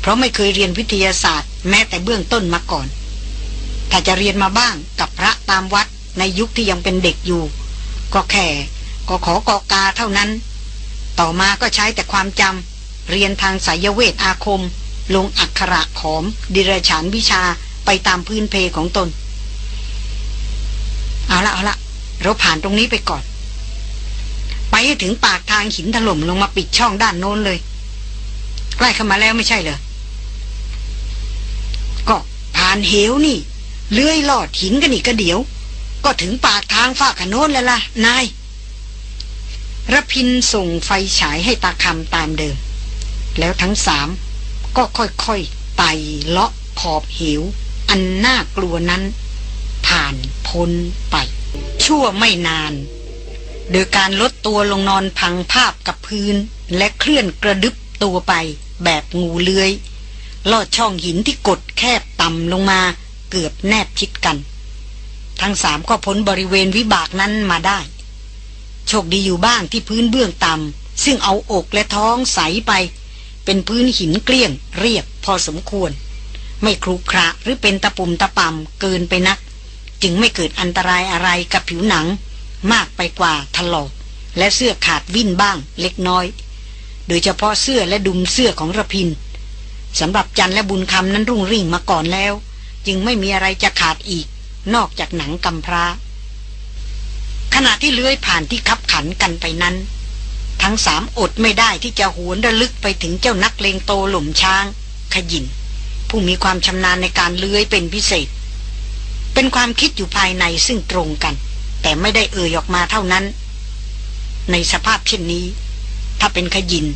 เพราะไม่เคยเรียนวิทยาศาสตร์ แม้แต่เบื้องต้นมาก่อน ถ้าจะเรียนมาบ้างกับพระตามวัดในยุคที่ยังเป็นเด็กอยู่ ก็แค่ก็ขอกอกาเท่านั้น ต่อมาก็ใช้แต่ความจำ เรียนทางสายเวทอาคม ลงอักขระขอม ดิรฉานวิชาไปตามพื้นเพของตน เอาละเอาละเราผ่านตรงนี้ไปก่อน ไปให้ถึงปากทางหินถล่มลงมาปิดช่องด้านโน้นเลย ใกล้เข้ามาแล้วไม่ใช่เหรอก็ผ่านเหวนี่ เลื้อยลอดหินกันอีกก็เดี๋ยว ก็ถึงปากทางฝากขโน้นแล้วล่ะนายระพินส่งไฟฉายให้ตาคำตามเดิม แล้วทั้งสามก็ค่อยๆไต่เลาะขอบเหวอันน่ากลัวนั้น ผ่านพ้นไป ชั่วไม่นาน โดยการลดตัวลงนอนพังภาพกับพื้น และเคลื่อนกระดึบตัวไปแบบงูเลื้อย ลอดช่องหินที่กดแคบต่ำลงมาเกือบแนบชิดกัน ทั้งสามก็พ้นบริเวณวิบากนั้นมาได้ โชคดีอยู่บ้างที่พื้นเบื้องต่ำซึ่งเอาอกและท้องใสไป เป็นพื้นหินเกลี้ยง เรียบพอสมควร ไม่ครุขระหรือเป็นตะปุ่มตะปำเกินไปนัก จึงไม่เกิดอันตรายอะไรกับผิวหนัง มากไปกว่าถลอกและเสื้อขาดวิ่นบ้างเล็กน้อย โดยเฉพาะเสื้อและดุมเสื้อของระพินสำหรับจันและบุญคำนั้นรุ่งริ่งมาก่อนแล้ว จึงไม่มีอะไรจะขาดอีก นอกจากหนังกำพร้าขณะที่เลื้อยผ่านที่คับขันกันไปนั้น ทั้งสามอดไม่ได้ที่จะหวนระลึกไปถึงเจ้านักเลงโตหล่มช้าง ขยิน ผู้มีความชำนาญในการเลื้อยเป็นพิเศษ เป็นความคิดอยู่ภายในซึ่งตรงกัน แต่ไม่ได้เอ่ยออกมาเท่านั้น ในสภาพเช่นนี้ ถ้าเป็นขยิน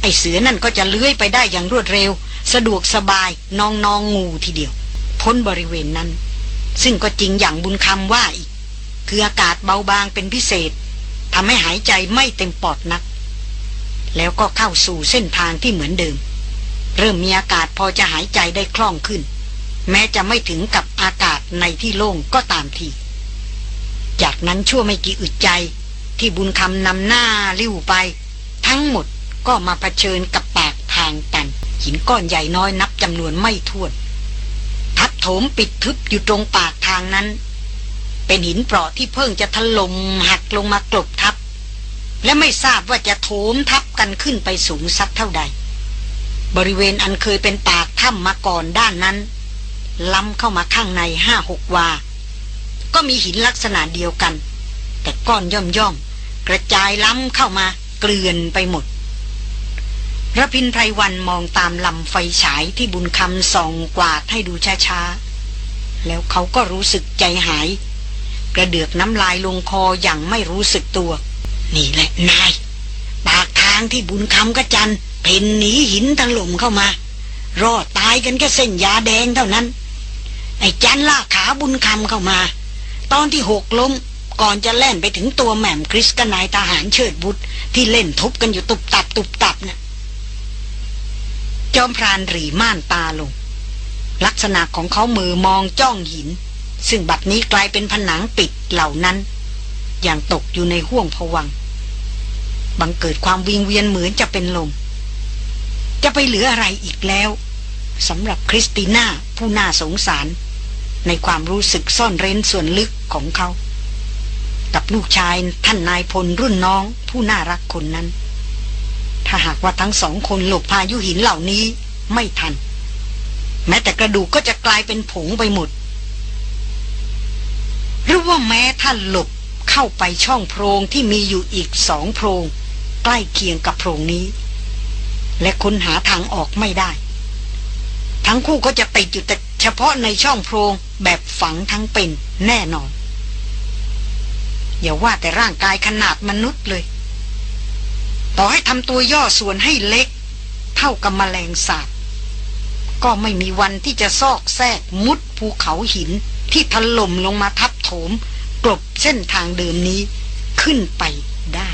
ไอเสือนั่นก็จะเลื้อยไปได้อย่างรวดเร็ว สะดวกสบายนองนองงูทีเดียว พ้นบริเวณนั้น ซึ่งก็จริงอย่างบุญคำว่าอีกคืออากาศเบาบางเป็นพิเศษทำให้หายใจไม่เต็มปอดนัก แล้วก็เข้าสู่เส้นทางที่เหมือนเดิม เริ่มมีอากาศพอจะหายใจได้คล่องขึ้น แม้จะไม่ถึงกับอากาศในที่โล่งก็ตามที จากนั้นชั่วไม่กี่อึดใจที่บุญคำนำหน้าลิ้วไป ทั้งหมดก็มาเผชิญกับปากทางตัน หินก้อนใหญ่น้อยนับจำนวนไม่ถ้วน ทับโถมปิดทึบอยู่ตรงปากทางนั้น เป็นหินเปราะที่เพิ่งจะถล่มหักลงมากลบทับ และไม่ทราบว่าจะโถมทับกันขึ้นไปสูงสักเท่าใด บริเวณอันเคยเป็นปากถ้ำมาก่อนด้านนั้น ล้ำเข้ามาข้างในห้าหกวา ก็มีหินลักษณะเดียวกัน แต่ก้อนย่อมย่อมกระจายล้ำเข้ามาเกลื่อนไปหมดระพินไพรวันมองตามลำไฟฉายที่บุญคำส่องกวาดให้ดูช้าๆ แล้วเขาก็รู้สึกใจหาย กระเดือกน้ำลายลงคออย่างไม่รู้สึกตัว นี่แหละนาย ปากทางที่บุญคำกระจันเพ่นหนีหินถล่มเข้ามา รอดตายกันแค่เส้นยาแดงเท่านั้น ไอ้จันลากขาบุญคำเข้ามา ตอนที่หกล้มก่อนจะแล่นไปถึงตัวแหม่มคริสกับนายทหารเชิดบุตรที่เล่นทุบกันอยู่ตุบตับตุบตับนะ่ะจอมพรานหรีม่านตาลง ลักษณะของเขามือมองจ้องหิน ซึ่งบัดนี้กลายเป็นผนังปิดเหล่านั้น อย่างตกอยู่ในห้วงผวังบังเกิดความวิงเวียนเหมือนจะเป็นลม จะไปเหลืออะไรอีกแล้วสำหรับคริสติน่าผู้น่าสงสาร ในความรู้สึกซ่อนเร้นส่วนลึกของเขา กับลูกชายท่านนายพลรุ่นน้องผู้น่ารักคนนั้น ถ้าหากว่าทั้งสองคนหลบพายุหินเหล่านี้ไม่ทัน แม้แต่กระดูกก็จะกลายเป็นผงไปหมด หรือว่าแม้ท่านหลบ เข้าไปช่องโพรงที่มีอยู่อีกสองโพรงใกล้เคียงกับโพรงนี้ และค้นหาทางออกไม่ได้ ทั้งคู่ก็จะติดอยู่แต่เฉพาะในช่องโพรงแบบฝังทั้งเป็นแน่นอน อย่าว่าแต่ร่างกายขนาดมนุษย์เลย ต่อให้ทำตัวย่อส่วนให้เล็ก เท่ากับมแมลงสาบก็ไม่มีวันที่จะซอกแซกมุดภูเขาหินที่ถล่มลงมาทับโถม กลบเส้นทางเดิมนี้ขึ้นไปได้